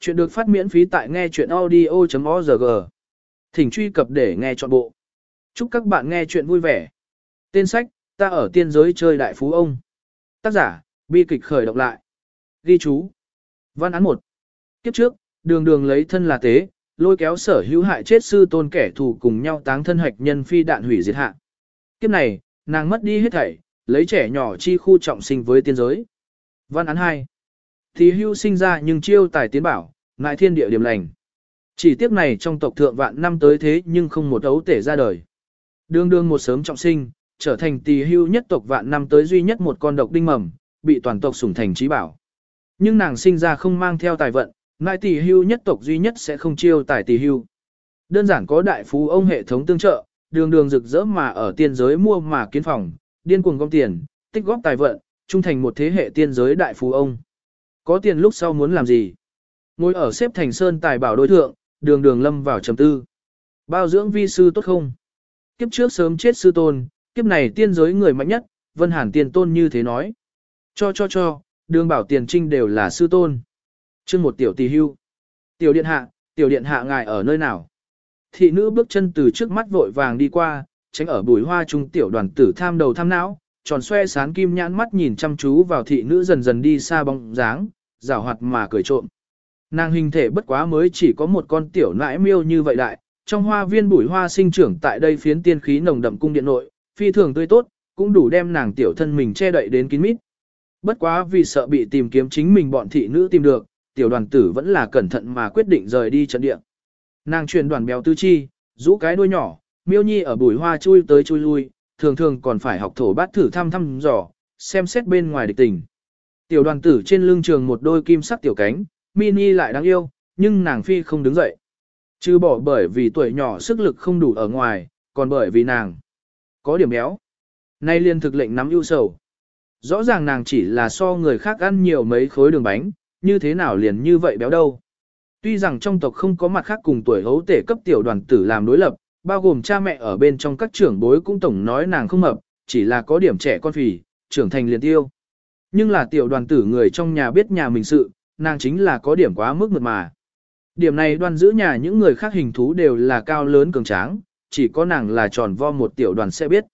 Chuyện được phát miễn phí tại nghe chuyện audio.org. Thỉnh truy cập để nghe trọn bộ. Chúc các bạn nghe chuyện vui vẻ. Tên sách, ta ở tiên giới chơi đại phú ông. Tác giả, bi kịch khởi động lại. Ghi chú. Văn án 1. Kiếp trước, đường đường lấy thân là tế, lôi kéo sở hữu hại chết sư tôn kẻ thù cùng nhau táng thân hạch nhân phi đạn hủy diệt hạ. Kiếp này, nàng mất đi hết thảy, lấy trẻ nhỏ chi khu trọng sinh với tiên giới. Văn án 2. Thì hưu sinh ra nhưng chiêu tài tiến bảo, ngại thiên địa điểm lành. Chỉ tiếc này trong tộc thượng vạn năm tới thế nhưng không một ấu tể ra đời. Đương đương một sớm trọng sinh, trở thành tỳ hưu nhất tộc vạn năm tới duy nhất một con độc đinh mầm, bị toàn tộc sủng thành trí bảo. Nhưng nàng sinh ra không mang theo tài vận, ngại tỳ hưu nhất tộc duy nhất sẽ không chiêu tài tỳ hưu. Đơn giản có đại phú ông hệ thống tương trợ, đường đường rực rỡ mà ở tiên giới mua mà kiến phòng, điên cuồng gom tiền, tích góp tài vận, trung thành một thế hệ tiên giới đại phú ông. Có tiền lúc sau muốn làm gì? Ngồi ở xếp thành sơn tài bảo đối thượng, đường đường lâm vào trầm tư. Bao dưỡng vi sư tốt không? Kiếp trước sớm chết sư tôn, kiếp này tiên giới người mạnh nhất, vân hàn tiền tôn như thế nói. Cho cho cho, đường bảo tiền trinh đều là sư tôn. chương một tiểu tỳ hưu. Tiểu điện hạ, tiểu điện hạ ngài ở nơi nào? Thị nữ bước chân từ trước mắt vội vàng đi qua, tránh ở bùi hoa trung tiểu đoàn tử tham đầu tham não, tròn xoe sán kim nhãn mắt nhìn chăm chú vào thị nữ dần dần đi xa bóng dáng, rào hoạt mà cười trộm. Nàng hình thể bất quá mới chỉ có một con tiểu nãi miêu như vậy đại, trong hoa viên bụi hoa sinh trưởng tại đây phiến tiên khí nồng đậm cung điện nội, phi thường tươi tốt, cũng đủ đem nàng tiểu thân mình che đậy đến kín mít. Bất quá vì sợ bị tìm kiếm chính mình bọn thị nữ tìm được, tiểu đoàn tử vẫn là cẩn thận mà quyết định rời đi trận địa. Nàng truyền đoàn béo tư chi, rũ cái đuôi nhỏ, miêu nhi ở bụi hoa chui tới chui lui, thường thường còn phải học thổ bát thử thăm thăm dò, xem xét bên ngoài địch tình. Tiểu đoàn tử trên lưng trường một đôi kim sắc tiểu cánh, mini lại đáng yêu, nhưng nàng phi không đứng dậy. Chứ bỏ bởi vì tuổi nhỏ sức lực không đủ ở ngoài, còn bởi vì nàng có điểm béo. Nay liên thực lệnh nắm ưu sầu. Rõ ràng nàng chỉ là so người khác ăn nhiều mấy khối đường bánh, như thế nào liền như vậy béo đâu. Tuy rằng trong tộc không có mặt khác cùng tuổi hấu tể cấp tiểu đoàn tử làm đối lập, bao gồm cha mẹ ở bên trong các trưởng bối cũng tổng nói nàng không mập, chỉ là có điểm trẻ con phì, trưởng thành liền tiêu. Nhưng là tiểu đoàn tử người trong nhà biết nhà mình sự, nàng chính là có điểm quá mức mượt mà. Điểm này đoan giữ nhà những người khác hình thú đều là cao lớn cường tráng, chỉ có nàng là tròn vo một tiểu đoàn sẽ biết.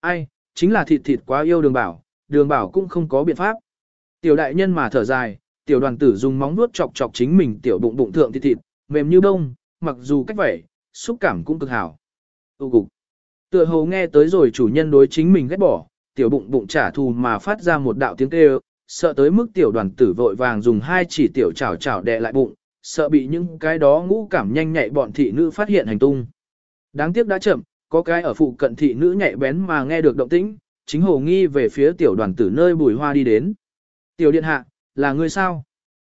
Ai, chính là thịt thịt quá yêu đường bảo, đường bảo cũng không có biện pháp. Tiểu đại nhân mà thở dài, tiểu đoàn tử dùng móng vuốt chọc chọc chính mình tiểu bụng bụng thượng thịt thịt, mềm như bông, mặc dù cách vậy, xúc cảm cũng cực hảo. Tu cục. Tựa hồ nghe tới rồi chủ nhân đối chính mình ghét bỏ, tiểu bụng bụng trả thù mà phát ra một đạo tiếng kêu, sợ tới mức tiểu đoàn tử vội vàng dùng hai chỉ tiểu chảo chảo đè lại bụng, sợ bị những cái đó ngũ cảm nhanh nhạy bọn thị nữ phát hiện hành tung. Đáng tiếc đã chậm, có cái ở phụ cận thị nữ nhạy bén mà nghe được động tĩnh, chính hồ nghi về phía tiểu đoàn tử nơi bùi hoa đi đến. Tiểu điện hạ, là người sao?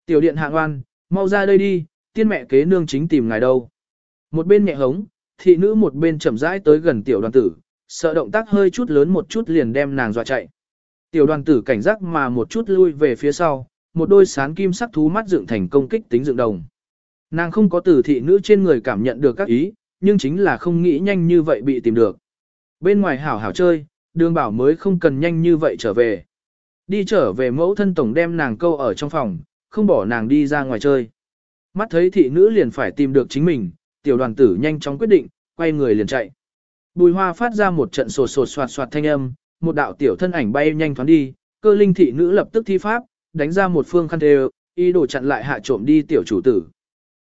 Tiểu điện hạ ngoan, mau ra đây đi, tiên mẹ kế nương chính tìm ngài đâu. Một bên nhẹ hống, thị nữ một bên chậm rãi tới gần tiểu đoàn tử, sợ động tác hơi chút lớn một chút liền đem nàng dọa chạy. Tiểu đoàn tử cảnh giác mà một chút lui về phía sau, một đôi sán kim sắc thú mắt dựng thành công kích tính dựng đồng. Nàng không có tử thị nữ trên người cảm nhận được các ý, nhưng chính là không nghĩ nhanh như vậy bị tìm được. Bên ngoài hảo hảo chơi, đường bảo mới không cần nhanh như vậy trở về. Đi trở về mẫu thân tổng đem nàng câu ở trong phòng, không bỏ nàng đi ra ngoài chơi. Mắt thấy thị nữ liền phải tìm được chính mình, tiểu đoàn tử nhanh chóng quyết định, quay người liền chạy. Bùi hoa phát ra một trận sột sột soạt soạt thanh âm, một đạo tiểu thân ảnh bay nhanh thoáng đi, cơ linh thị nữ lập tức thi pháp, đánh ra một phương khăn thề, ý đồ chặn lại hạ trộm đi tiểu chủ tử.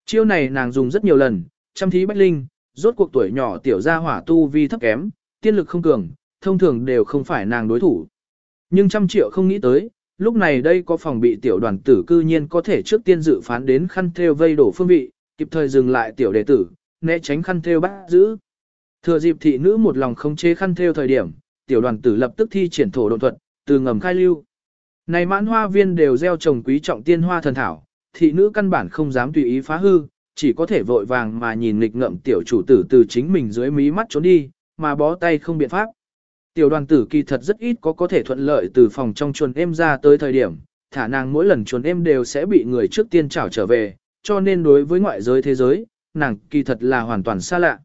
Chiêu này nàng dùng rất nhiều lần, chăm thí bách linh, rốt cuộc tuổi nhỏ tiểu gia hỏa tu vi thấp kém, tiên lực không cường, thông thường đều không phải nàng đối thủ. Nhưng trăm triệu không nghĩ tới, lúc này đây có phòng bị tiểu đoàn tử cư nhiên có thể trước tiên dự phán đến khăn thêu vây đổ phương vị, kịp thời dừng lại tiểu đệ tử, né tránh khăn thêu bắt giữ. Thừa dịp thị nữ một lòng không chế khăn theo thời điểm, tiểu đoàn tử lập tức thi triển thổ độn thuật, từ ngầm khai lưu. Này mãn hoa viên đều gieo trồng quý trọng tiên hoa thần thảo, thị nữ căn bản không dám tùy ý phá hư, chỉ có thể vội vàng mà nhìn nghịch ngậm tiểu chủ tử từ chính mình dưới mí mắt trốn đi, mà bó tay không biện pháp. Tiểu đoàn tử kỳ thật rất ít có có thể thuận lợi từ phòng trong chuồn em ra tới thời điểm, thả nàng mỗi lần chuồn em đều sẽ bị người trước tiên trảo trở về, cho nên đối với ngoại giới thế giới, nàng kỳ thật là hoàn toàn xa lạ.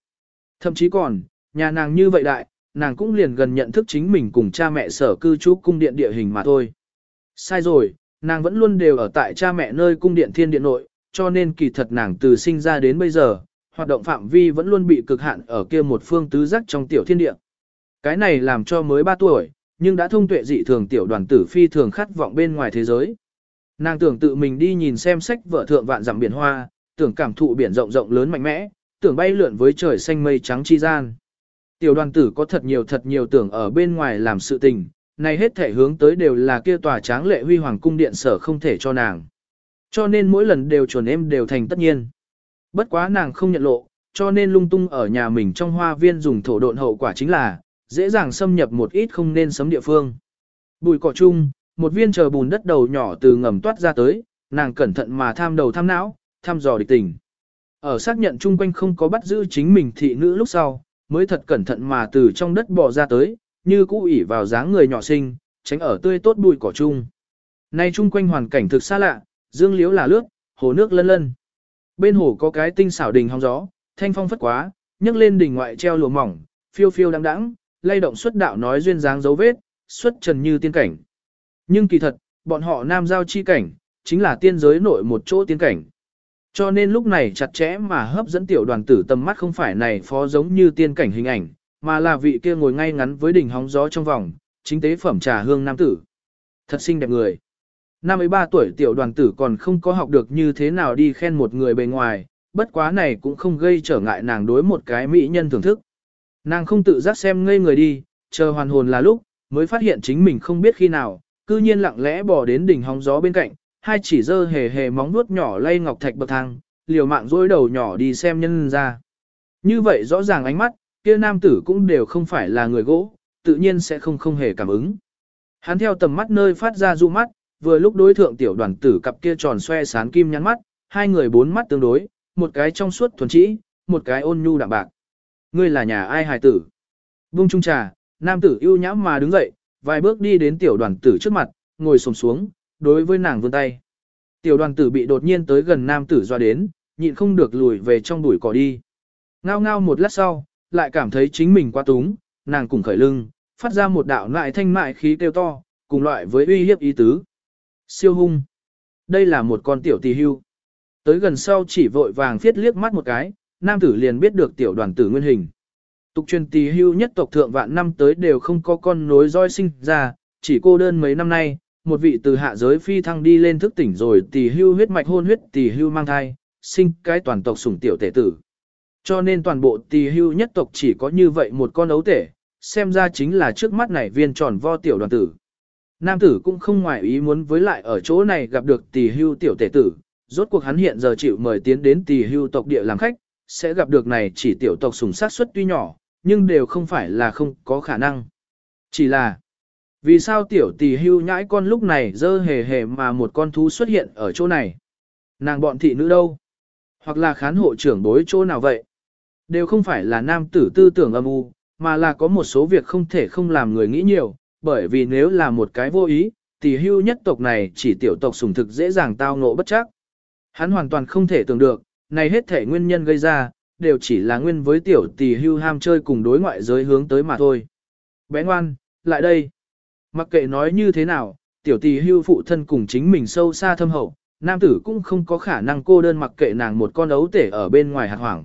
Thậm chí còn, nhà nàng như vậy đại, nàng cũng liền gần nhận thức chính mình cùng cha mẹ sở cư trú cung điện địa hình mà thôi. Sai rồi, nàng vẫn luôn đều ở tại cha mẹ nơi cung điện thiên điện nội, cho nên kỳ thật nàng từ sinh ra đến bây giờ, hoạt động phạm vi vẫn luôn bị cực hạn ở kia một phương tứ giác trong tiểu thiên địa. Cái này làm cho mới 3 tuổi, nhưng đã thông tuệ dị thường tiểu đoàn tử phi thường khát vọng bên ngoài thế giới. Nàng tưởng tự mình đi nhìn xem sách vợ thượng vạn dặm biển hoa, tưởng cảm thụ biển rộng rộng lớn mạnh mẽ, tưởng bay lượn với trời xanh mây trắng chi gian. Tiểu đoàn tử có thật nhiều thật nhiều tưởng ở bên ngoài làm sự tình, này hết thể hướng tới đều là kia tòa tráng lệ huy hoàng cung điện sở không thể cho nàng. Cho nên mỗi lần đều chuẩn em đều thành tất nhiên. Bất quá nàng không nhận lộ, cho nên lung tung ở nhà mình trong hoa viên dùng thổ độn hậu quả chính là, dễ dàng xâm nhập một ít không nên sấm địa phương. Bùi cỏ chung, một viên chờ bùn đất đầu nhỏ từ ngầm toát ra tới, nàng cẩn thận mà tham đầu tham não, tham dò địch tình. Ở xác nhận chung quanh không có bắt giữ chính mình thị nữ lúc sau, mới thật cẩn thận mà từ trong đất bò ra tới, như cũ ỉ vào dáng người nhỏ xinh, tránh ở tươi tốt bụi cỏ chung. Nay chung quanh hoàn cảnh thực xa lạ, dương liếu là lướt, hồ nước lân lân. Bên hồ có cái tinh xảo đình hong gió, thanh phong phất quá, nhấc lên đỉnh ngoại treo lùa mỏng, phiêu phiêu đắng đắng, lay động xuất đạo nói duyên dáng dấu vết, xuất trần như tiên cảnh. Nhưng kỳ thật, bọn họ nam giao chi cảnh, chính là tiên giới nội một chỗ tiên cảnh. Cho nên lúc này chặt chẽ mà hấp dẫn tiểu đoàn tử tầm mắt không phải này phó giống như tiên cảnh hình ảnh, mà là vị kia ngồi ngay ngắn với đỉnh hóng gió trong vòng, chính tế phẩm trà hương nam tử. Thật xinh đẹp người. 53 tuổi tiểu đoàn tử còn không có học được như thế nào đi khen một người bề ngoài, bất quá này cũng không gây trở ngại nàng đối một cái mỹ nhân thưởng thức. Nàng không tự giác xem ngây người đi, chờ hoàn hồn là lúc, mới phát hiện chính mình không biết khi nào, cư nhiên lặng lẽ bỏ đến đỉnh hóng gió bên cạnh, hai chỉ dơ hề hề móng nuốt nhỏ lay ngọc thạch bậc thang, liều mạng dối đầu nhỏ đi xem nhân ra. Như vậy rõ ràng ánh mắt, kia nam tử cũng đều không phải là người gỗ, tự nhiên sẽ không không hề cảm ứng. Hắn theo tầm mắt nơi phát ra du mắt, vừa lúc đối thượng tiểu đoàn tử cặp kia tròn xoe sán kim nhắn mắt, hai người bốn mắt tương đối, một cái trong suốt thuần trĩ, một cái ôn nhu đạm bạc. Ngươi là nhà ai hài tử? Vung trung trà, nam tử yêu nhãm mà đứng dậy, vài bước đi đến tiểu đoàn tử trước mặt, ngồi xổm xuống, đối với nàng vươn tay. Tiểu đoàn tử bị đột nhiên tới gần nam tử doa đến, nhịn không được lùi về trong bụi cỏ đi. Ngao ngao một lát sau, lại cảm thấy chính mình quá túng, nàng cùng khởi lưng, phát ra một đạo lại thanh mại khí kêu to, cùng loại với uy hiếp ý tứ. Siêu hung. Đây là một con tiểu tỳ hưu. Tới gần sau chỉ vội vàng phiết liếc mắt một cái, nam tử liền biết được tiểu đoàn tử nguyên hình. Tục truyền tỳ hưu nhất tộc thượng vạn năm tới đều không có con nối roi sinh ra, chỉ cô đơn mấy năm nay, một vị từ hạ giới phi thăng đi lên thức tỉnh rồi tỳ hưu huyết mạch hôn huyết tỳ hưu mang thai, sinh cái toàn tộc sủng tiểu tể tử. Cho nên toàn bộ tỳ hưu nhất tộc chỉ có như vậy một con ấu tể, xem ra chính là trước mắt này viên tròn vo tiểu đoàn tử. Nam tử cũng không ngoài ý muốn với lại ở chỗ này gặp được tỳ hưu tiểu tể tử, rốt cuộc hắn hiện giờ chịu mời tiến đến tỳ hưu tộc địa làm khách, sẽ gặp được này chỉ tiểu tộc sủng sát suất tuy nhỏ, nhưng đều không phải là không có khả năng. Chỉ là, vì sao tiểu tỷ hưu nhãi con lúc này dơ hề hề mà một con thú xuất hiện ở chỗ này? Nàng bọn thị nữ đâu? Hoặc là khán hộ trưởng đối chỗ nào vậy? Đều không phải là nam tử tư tưởng âm u, mà là có một số việc không thể không làm người nghĩ nhiều, bởi vì nếu là một cái vô ý, tỷ hưu nhất tộc này chỉ tiểu tộc sủng thực dễ dàng tao ngộ bất chắc. Hắn hoàn toàn không thể tưởng được, này hết thể nguyên nhân gây ra, đều chỉ là nguyên với tiểu tỷ hưu ham chơi cùng đối ngoại giới hướng tới mà thôi. Bé ngoan, lại đây. Mặc kệ nói như thế nào, tiểu tỷ hưu phụ thân cùng chính mình sâu xa thâm hậu, nam tử cũng không có khả năng cô đơn mặc kệ nàng một con ấu tể ở bên ngoài hạt hoảng.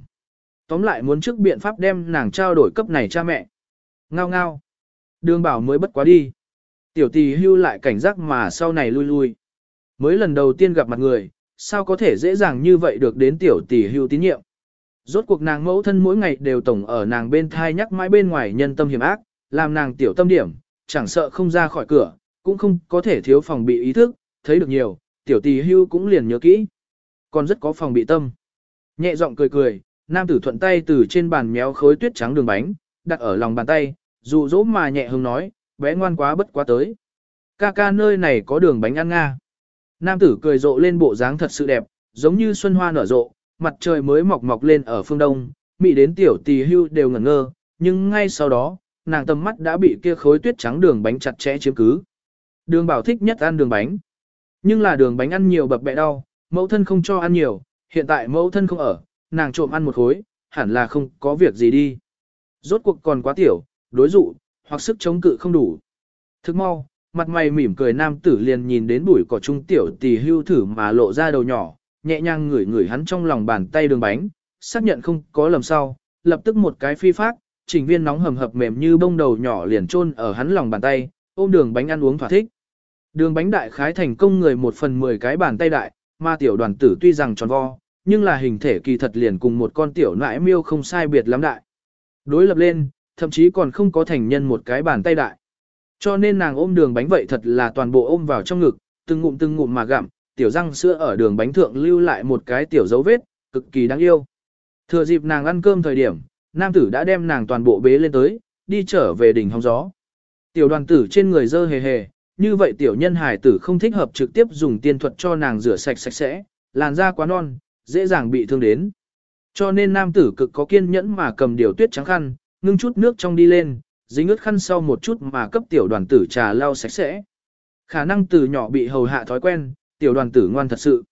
Tóm lại muốn trước biện pháp đem nàng trao đổi cấp này cha mẹ. Ngao ngao. Đường bảo mới bất quá đi. Tiểu tỷ hưu lại cảnh giác mà sau này lui lui. Mới lần đầu tiên gặp mặt người, sao có thể dễ dàng như vậy được đến tiểu tỷ hưu tín nhiệm. Rốt cuộc nàng mẫu thân mỗi ngày đều tổng ở nàng bên thai nhắc mãi bên ngoài nhân tâm hiểm ác, làm nàng tiểu tâm điểm, chẳng sợ không ra khỏi cửa, cũng không có thể thiếu phòng bị ý thức, thấy được nhiều, tiểu tỷ hưu cũng liền nhớ kỹ. Còn rất có phòng bị tâm. Nhẹ giọng cười cười, nam tử thuận tay từ trên bàn méo khối tuyết trắng đường bánh, đặt ở lòng bàn tay, dụ dỗ mà nhẹ hứng nói, bé ngoan quá bất quá tới. Ca ca nơi này có đường bánh ăn nga. Nam tử cười rộ lên bộ dáng thật sự đẹp, giống như xuân hoa nở rộ, mặt trời mới mọc mọc lên ở phương đông, mị đến tiểu tỳ hưu đều ngẩn ngơ, nhưng ngay sau đó, nàng tầm mắt đã bị kia khối tuyết trắng đường bánh chặt chẽ chiếm cứ. Đường bảo thích nhất ăn đường bánh. Nhưng là đường bánh ăn nhiều bập bẹ đau, mẫu thân không cho ăn nhiều, hiện tại mẫu thân không ở, nàng trộm ăn một khối, hẳn là không có việc gì đi. Rốt cuộc còn quá tiểu, đối dụ, hoặc sức chống cự không đủ. Thức mau, mặt mày mỉm cười nam tử liền nhìn đến bụi cỏ trung tiểu tỷ hưu thử mà lộ ra đầu nhỏ, nhẹ nhàng ngửi ngửi hắn trong lòng bàn tay đường bánh, xác nhận không có lầm sau, lập tức một cái phi phát, chỉnh viên nóng hầm hập mềm như bông đầu nhỏ liền chôn ở hắn lòng bàn tay, ôm đường bánh ăn uống thỏa thích. Đường bánh đại khái thành công người một phần mười cái bàn tay đại, mà tiểu đoàn tử tuy rằng tròn vo, nhưng là hình thể kỳ thật liền cùng một con tiểu nãi miêu không sai biệt lắm đại. Đối lập lên, thậm chí còn không có thành nhân một cái bàn tay đại. Cho nên nàng ôm đường bánh vậy thật là toàn bộ ôm vào trong ngực, từng ngụm từng ngụm mà gặm, tiểu răng sữa ở đường bánh thượng lưu lại một cái tiểu dấu vết, cực kỳ đáng yêu. Thừa dịp nàng ăn cơm thời điểm, nam tử đã đem nàng toàn bộ bế lên tới, đi trở về đỉnh hóng gió. Tiểu đoàn tử trên người dơ hề hề, như vậy tiểu nhân hải tử không thích hợp trực tiếp dùng tiên thuật cho nàng rửa sạch sạch sẽ, làn da quá non, dễ dàng bị thương đến. Cho nên nam tử cực có kiên nhẫn mà cầm điều tuyết trắng khăn, ngưng chút nước trong đi lên, dính ướt khăn sau một chút mà cấp tiểu đoàn tử trà lau sạch sẽ. Khả năng từ nhỏ bị hầu hạ thói quen, tiểu đoàn tử ngoan thật sự.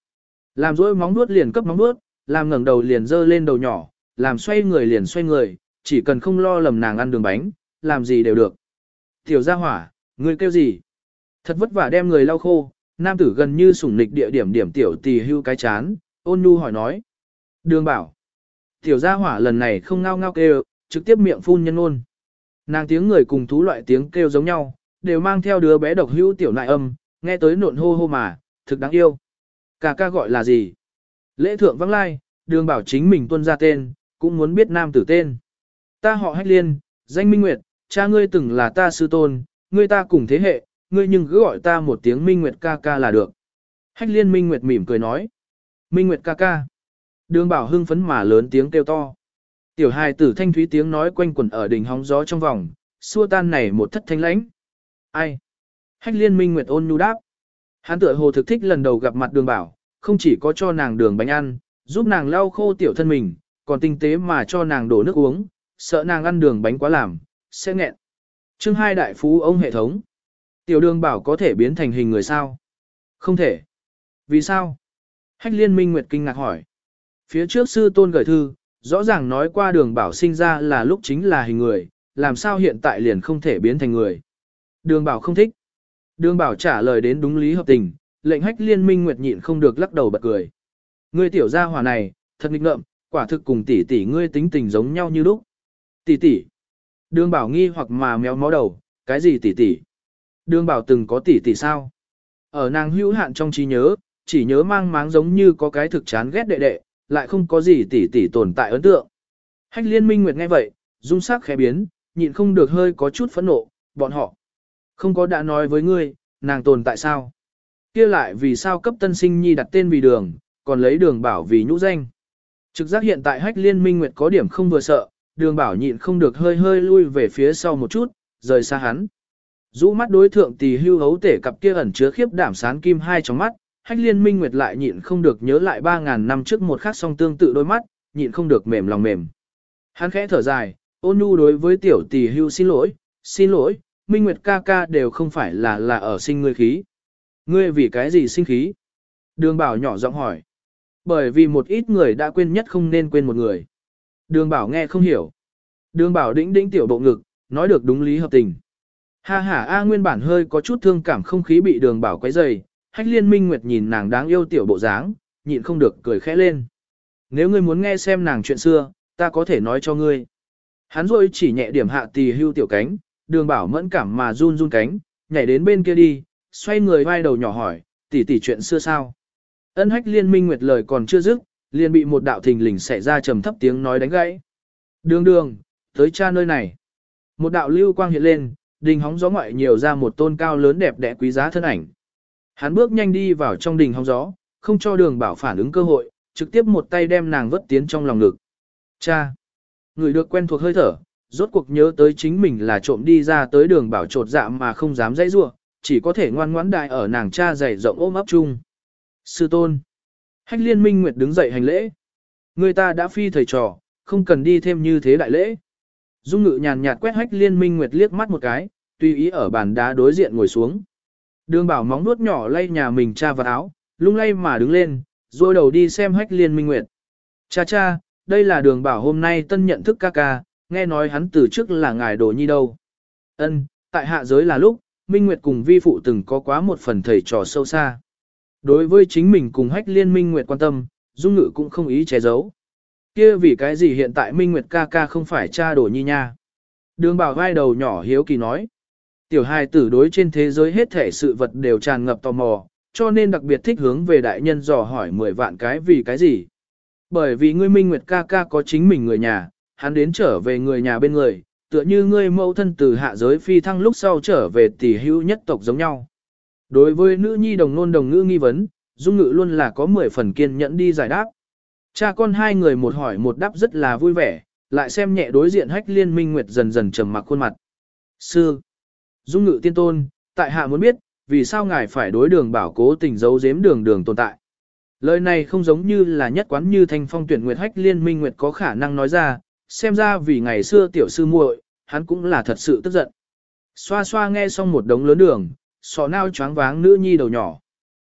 Làm rỗi móng nuốt liền cấp móng nuốt, làm ngẩng đầu liền dơ lên đầu nhỏ, làm xoay người liền xoay người, chỉ cần không lo lầm nàng ăn đường bánh, làm gì đều được. Tiểu gia hỏa, ngươi kêu gì? Thật vất vả đem người lau khô, nam tử gần như sủng nịch địa điểm điểm tiểu tì hưu cái chán, ôn nhu hỏi nói. Đường bảo. Tiểu gia hỏa lần này không ngao ngao kêu, trực tiếp miệng phun nhân ôn. Nàng tiếng người cùng thú loại tiếng kêu giống nhau, đều mang theo đứa bé độc hữu tiểu nại âm, nghe tới nộn hô hô mà, thực đáng yêu. Cả ca gọi là gì? Lễ thượng vắng lai, đường bảo chính mình tuân ra tên, cũng muốn biết nam tử tên. Ta họ hách liên, danh minh nguyệt, cha ngươi từng là ta sư tôn, ngươi ta cùng thế hệ, ngươi nhưng cứ gọi ta một tiếng minh nguyệt ca ca là được. Hách liên minh nguyệt mỉm cười nói. Minh nguyệt ca ca. Đường bảo hưng phấn mà lớn tiếng kêu to. Tiểu hài tử thanh thúy tiếng nói quanh quẩn ở đỉnh hóng gió trong vòng, xua tan này một thất thanh lãnh. Ai? Hách liên minh nguyệt ôn nhu đáp. Hắn tựa hồ thực thích lần đầu gặp mặt đường bảo, không chỉ có cho nàng đường bánh ăn, giúp nàng lau khô tiểu thân mình, còn tinh tế mà cho nàng đổ nước uống, sợ nàng ăn đường bánh quá làm, sẽ nghẹn. chương hai đại phú ông hệ thống. Tiểu đường bảo có thể biến thành hình người sao? Không thể. Vì sao? Hách liên minh nguyệt kinh ngạc hỏi. Phía trước sư tôn gửi thư, rõ ràng nói qua đường bảo sinh ra là lúc chính là hình người, làm sao hiện tại liền không thể biến thành người. Đường bảo không thích. Đường bảo trả lời đến đúng lý hợp tình, lệnh hách liên minh nguyệt nhịn không được lắc đầu bật cười. người tiểu gia hỏa này, thật nghịch ngợm, quả thực cùng tỷ tỷ ngươi tính tình giống nhau như lúc. Tỷ tỷ. Đường bảo nghi hoặc mà méo mó đầu, cái gì tỷ tỷ? Đường bảo từng có tỷ tỷ sao? Ở nàng hữu hạn trong trí nhớ, chỉ nhớ mang máng giống như có cái thực chán ghét đệ đệ, lại không có gì tỷ tỷ tồn tại ấn tượng. Hách liên minh nguyệt nghe vậy, dung sắc khẽ biến, nhịn không được hơi có chút phẫn nộ, bọn họ. Không có đã nói với ngươi, nàng tồn tại sao? kia lại vì sao cấp tân sinh nhi đặt tên vì đường, còn lấy đường bảo vì nhũ danh. Trực giác hiện tại hách liên minh nguyệt có điểm không vừa sợ, đường bảo nhịn không được hơi hơi lui về phía sau một chút, rời xa hắn. Rũ mắt đối thượng tỳ hưu hấu tể cặp kia ẩn chứa khiếp đảm sán kim hai trong mắt, hách liên minh nguyệt lại nhịn không được nhớ lại 3.000 năm trước một khắc song tương tự đôi mắt, nhịn không được mềm lòng mềm. Hắn khẽ thở dài, ôn nhu đối với tiểu tỷ hưu xin lỗi, xin lỗi, minh nguyệt ca ca đều không phải là là ở sinh ngươi khí. Ngươi vì cái gì sinh khí? Đường bảo nhỏ giọng hỏi. Bởi vì một ít người đã quên nhất không nên quên một người. Đường bảo nghe không hiểu. Đường bảo đĩnh đĩnh tiểu bộ ngực, nói được đúng lý hợp tình. Ha ha A nguyên bản hơi có chút thương cảm không khí bị đường bảo quấy dày, hách liên minh nguyệt nhìn nàng đáng yêu tiểu bộ dáng, nhịn không được cười khẽ lên. Nếu ngươi muốn nghe xem nàng chuyện xưa, ta có thể nói cho ngươi. Hắn rồi chỉ nhẹ điểm hạ tì hưu tiểu cánh, đường bảo mẫn cảm mà run run cánh, nhảy đến bên kia đi, xoay người vai đầu nhỏ hỏi, tỷ tỷ chuyện xưa sao. Ân hách liên minh nguyệt lời còn chưa dứt, liền bị một đạo thình lình xảy ra trầm thấp tiếng nói đánh gãy. Đường đường, tới cha nơi này. Một đạo lưu quang hiện lên, đình hóng gió ngoại nhiều ra một tôn cao lớn đẹp đẽ quý giá thân ảnh. Hắn bước nhanh đi vào trong đình hóng gió, không cho đường bảo phản ứng cơ hội, trực tiếp một tay đem nàng vớt tiến trong lòng ngực. Cha! Người được quen thuộc hơi thở, rốt cuộc nhớ tới chính mình là trộm đi ra tới đường bảo trột dạ mà không dám dãy rua, chỉ có thể ngoan ngoãn đại ở nàng cha dày rộng ôm ấp chung. Sư tôn! Hách liên minh nguyệt đứng dậy hành lễ. Người ta đã phi thầy trò, không cần đi thêm như thế đại lễ. Dung ngự nhàn nhạt quét hách liên minh nguyệt liếc mắt một cái, tùy ý ở bàn đá đối diện ngồi xuống. Đường bảo móng nuốt nhỏ lay nhà mình cha vào áo, lung lay mà đứng lên, rồi đầu đi xem hách liên minh nguyệt. Cha cha, đây là đường bảo hôm nay tân nhận thức ca ca, nghe nói hắn từ trước là ngài đồ nhi đâu. Ân, tại hạ giới là lúc, Minh Nguyệt cùng vi phụ từng có quá một phần thầy trò sâu xa. Đối với chính mình cùng hách liên minh nguyệt quan tâm, Dung Ngự cũng không ý che giấu. kia vì cái gì hiện tại Minh Nguyệt ca ca không phải cha đổ nhi nha. Đường bảo vai đầu nhỏ hiếu kỳ nói. Tiểu hài tử đối trên thế giới hết thể sự vật đều tràn ngập tò mò, cho nên đặc biệt thích hướng về đại nhân dò hỏi 10 vạn cái vì cái gì. Bởi vì ngươi Minh Nguyệt ca ca có chính mình người nhà, hắn đến trở về người nhà bên người, tựa như ngươi mẫu thân từ hạ giới phi thăng lúc sau trở về tỷ hữu nhất tộc giống nhau. Đối với nữ nhi đồng nôn đồng ngữ nghi vấn, Dung Ngự luôn là có 10 phần kiên nhẫn đi giải đáp. Cha con hai người một hỏi một đáp rất là vui vẻ, lại xem nhẹ đối diện hách liên minh nguyệt dần dần trầm mặc khuôn mặt. Sư, Dung Ngự tiên tôn, tại hạ muốn biết, vì sao ngài phải đối đường bảo cố tình giấu giếm đường đường tồn tại. Lời này không giống như là nhất quán như thanh phong tuyển nguyệt hách liên minh nguyệt có khả năng nói ra, xem ra vì ngày xưa tiểu sư muội, hắn cũng là thật sự tức giận. Xoa xoa nghe xong một đống lớn đường, sọ nao choáng váng nữ nhi đầu nhỏ.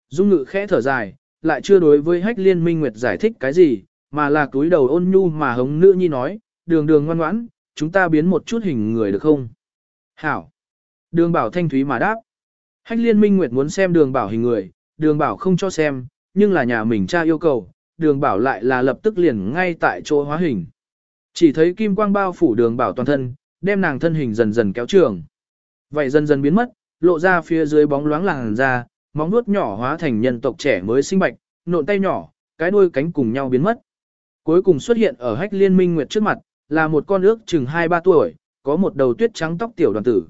Dung ngự khẽ thở dài, lại chưa đối với hách liên minh nguyệt giải thích cái gì, mà là túi đầu ôn nhu mà hống nữ nhi nói, đường đường ngoan ngoãn, chúng ta biến một chút hình người được không? Hảo! Đường bảo thanh thúy mà đáp. Hách liên minh nguyệt muốn xem đường bảo hình người, đường bảo không cho xem, nhưng là nhà mình cha yêu cầu, đường bảo lại là lập tức liền ngay tại chỗ hóa hình. Chỉ thấy kim quang bao phủ đường bảo toàn thân, đem nàng thân hình dần dần kéo trường. Vậy dần dần biến mất, lộ ra phía dưới bóng loáng làn da, móng nuốt nhỏ hóa thành nhân tộc trẻ mới sinh bạch, nộn tay nhỏ, cái đuôi cánh cùng nhau biến mất. Cuối cùng xuất hiện ở hách liên minh nguyệt trước mặt, là một con ước chừng 2-3 tuổi, có một đầu tuyết trắng tóc tiểu đoàn tử.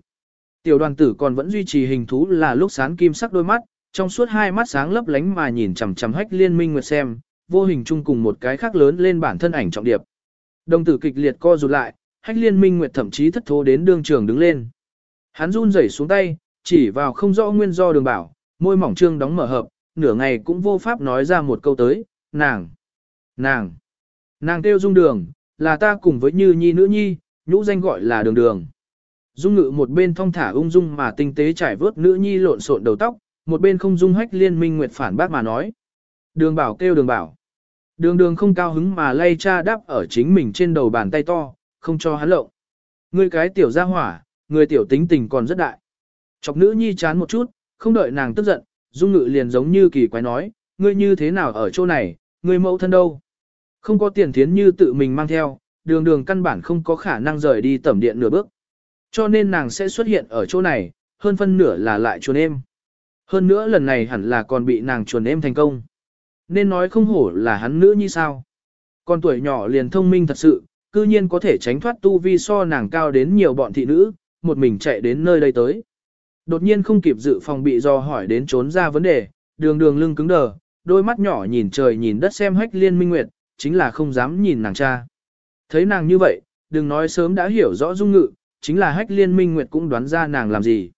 Tiểu đoàn tử còn vẫn duy trì hình thú là lúc sáng kim sắc đôi mắt, trong suốt hai mắt sáng lấp lánh mà nhìn chằm chằm hách liên minh nguyệt xem, vô hình chung cùng một cái khác lớn lên bản thân ảnh trọng điệp. Đồng tử kịch liệt co rụt lại, hách liên minh nguyệt thậm chí thất thố đến đương trường đứng lên. Hắn run rẩy xuống tay, chỉ vào không rõ nguyên do đường bảo, môi mỏng trương đóng mở hợp, nửa ngày cũng vô pháp nói ra một câu tới, nàng, nàng, nàng kêu dung đường, là ta cùng với như nhi nữ nhi, nhũ danh gọi là đường đường. Dung ngự một bên thong thả ung dung mà tinh tế trải vớt nữ nhi lộn xộn đầu tóc, một bên không dung hách liên minh nguyệt phản bác mà nói. Đường bảo kêu đường bảo. Đường đường không cao hứng mà lay cha đáp ở chính mình trên đầu bàn tay to, không cho hắn lộng. Ngươi cái tiểu gia hỏa, người tiểu tính tình còn rất đại. Chọc nữ nhi chán một chút, không đợi nàng tức giận, dung ngự liền giống như kỳ quái nói, ngươi như thế nào ở chỗ này, ngươi mẫu thân đâu. Không có tiền thiến như tự mình mang theo, đường đường căn bản không có khả năng rời đi tẩm điện nửa bước. Cho nên nàng sẽ xuất hiện ở chỗ này, hơn phân nửa là lại chuồn em. Hơn nữa lần này hẳn là còn bị nàng chuồn em thành công. Nên nói không hổ là hắn nữ như sao. Con tuổi nhỏ liền thông minh thật sự, cư nhiên có thể tránh thoát tu vi so nàng cao đến nhiều bọn thị nữ, một mình chạy đến nơi đây tới. Đột nhiên không kịp dự phòng bị do hỏi đến trốn ra vấn đề, đường đường lưng cứng đờ, đôi mắt nhỏ nhìn trời nhìn đất xem hách liên minh nguyệt, chính là không dám nhìn nàng cha. Thấy nàng như vậy, đừng nói sớm đã hiểu rõ dung ngự, chính là hách liên minh nguyệt cũng đoán ra nàng làm gì.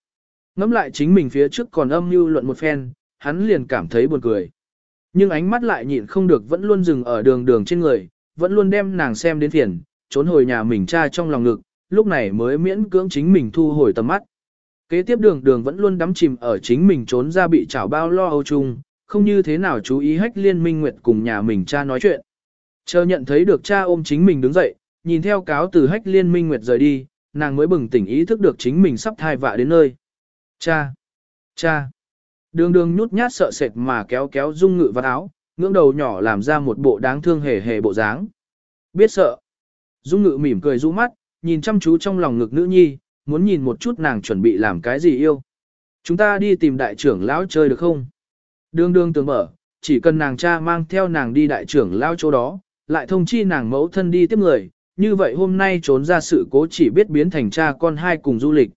Ngắm lại chính mình phía trước còn âm mưu luận một phen, hắn liền cảm thấy buồn cười. Nhưng ánh mắt lại nhịn không được vẫn luôn dừng ở đường đường trên người, vẫn luôn đem nàng xem đến phiền, trốn hồi nhà mình cha trong lòng ngực, lúc này mới miễn cưỡng chính mình thu hồi tầm mắt. Kế tiếp đường đường vẫn luôn đắm chìm ở chính mình trốn ra bị chảo bao lo âu chung, không như thế nào chú ý hách liên minh nguyệt cùng nhà mình cha nói chuyện. Chờ nhận thấy được cha ôm chính mình đứng dậy, nhìn theo cáo từ hách liên minh nguyệt rời đi, nàng mới bừng tỉnh ý thức được chính mình sắp thai vạ đến nơi. Cha! Cha! Đường đường nhút nhát sợ sệt mà kéo kéo dung ngự vào áo, ngưỡng đầu nhỏ làm ra một bộ đáng thương hề hề bộ dáng. Biết sợ! Dung ngự mỉm cười rũ mắt, nhìn chăm chú trong lòng ngực nữ nhi, muốn nhìn một chút nàng chuẩn bị làm cái gì yêu. Chúng ta đi tìm đại trưởng lão chơi được không? Đương đương tưởng mở, chỉ cần nàng cha mang theo nàng đi đại trưởng lão chỗ đó, lại thông chi nàng mẫu thân đi tiếp người, như vậy hôm nay trốn ra sự cố chỉ biết biến thành cha con hai cùng du lịch.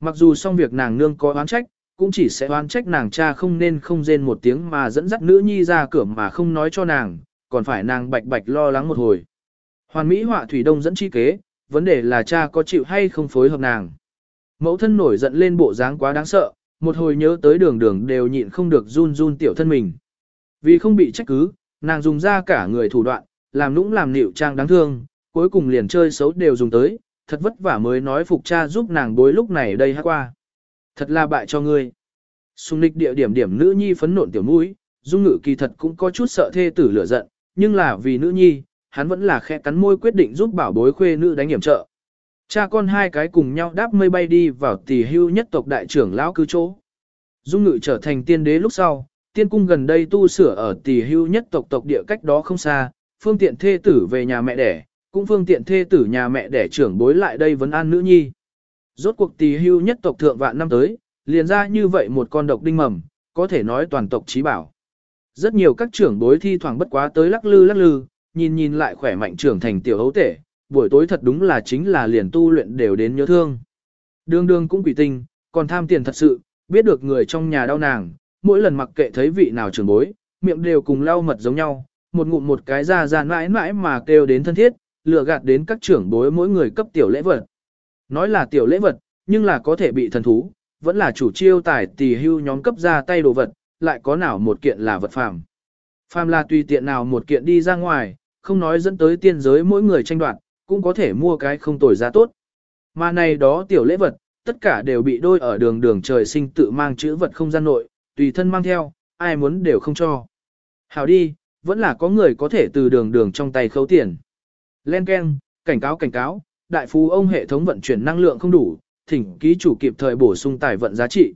Mặc dù xong việc nàng nương có oán trách, cũng chỉ sẽ oán trách nàng cha không nên không rên một tiếng mà dẫn dắt nữ nhi ra cửa mà không nói cho nàng, còn phải nàng bạch bạch lo lắng một hồi. Hoàn Mỹ họa thủy đông dẫn chi kế, vấn đề là cha có chịu hay không phối hợp nàng. Mẫu thân nổi giận lên bộ dáng quá đáng sợ, một hồi nhớ tới đường đường đều nhịn không được run run tiểu thân mình. Vì không bị trách cứ, nàng dùng ra cả người thủ đoạn, làm nũng làm nịu trang đáng thương, cuối cùng liền chơi xấu đều dùng tới, thật vất vả mới nói phục cha giúp nàng bối lúc này đây hát qua. Thật là bại cho ngươi. Xung nịch địa điểm điểm nữ nhi phấn nộn tiểu mũi, dung ngự kỳ thật cũng có chút sợ thê tử lửa giận, nhưng là vì nữ nhi, hắn vẫn là khẽ cắn môi quyết định giúp bảo bối khuê nữ đánh hiểm trợ. Cha con hai cái cùng nhau đáp mây bay đi vào tỷ hưu nhất tộc đại trưởng lão cư chỗ. Dung ngự trở thành tiên đế lúc sau, tiên cung gần đây tu sửa ở tỷ hưu nhất tộc tộc địa cách đó không xa, phương tiện thê tử về nhà mẹ đẻ, cũng phương tiện thê tử nhà mẹ đẻ trưởng bối lại đây vấn an nữ nhi. Rốt cuộc tỷ hưu nhất tộc thượng vạn năm tới, liền ra như vậy một con độc đinh mầm, có thể nói toàn tộc trí bảo. Rất nhiều các trưởng bối thi thoảng bất quá tới lắc lư lắc lư, nhìn nhìn lại khỏe mạnh trưởng thành tiểu hấu tể, buổi tối thật đúng là chính là liền tu luyện đều đến nhớ thương. Đương đương cũng quỷ tinh, còn tham tiền thật sự, biết được người trong nhà đau nàng, mỗi lần mặc kệ thấy vị nào trưởng bối, miệng đều cùng lau mật giống nhau, một ngụm một cái ra ra mãi mãi mà kêu đến thân thiết, lừa gạt đến các trưởng bối mỗi người cấp tiểu lễ vật. Nói là tiểu lễ vật, nhưng là có thể bị thần thú, vẫn là chủ chiêu tài tỷ hưu nhóm cấp ra tay đồ vật, lại có nào một kiện là vật phàm. Phàm là tùy tiện nào một kiện đi ra ngoài, không nói dẫn tới tiên giới mỗi người tranh đoạt, cũng có thể mua cái không tồi giá tốt. Mà này đó tiểu lễ vật, tất cả đều bị đôi ở đường đường trời sinh tự mang chữ vật không gian nội, tùy thân mang theo, ai muốn đều không cho. Hảo đi, vẫn là có người có thể từ đường đường trong tay khấu tiền. Len Ken, cảnh cáo cảnh cáo, đại phú ông hệ thống vận chuyển năng lượng không đủ, thỉnh ký chủ kịp thời bổ sung tài vận giá trị.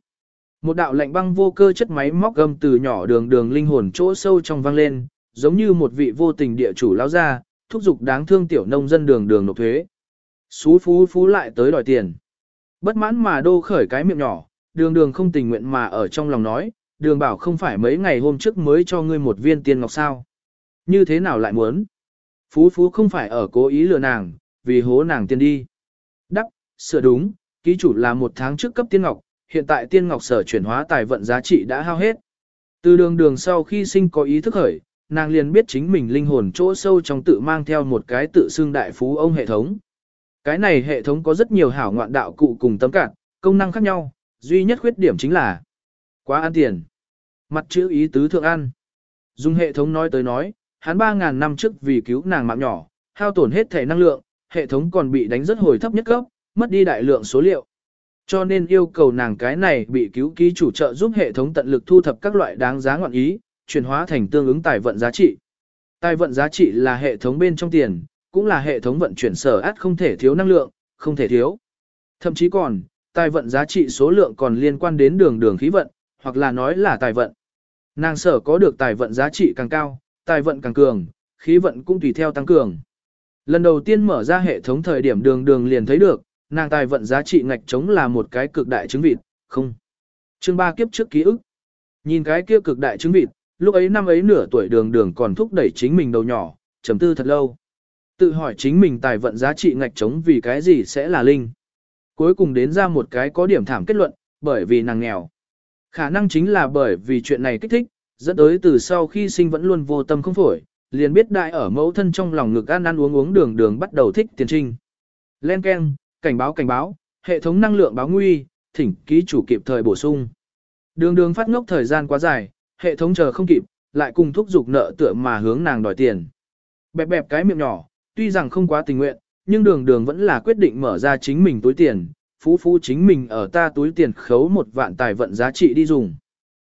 Một đạo lạnh băng vô cơ chất máy móc gầm từ nhỏ đường đường linh hồn chỗ sâu trong vang lên, giống như một vị vô tình địa chủ lão ra, thúc giục đáng thương tiểu nông dân đường đường nộp thuế. Xú phú phú lại tới đòi tiền. Bất mãn mà đô khởi cái miệng nhỏ, đường đường không tình nguyện mà ở trong lòng nói, đường bảo không phải mấy ngày hôm trước mới cho ngươi một viên tiền ngọc sao. Như thế nào lại muốn? Phú phú không phải ở cố ý lừa nàng, vì hố nàng tiền đi. Đắc, sửa đúng, ký chủ là một tháng trước cấp tiên ngọc, hiện tại tiên ngọc sở chuyển hóa tài vận giá trị đã hao hết. Từ đường đường sau khi sinh có ý thức khởi, nàng liền biết chính mình linh hồn chỗ sâu trong tự mang theo một cái tự xưng đại phú ông hệ thống. Cái này hệ thống có rất nhiều hảo ngoạn đạo cụ cùng tấm cạn, công năng khác nhau, duy nhất khuyết điểm chính là quá ăn tiền. Mặt chữ ý tứ thượng ăn. Dùng hệ thống nói tới nói, hắn 3.000 năm trước vì cứu nàng mạng nhỏ, hao tổn hết thể năng lượng, hệ thống còn bị đánh rất hồi thấp nhất cấp, mất đi đại lượng số liệu. Cho nên yêu cầu nàng cái này bị cứu ký chủ trợ giúp hệ thống tận lực thu thập các loại đáng giá ngọn ý, chuyển hóa thành tương ứng tài vận giá trị. Tài vận giá trị là hệ thống bên trong tiền, cũng là hệ thống vận chuyển sở át không thể thiếu năng lượng, không thể thiếu. Thậm chí còn, tài vận giá trị số lượng còn liên quan đến đường đường khí vận, hoặc là nói là tài vận. Nàng sở có được tài vận giá trị càng cao, tài vận càng cường, khí vận cũng tùy theo tăng cường. Lần đầu tiên mở ra hệ thống thời điểm đường đường liền thấy được, nàng tài vận giá trị ngạch trống là một cái cực đại chứng vịt, không. Chương 3 kiếp trước ký ức. Nhìn cái kia cực đại chứng vịt, lúc ấy năm ấy nửa tuổi đường đường còn thúc đẩy chính mình đầu nhỏ, chấm tư thật lâu. Tự hỏi chính mình tài vận giá trị ngạch trống vì cái gì sẽ là linh. Cuối cùng đến ra một cái có điểm thảm kết luận, bởi vì nàng nghèo. Khả năng chính là bởi vì chuyện này kích thích, dẫn tới từ sau khi sinh vẫn luôn vô tâm không phổi, liền biết đại ở mẫu thân trong lòng ngực ăn ăn uống uống đường đường bắt đầu thích tiền trinh. Len Ken, cảnh báo cảnh báo, hệ thống năng lượng báo nguy, thỉnh ký chủ kịp thời bổ sung. Đường đường phát ngốc thời gian quá dài, hệ thống chờ không kịp, lại cùng thúc giục nợ tựa mà hướng nàng đòi tiền. Bẹp bẹp cái miệng nhỏ, tuy rằng không quá tình nguyện, nhưng đường đường vẫn là quyết định mở ra chính mình túi tiền, phú phú chính mình ở ta túi tiền khấu một vạn tài vận giá trị đi dùng.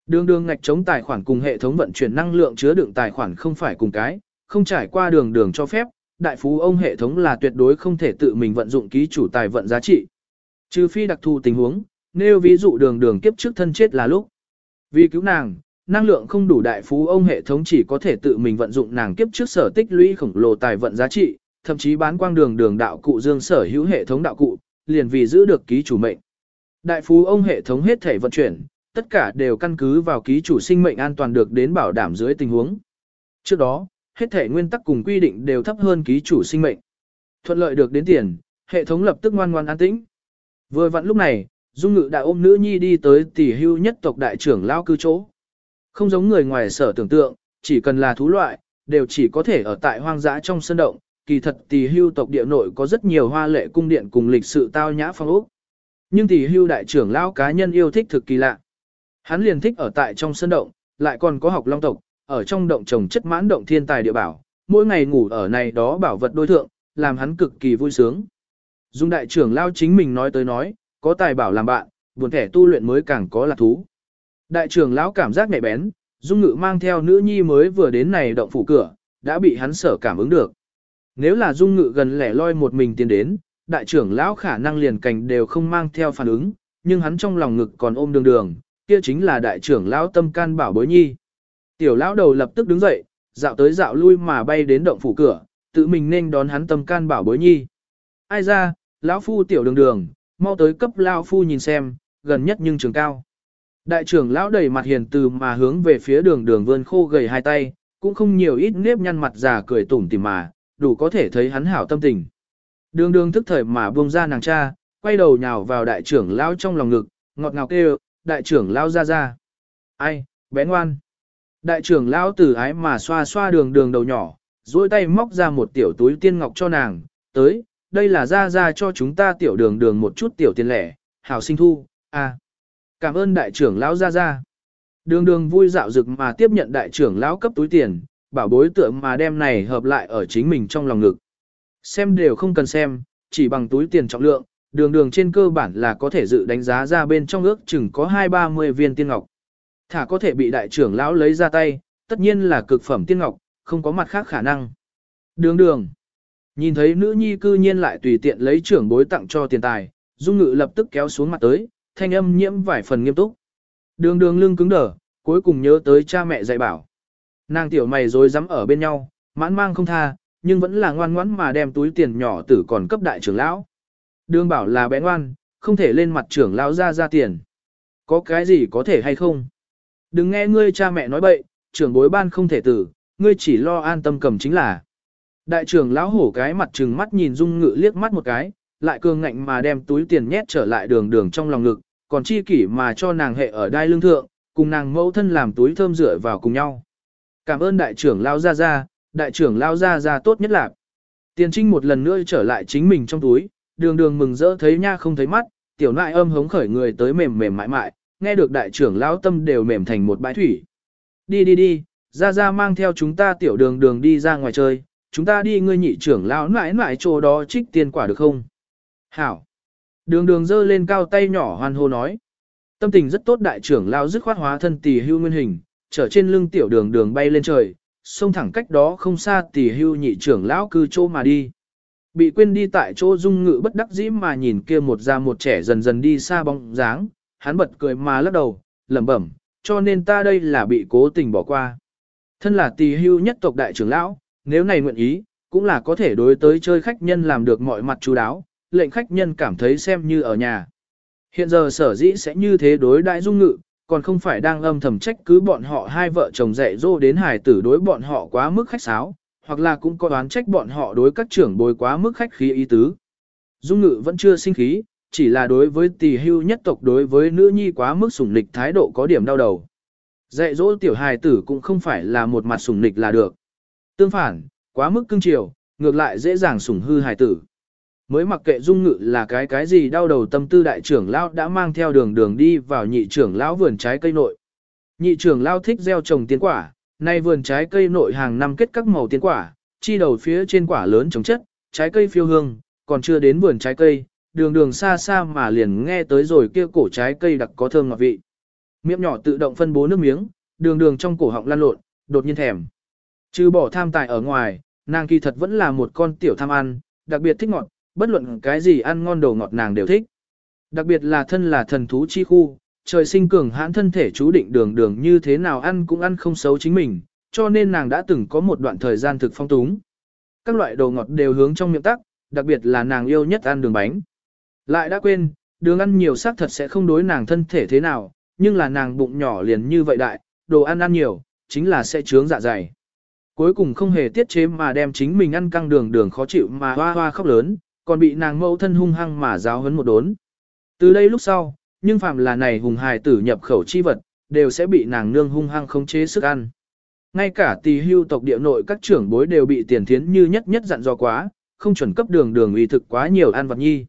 Đường đường ngạch chống tài khoản cùng hệ thống vận chuyển năng lượng chứa đựng tài khoản không phải cùng cái, không trải qua đường đường cho phép, đại phú ông hệ thống là tuyệt đối không thể tự mình vận dụng ký chủ tài vận giá trị. Trừ phi đặc thù tình huống, nêu ví dụ đường đường kiếp trước thân chết là lúc. Vì cứu nàng, năng lượng không đủ đại phú ông hệ thống chỉ có thể tự mình vận dụng nàng kiếp trước sở tích lũy khổng lồ tài vận giá trị, thậm chí bán quang đường đường đạo cụ dương sở hữu hệ thống đạo cụ, liền vì giữ được ký chủ mệnh. Đại phú ông hệ thống hết thể vận chuyển, tất cả đều căn cứ vào ký chủ sinh mệnh an toàn được đến bảo đảm dưới tình huống. Trước đó, hết thể nguyên tắc cùng quy định đều thấp hơn ký chủ sinh mệnh. Thuận lợi được đến tiền, hệ thống lập tức ngoan ngoan an tĩnh. Vừa vặn lúc này, Dung Ngự đã ôm nữ nhi đi tới tỷ hưu nhất tộc đại trưởng lao cư chỗ. Không giống người ngoài sở tưởng tượng, chỉ cần là thú loại, đều chỉ có thể ở tại hoang dã trong sân động, kỳ thật tỷ hưu tộc địa nội có rất nhiều hoa lệ cung điện cùng lịch sự tao nhã phong ốc. Nhưng tỷ hưu đại trưởng lao cá nhân yêu thích thực kỳ lạ. Hắn liền thích ở tại trong sân động, lại còn có học long tộc, ở trong động trồng chất mãn động thiên tài địa bảo, mỗi ngày ngủ ở này đó bảo vật đối thượng, làm hắn cực kỳ vui sướng. Dung đại trưởng lao chính mình nói tới nói, có tài bảo làm bạn, buồn thẻ tu luyện mới càng có lạc thú. Đại trưởng lão cảm giác nhạy bén, Dung Ngự mang theo nữ nhi mới vừa đến này động phủ cửa, đã bị hắn sở cảm ứng được. Nếu là Dung Ngự gần lẻ loi một mình tiến đến, đại trưởng lão khả năng liền cảnh đều không mang theo phản ứng, nhưng hắn trong lòng ngực còn ôm đường đường, kia chính là đại trưởng lão tâm can bảo bối nhi. Tiểu lão đầu lập tức đứng dậy, dạo tới dạo lui mà bay đến động phủ cửa, tự mình nên đón hắn tâm can bảo bối nhi. Ai ra, lão phu tiểu đường đường, mau tới cấp lão phu nhìn xem, gần nhất nhưng trường cao. Đại trưởng lão đầy mặt hiền từ mà hướng về phía đường đường vươn khô gầy hai tay, cũng không nhiều ít nếp nhăn mặt già cười tủm tỉm mà, đủ có thể thấy hắn hảo tâm tình. Đường đường thức thời mà buông ra nàng cha, quay đầu nhào vào đại trưởng lão trong lòng ngực, ngọt ngào kêu, đại trưởng lão ra ra. Ai, bé ngoan. Đại trưởng lão tử ái mà xoa xoa đường đường đầu nhỏ, duỗi tay móc ra một tiểu túi tiên ngọc cho nàng, tới, đây là ra ra cho chúng ta tiểu đường đường một chút tiểu tiền lẻ, hảo sinh thu, à. Cảm ơn đại trưởng lão ra ra. Đường đường vui dạo dực mà tiếp nhận đại trưởng lão cấp túi tiền, bảo bối tượng mà đem này hợp lại ở chính mình trong lòng ngực. Xem đều không cần xem, chỉ bằng túi tiền trọng lượng, đường đường trên cơ bản là có thể dự đánh giá ra bên trong ước chừng có 2-30 viên tiên ngọc. Thả có thể bị đại trưởng lão lấy ra tay, tất nhiên là cực phẩm tiên ngọc, không có mặt khác khả năng. Đường đường. Nhìn thấy nữ nhi cư nhiên lại tùy tiện lấy trưởng bối tặng cho tiền tài, dung ngự lập tức kéo xuống mặt tới, thanh âm nhiễm vài phần nghiêm túc. Đường đường lưng cứng đờ, cuối cùng nhớ tới cha mẹ dạy bảo. Nàng tiểu mày rồi dám ở bên nhau, mãn mang không tha, nhưng vẫn là ngoan ngoãn mà đem túi tiền nhỏ tử còn cấp đại trưởng lão. Đường bảo là bé ngoan, không thể lên mặt trưởng lão ra ra tiền. Có cái gì có thể hay không? Đừng nghe ngươi cha mẹ nói bậy, trưởng bối ban không thể tử, ngươi chỉ lo an tâm cầm chính là. Đại trưởng lão hổ cái mặt trừng mắt nhìn dung ngự liếc mắt một cái, lại cường ngạnh mà đem túi tiền nhét trở lại đường đường trong lòng ngực, còn chi kỷ mà cho nàng hệ ở đai lương thượng, cùng nàng mẫu thân làm túi thơm rửa vào cùng nhau. Cảm ơn đại trưởng lao ra ra, đại trưởng lao ra ra tốt nhất là. Tiền trinh một lần nữa trở lại chính mình trong túi, đường đường mừng rỡ thấy nha không thấy mắt, tiểu nại âm hống khởi người tới mềm mềm mại mại, nghe được đại trưởng lao tâm đều mềm thành một bãi thủy. Đi đi đi, ra ra mang theo chúng ta tiểu đường đường đi ra ngoài chơi, chúng ta đi ngươi nhị trưởng lão nãi nãi chỗ đó trích tiền quả được không? Hảo. Đường đường dơ lên cao tay nhỏ hoan hô nói. Tâm tình rất tốt đại trưởng lao dứt khoát hóa thân tỷ hưu nguyên hình, trở trên lưng tiểu đường đường bay lên trời, xông thẳng cách đó không xa tỷ hưu nhị trưởng lão cư chỗ mà đi. Bị quên đi tại chỗ dung ngự bất đắc dĩ mà nhìn kia một già một trẻ dần dần đi xa bóng dáng, hắn bật cười mà lắc đầu, lẩm bẩm, cho nên ta đây là bị cố tình bỏ qua. Thân là tỷ hưu nhất tộc đại trưởng lão, nếu này nguyện ý, cũng là có thể đối tới chơi khách nhân làm được mọi mặt chú đáo, lệnh khách nhân cảm thấy xem như ở nhà. Hiện giờ sở dĩ sẽ như thế đối đại dung ngự, còn không phải đang âm thầm trách cứ bọn họ hai vợ chồng dạy dỗ đến hài tử đối bọn họ quá mức khách sáo, hoặc là cũng có đoán trách bọn họ đối các trưởng bối quá mức khách khí ý tứ. Dung ngự vẫn chưa sinh khí, chỉ là đối với tỷ hưu nhất tộc đối với nữ nhi quá mức sủng lịch thái độ có điểm đau đầu. Dạy dỗ tiểu hài tử cũng không phải là một mặt sủng lịch là được. Tương phản, quá mức cưng chiều, ngược lại dễ dàng sủng hư hài tử mới mặc kệ dung ngự là cái cái gì đau đầu tâm tư đại trưởng lão đã mang theo đường đường đi vào nhị trưởng lão vườn trái cây nội. Nhị trưởng lão thích gieo trồng tiên quả, nay vườn trái cây nội hàng năm kết các màu tiên quả, chi đầu phía trên quả lớn trồng chất, trái cây phiêu hương, còn chưa đến vườn trái cây, đường đường xa xa mà liền nghe tới rồi kia cổ trái cây đặc có thơm ngọt vị. Miệng nhỏ tự động phân bố nước miếng, đường đường trong cổ họng lan lộn, đột nhiên thèm. Trừ bỏ tham tài ở ngoài, nàng kỳ thật vẫn là một con tiểu tham ăn, đặc biệt thích ngọt, bất luận cái gì ăn ngon đồ ngọt nàng đều thích. Đặc biệt là thân là thần thú chi khu, trời sinh cường hãn thân thể chú định đường đường như thế nào ăn cũng ăn không xấu chính mình, cho nên nàng đã từng có một đoạn thời gian thực phong túng. Các loại đồ ngọt đều hướng trong miệng tắc, đặc biệt là nàng yêu nhất ăn đường bánh. Lại đã quên, đường ăn nhiều xác thật sẽ không đối nàng thân thể thế nào, nhưng là nàng bụng nhỏ liền như vậy đại, đồ ăn ăn nhiều, chính là sẽ chướng dạ dày. Cuối cùng không hề tiết chế mà đem chính mình ăn căng đường đường khó chịu mà hoa hoa khóc lớn, còn bị nàng mẫu thân hung hăng mà giáo hấn một đốn. Từ đây lúc sau, nhưng phạm là này hùng hài tử nhập khẩu chi vật, đều sẽ bị nàng nương hung hăng khống chế sức ăn. Ngay cả tỳ hưu tộc địa nội các trưởng bối đều bị tiền thiến như nhất nhất dặn dò quá, không chuẩn cấp đường đường uy thực quá nhiều ăn vật nhi.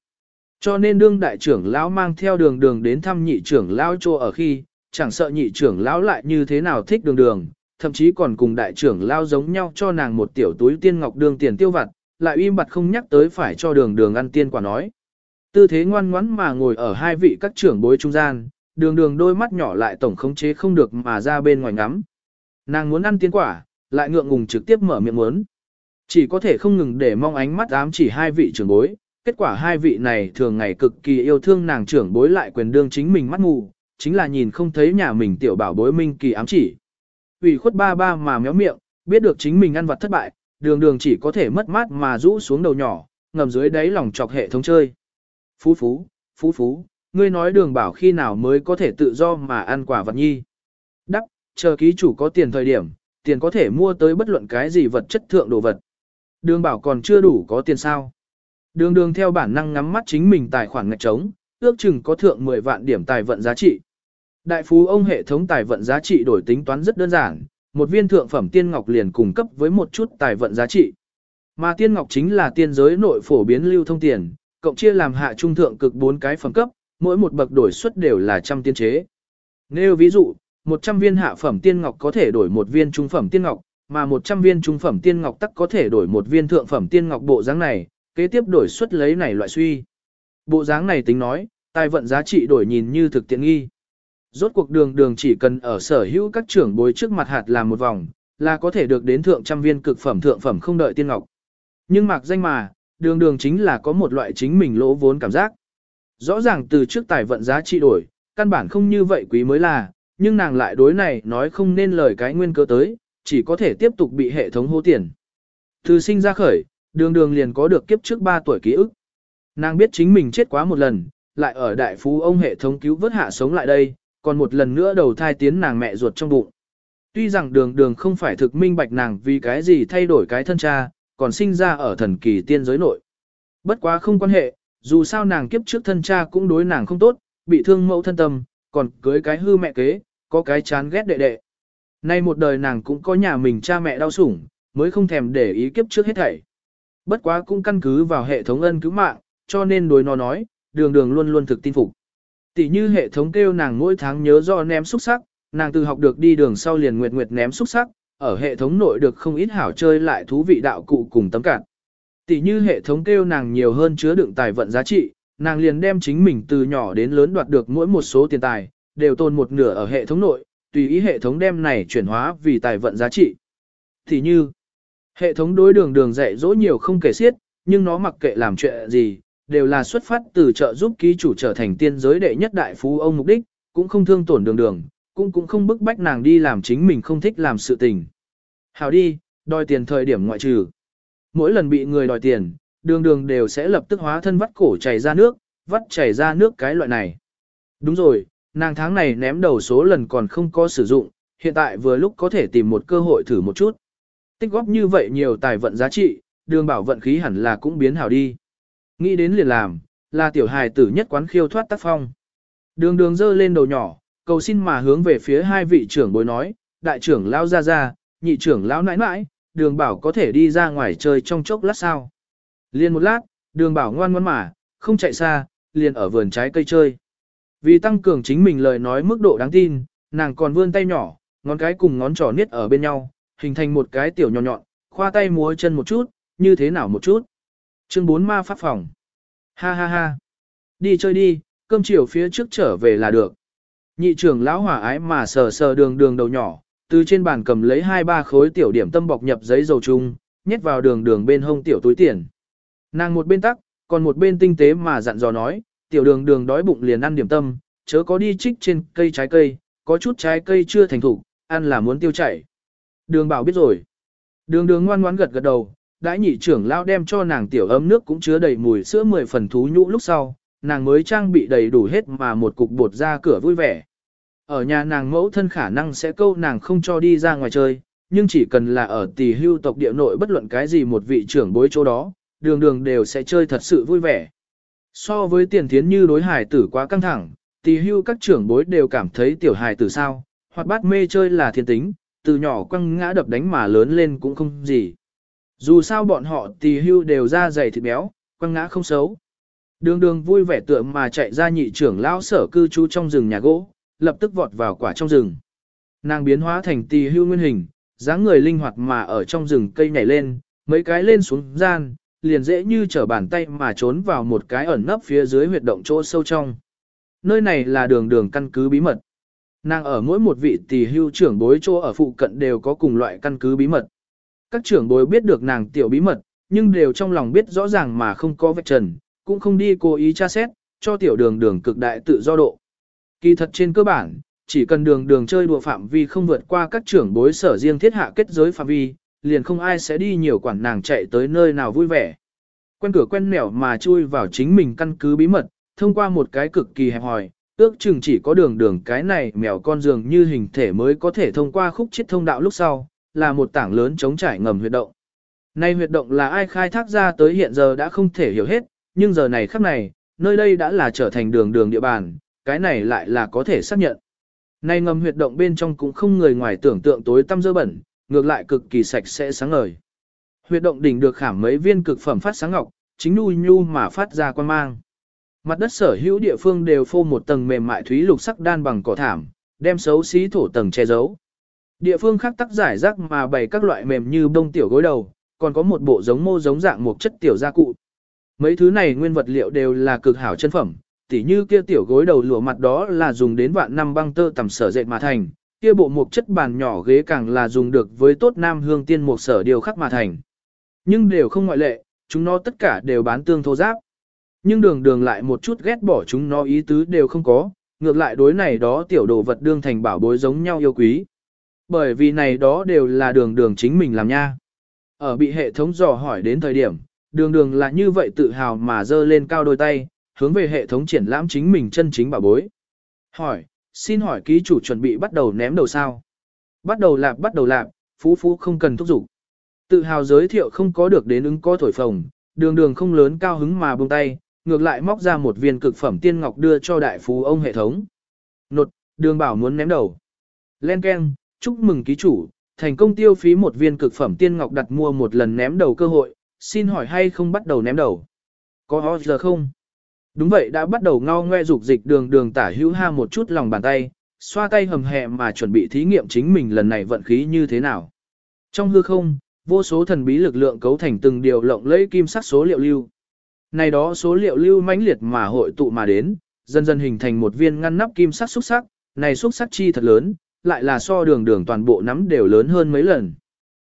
Cho nên đương đại trưởng lão mang theo đường đường đến thăm nhị trưởng lão chô ở khi, chẳng sợ nhị trưởng lão lại như thế nào thích đường đường, thậm chí còn cùng đại trưởng lão giống nhau cho nàng một tiểu túi tiên ngọc đương tiền tiêu vặt, lại im bặt không nhắc tới phải cho đường đường ăn tiên quả nói. Tư thế ngoan ngoãn mà ngồi ở hai vị các trưởng bối trung gian, đường đường đôi mắt nhỏ lại tổng khống chế không được mà ra bên ngoài ngắm. Nàng muốn ăn tiên quả, lại ngượng ngùng trực tiếp mở miệng muốn. Chỉ có thể không ngừng để mong ánh mắt ám chỉ hai vị trưởng bối, kết quả hai vị này thường ngày cực kỳ yêu thương nàng trưởng bối lại quyền đương chính mình mắt ngủ, chính là nhìn không thấy nhà mình tiểu bảo bối minh kỳ ám chỉ. ủy khuất ba ba mà méo miệng, biết được chính mình ăn vặt thất bại, đường đường chỉ có thể mất mát mà rũ xuống đầu nhỏ, ngầm dưới đáy lòng chọc hệ thống chơi. Phú phú, phú phú, ngươi nói đường bảo khi nào mới có thể tự do mà ăn quả vật nhi. Đắc, chờ ký chủ có tiền thời điểm, tiền có thể mua tới bất luận cái gì vật chất thượng đồ vật. Đường bảo còn chưa đủ có tiền sao. Đường đường theo bản năng ngắm mắt chính mình tài khoản ngạch trống, ước chừng có thượng 10 vạn điểm tài vận giá trị. Đại phú ông hệ thống tài vận giá trị đổi tính toán rất đơn giản, một viên thượng phẩm tiên ngọc liền cung cấp với một chút tài vận giá trị. Mà tiên ngọc chính là tiên giới nội phổ biến lưu thông tiền, cộng chia làm hạ trung thượng cực 4 cái phẩm cấp, mỗi một bậc đổi suất đều là trăm tiên chế. Nếu ví dụ, 100 viên hạ phẩm tiên ngọc có thể đổi một viên trung phẩm tiên ngọc, mà 100 viên trung phẩm tiên ngọc tắc có thể đổi một viên thượng phẩm tiên ngọc bộ dáng này, kế tiếp đổi suất lấy này loại suy. Bộ dáng này tính nói, tài vận giá trị đổi nhìn như thực tiện nghi. Rốt cuộc đường đường chỉ cần ở sở hữu các trưởng bối trước mặt hạt làm một vòng, là có thể được đến thượng trăm viên cực phẩm thượng phẩm không đợi tiên ngọc. Nhưng mạc danh mà, đường đường chính là có một loại chính mình lỗ vốn cảm giác. Rõ ràng từ trước tài vận giá trị đổi, căn bản không như vậy quý mới là, nhưng nàng lại đối này nói không nên lời cái nguyên cơ tới, chỉ có thể tiếp tục bị hệ thống hô tiền. Từ sinh ra khởi, đường đường liền có được kiếp trước 3 tuổi ký ức. Nàng biết chính mình chết quá một lần, lại ở đại phú ông hệ thống cứu vớt hạ sống lại đây, còn một lần nữa đầu thai tiến nàng mẹ ruột trong bụng. Tuy rằng đường đường không phải thực minh bạch nàng vì cái gì thay đổi cái thân cha, còn sinh ra ở thần kỳ tiên giới nội. Bất quá không quan hệ, dù sao nàng kiếp trước thân cha cũng đối nàng không tốt, bị thương mẫu thân tâm, còn cưới cái hư mẹ kế, có cái chán ghét đệ đệ. Nay một đời nàng cũng có nhà mình cha mẹ đau sủng, mới không thèm để ý kiếp trước hết thảy. Bất quá cũng căn cứ vào hệ thống ân cứu mạng, cho nên đối nó nói, đường đường luôn luôn thực tin phục. Tỷ như hệ thống kêu nàng mỗi tháng nhớ do ném xúc sắc, nàng từ học được đi đường sau liền nguyệt nguyệt ném xúc sắc, ở hệ thống nội được không ít hảo chơi lại thú vị đạo cụ cùng tấm cản. Tỷ như hệ thống kêu nàng nhiều hơn chứa đựng tài vận giá trị, nàng liền đem chính mình từ nhỏ đến lớn đoạt được mỗi một số tiền tài, đều tồn một nửa ở hệ thống nội, tùy ý hệ thống đem này chuyển hóa vì tài vận giá trị. Tỷ như, hệ thống đối đường đường dạy dỗ nhiều không kể xiết, nhưng nó mặc kệ làm chuyện gì, đều là xuất phát từ trợ giúp ký chủ trở thành tiên giới đệ nhất đại phú ông mục đích, cũng không thương tổn đường đường, cũng cũng không bức bách nàng đi làm chính mình không thích làm sự tình. Hào đi, đòi tiền thời điểm ngoại trừ. Mỗi lần bị người đòi tiền, đường đường đều sẽ lập tức hóa thân vắt cổ chảy ra nước, vắt chảy ra nước cái loại này. Đúng rồi, nàng tháng này ném đầu số lần còn không có sử dụng, hiện tại vừa lúc có thể tìm một cơ hội thử một chút. Tích góp như vậy nhiều tài vận giá trị, đường bảo vận khí hẳn là cũng biến hảo đi. Nghĩ đến liền làm, là tiểu hài tử nhất quán khiêu thoát tác phong. Đường đường dơ lên đầu nhỏ, cầu xin mà hướng về phía hai vị trưởng bối nói, đại trưởng lao ra ra, nhị trưởng lão nãi nãi, đường bảo có thể đi ra ngoài chơi trong chốc lát sao. Liền một lát, đường bảo ngoan ngoan mà, không chạy xa, liền ở vườn trái cây chơi. Vì tăng cường chính mình lời nói mức độ đáng tin, nàng còn vươn tay nhỏ, ngón cái cùng ngón trỏ niết ở bên nhau, hình thành một cái tiểu nhỏ nhọn, khoa tay múa chân một chút, như thế nào một chút. Chương 4 ma pháp phòng. Ha ha ha. Đi chơi đi, cơm chiều phía trước trở về là được. Nhị trưởng lão hỏa ái mà sờ sờ đường đường đầu nhỏ, từ trên bàn cầm lấy hai ba khối tiểu điểm tâm bọc nhập giấy dầu chung, nhét vào đường đường bên hông tiểu túi tiền. Nàng một bên tắc, còn một bên tinh tế mà dặn dò nói, tiểu đường đường đói bụng liền ăn điểm tâm, chớ có đi trích trên cây trái cây, có chút trái cây chưa thành thủ, ăn là muốn tiêu chảy. Đường bảo biết rồi. Đường đường ngoan ngoãn gật gật đầu, đãi nhị trưởng lao đem cho nàng tiểu ấm nước cũng chứa đầy mùi sữa mười phần thú nhũ lúc sau, nàng mới trang bị đầy đủ hết mà một cục bột ra cửa vui vẻ. Ở nhà nàng mẫu thân khả năng sẽ câu nàng không cho đi ra ngoài chơi, nhưng chỉ cần là ở tỷ hưu tộc địa nội bất luận cái gì một vị trưởng bối chỗ đó, đường đường đều sẽ chơi thật sự vui vẻ. So với tiền thiến như đối hải tử quá căng thẳng, tỷ hưu các trưởng bối đều cảm thấy tiểu hải tử sao, hoặc bát mê chơi là thiên tính, từ nhỏ quăng ngã đập đánh mà lớn lên cũng không gì. Dù sao bọn họ Tì hưu đều ra dày thịt béo, quăng ngã không xấu. Đường đường vui vẻ tượng mà chạy ra nhị trưởng lão sở cư trú trong rừng nhà gỗ, lập tức vọt vào quả trong rừng. Nàng biến hóa thành Tì hưu nguyên hình, dáng người linh hoạt mà ở trong rừng cây nhảy lên, mấy cái lên xuống gian, liền dễ như trở bàn tay mà trốn vào một cái ẩn nấp phía dưới huyệt động chỗ sâu trong. Nơi này là đường đường căn cứ bí mật. Nàng ở mỗi một vị tỷ hưu trưởng bối chỗ ở phụ cận đều có cùng loại căn cứ bí mật. Các trưởng bối biết được nàng tiểu bí mật, nhưng đều trong lòng biết rõ ràng mà không có vạch trần, cũng không đi cố ý tra xét, cho tiểu đường đường cực đại tự do độ. Kỳ thật trên cơ bản, chỉ cần đường đường chơi đùa phạm vi không vượt qua các trưởng bối sở riêng thiết hạ kết giới phạm vi, liền không ai sẽ đi nhiều quản nàng chạy tới nơi nào vui vẻ. Quen cửa quen nẻo mà chui vào chính mình căn cứ bí mật, thông qua một cái cực kỳ hẹp hòi, ước chừng chỉ có đường đường cái này mèo con dường như hình thể mới có thể thông qua khúc chết thông đạo lúc sau, là một tảng lớn chống trải ngầm huyệt động. Nay huyệt động là ai khai thác ra tới hiện giờ đã không thể hiểu hết, nhưng giờ này khắc này, nơi đây đã là trở thành đường đường địa bàn, cái này lại là có thể xác nhận. Nay ngầm huyệt động bên trong cũng không người ngoài tưởng tượng tối tăm dơ bẩn, ngược lại cực kỳ sạch sẽ sáng ngời. Huyệt động đỉnh được khảm mấy viên cực phẩm phát sáng ngọc, chính nhu nhu mà phát ra quan mang. Mặt đất sở hữu địa phương đều phô một tầng mềm mại thúy lục sắc đan bằng cỏ thảm, đem xấu xí thổ tầng che giấu. Địa phương khác tắc giải rác mà bày các loại mềm như bông tiểu gối đầu, còn có một bộ giống mô giống dạng một chất tiểu gia cụ. Mấy thứ này nguyên vật liệu đều là cực hảo chân phẩm, tỉ như kia tiểu gối đầu lụa mặt đó là dùng đến vạn năm băng tơ tầm sở dệt mà thành, kia bộ một chất bàn nhỏ ghế càng là dùng được với tốt nam hương tiên một sở điều khắc mà thành. Nhưng đều không ngoại lệ, chúng nó tất cả đều bán tương thô giáp. Nhưng đường đường lại một chút ghét bỏ chúng nó ý tứ đều không có, ngược lại đối này đó tiểu đồ vật đương thành bảo bối giống nhau yêu quý. Bởi vì này đó đều là đường đường chính mình làm nha. Ở bị hệ thống dò hỏi đến thời điểm, đường đường là như vậy tự hào mà dơ lên cao đôi tay, hướng về hệ thống triển lãm chính mình chân chính bảo bối. Hỏi, xin hỏi ký chủ chuẩn bị bắt đầu ném đầu sao? Bắt đầu lạp bắt đầu lạp, phú phú không cần thúc giục. Tự hào giới thiệu không có được đến ứng có thổi phồng, đường đường không lớn cao hứng mà buông tay, ngược lại móc ra một viên cực phẩm tiên ngọc đưa cho đại phú ông hệ thống. Nột, đường bảo muốn ném đầu. Len Ken, chúc mừng ký chủ, thành công tiêu phí một viên cực phẩm tiên ngọc đặt mua một lần ném đầu cơ hội, xin hỏi hay không bắt đầu ném đầu? Có ho giờ không? Đúng vậy đã bắt đầu ngao ngoe dục dịch đường đường tả hữu ha một chút lòng bàn tay, xoa tay hầm hẹ mà chuẩn bị thí nghiệm chính mình lần này vận khí như thế nào. Trong hư không, vô số thần bí lực lượng cấu thành từng điều lộng lẫy kim sắc số liệu lưu. Này đó số liệu lưu mãnh liệt mà hội tụ mà đến, dần dần hình thành một viên ngăn nắp kim sắc xúc sắc, này xúc sắc chi thật lớn, lại là so đường đường toàn bộ nắm đều lớn hơn mấy lần.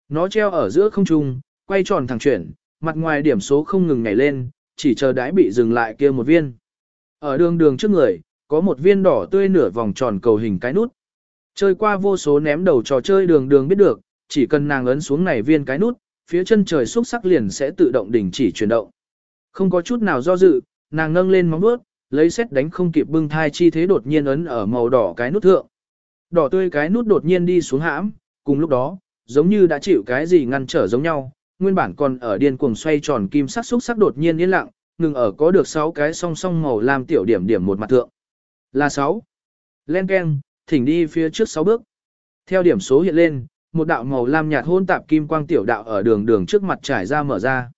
Nó treo ở giữa không trung, quay tròn thẳng chuyển, mặt ngoài điểm số không ngừng nhảy lên, chỉ chờ đãi bị dừng lại kia một viên. Ở đường đường trước người, có một viên đỏ tươi nửa vòng tròn cầu hình cái nút. Chơi qua vô số ném đầu trò chơi đường đường biết được, chỉ cần nàng ấn xuống này viên cái nút, phía chân trời xúc sắc liền sẽ tự động đình chỉ chuyển động. Không có chút nào do dự, nàng nâng lên móng vuốt, lấy xét đánh không kịp bưng thai chi thế đột nhiên ấn ở màu đỏ cái nút thượng. Đỏ tươi cái nút đột nhiên đi xuống hãm, cùng lúc đó, giống như đã chịu cái gì ngăn trở giống nhau, nguyên bản còn ở điên cuồng xoay tròn kim sắc xúc sắc đột nhiên yên lặng, ngừng ở có được 6 cái song song màu lam tiểu điểm điểm một mặt thượng. Là 6. Len keng, thỉnh đi phía trước 6 bước. Theo điểm số hiện lên, một đạo màu lam nhạt hôn tạp kim quang tiểu đạo ở đường đường trước mặt trải ra mở ra.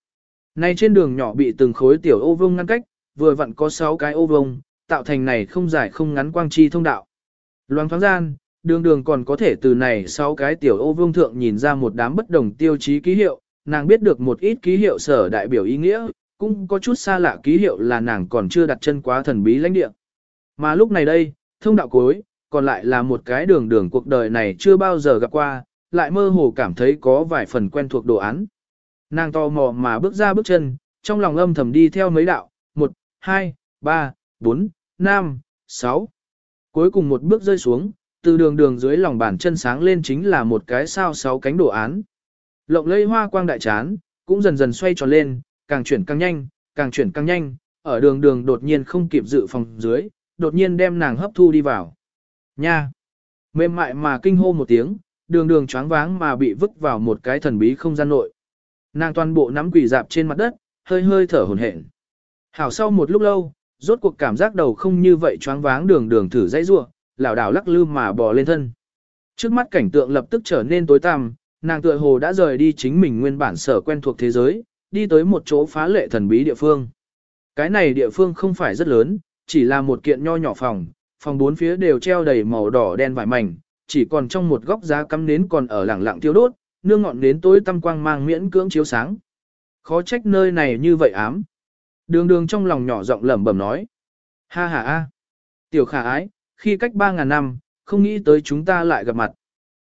Này trên đường nhỏ bị từng khối tiểu ô vông ngăn cách, vừa vặn có 6 cái ô vông, tạo thành này không dài không ngắn quang chi thông đạo. Loan thoáng gian, đường đường còn có thể từ này sau cái tiểu ô vương thượng nhìn ra một đám bất đồng tiêu chí ký hiệu, nàng biết được một ít ký hiệu sở đại biểu ý nghĩa, cũng có chút xa lạ ký hiệu là nàng còn chưa đặt chân quá thần bí lãnh địa. Mà lúc này đây, thông đạo cuối, còn lại là một cái đường đường cuộc đời này chưa bao giờ gặp qua, lại mơ hồ cảm thấy có vài phần quen thuộc đồ án. Nàng to mò mà bước ra bước chân, trong lòng âm thầm đi theo mấy đạo, 1, 2, 3, 4, 5, 6. Cuối cùng một bước rơi xuống, từ đường đường dưới lòng bàn chân sáng lên chính là một cái sao sáu cánh đồ án. Lộng lây hoa quang đại chán, cũng dần dần xoay tròn lên, càng chuyển càng nhanh, càng chuyển càng nhanh, ở đường đường đột nhiên không kịp dự phòng dưới, đột nhiên đem nàng hấp thu đi vào. Nha! Mềm mại mà kinh hô một tiếng, đường đường choáng váng mà bị vứt vào một cái thần bí không gian nội. Nàng toàn bộ nắm quỷ dạp trên mặt đất, hơi hơi thở hồn hển. Hảo sau một lúc lâu, rốt cuộc cảm giác đầu không như vậy choáng váng đường đường thử dãy rua, lảo đảo lắc lư mà bò lên thân. Trước mắt cảnh tượng lập tức trở nên tối tăm, nàng tựa hồ đã rời đi chính mình nguyên bản sở quen thuộc thế giới, đi tới một chỗ phá lệ thần bí địa phương. Cái này địa phương không phải rất lớn, chỉ là một kiện nho nhỏ phòng, phòng bốn phía đều treo đầy màu đỏ đen vải mảnh, chỉ còn trong một góc giá cắm nến còn ở lẳng lặng tiêu đốt, nương ngọn nến tối tăm quang mang miễn cưỡng chiếu sáng. Khó trách nơi này như vậy ám. Đường đường trong lòng nhỏ giọng lẩm bẩm nói. Ha ha a, Tiểu khả ái, khi cách 3.000 năm, không nghĩ tới chúng ta lại gặp mặt.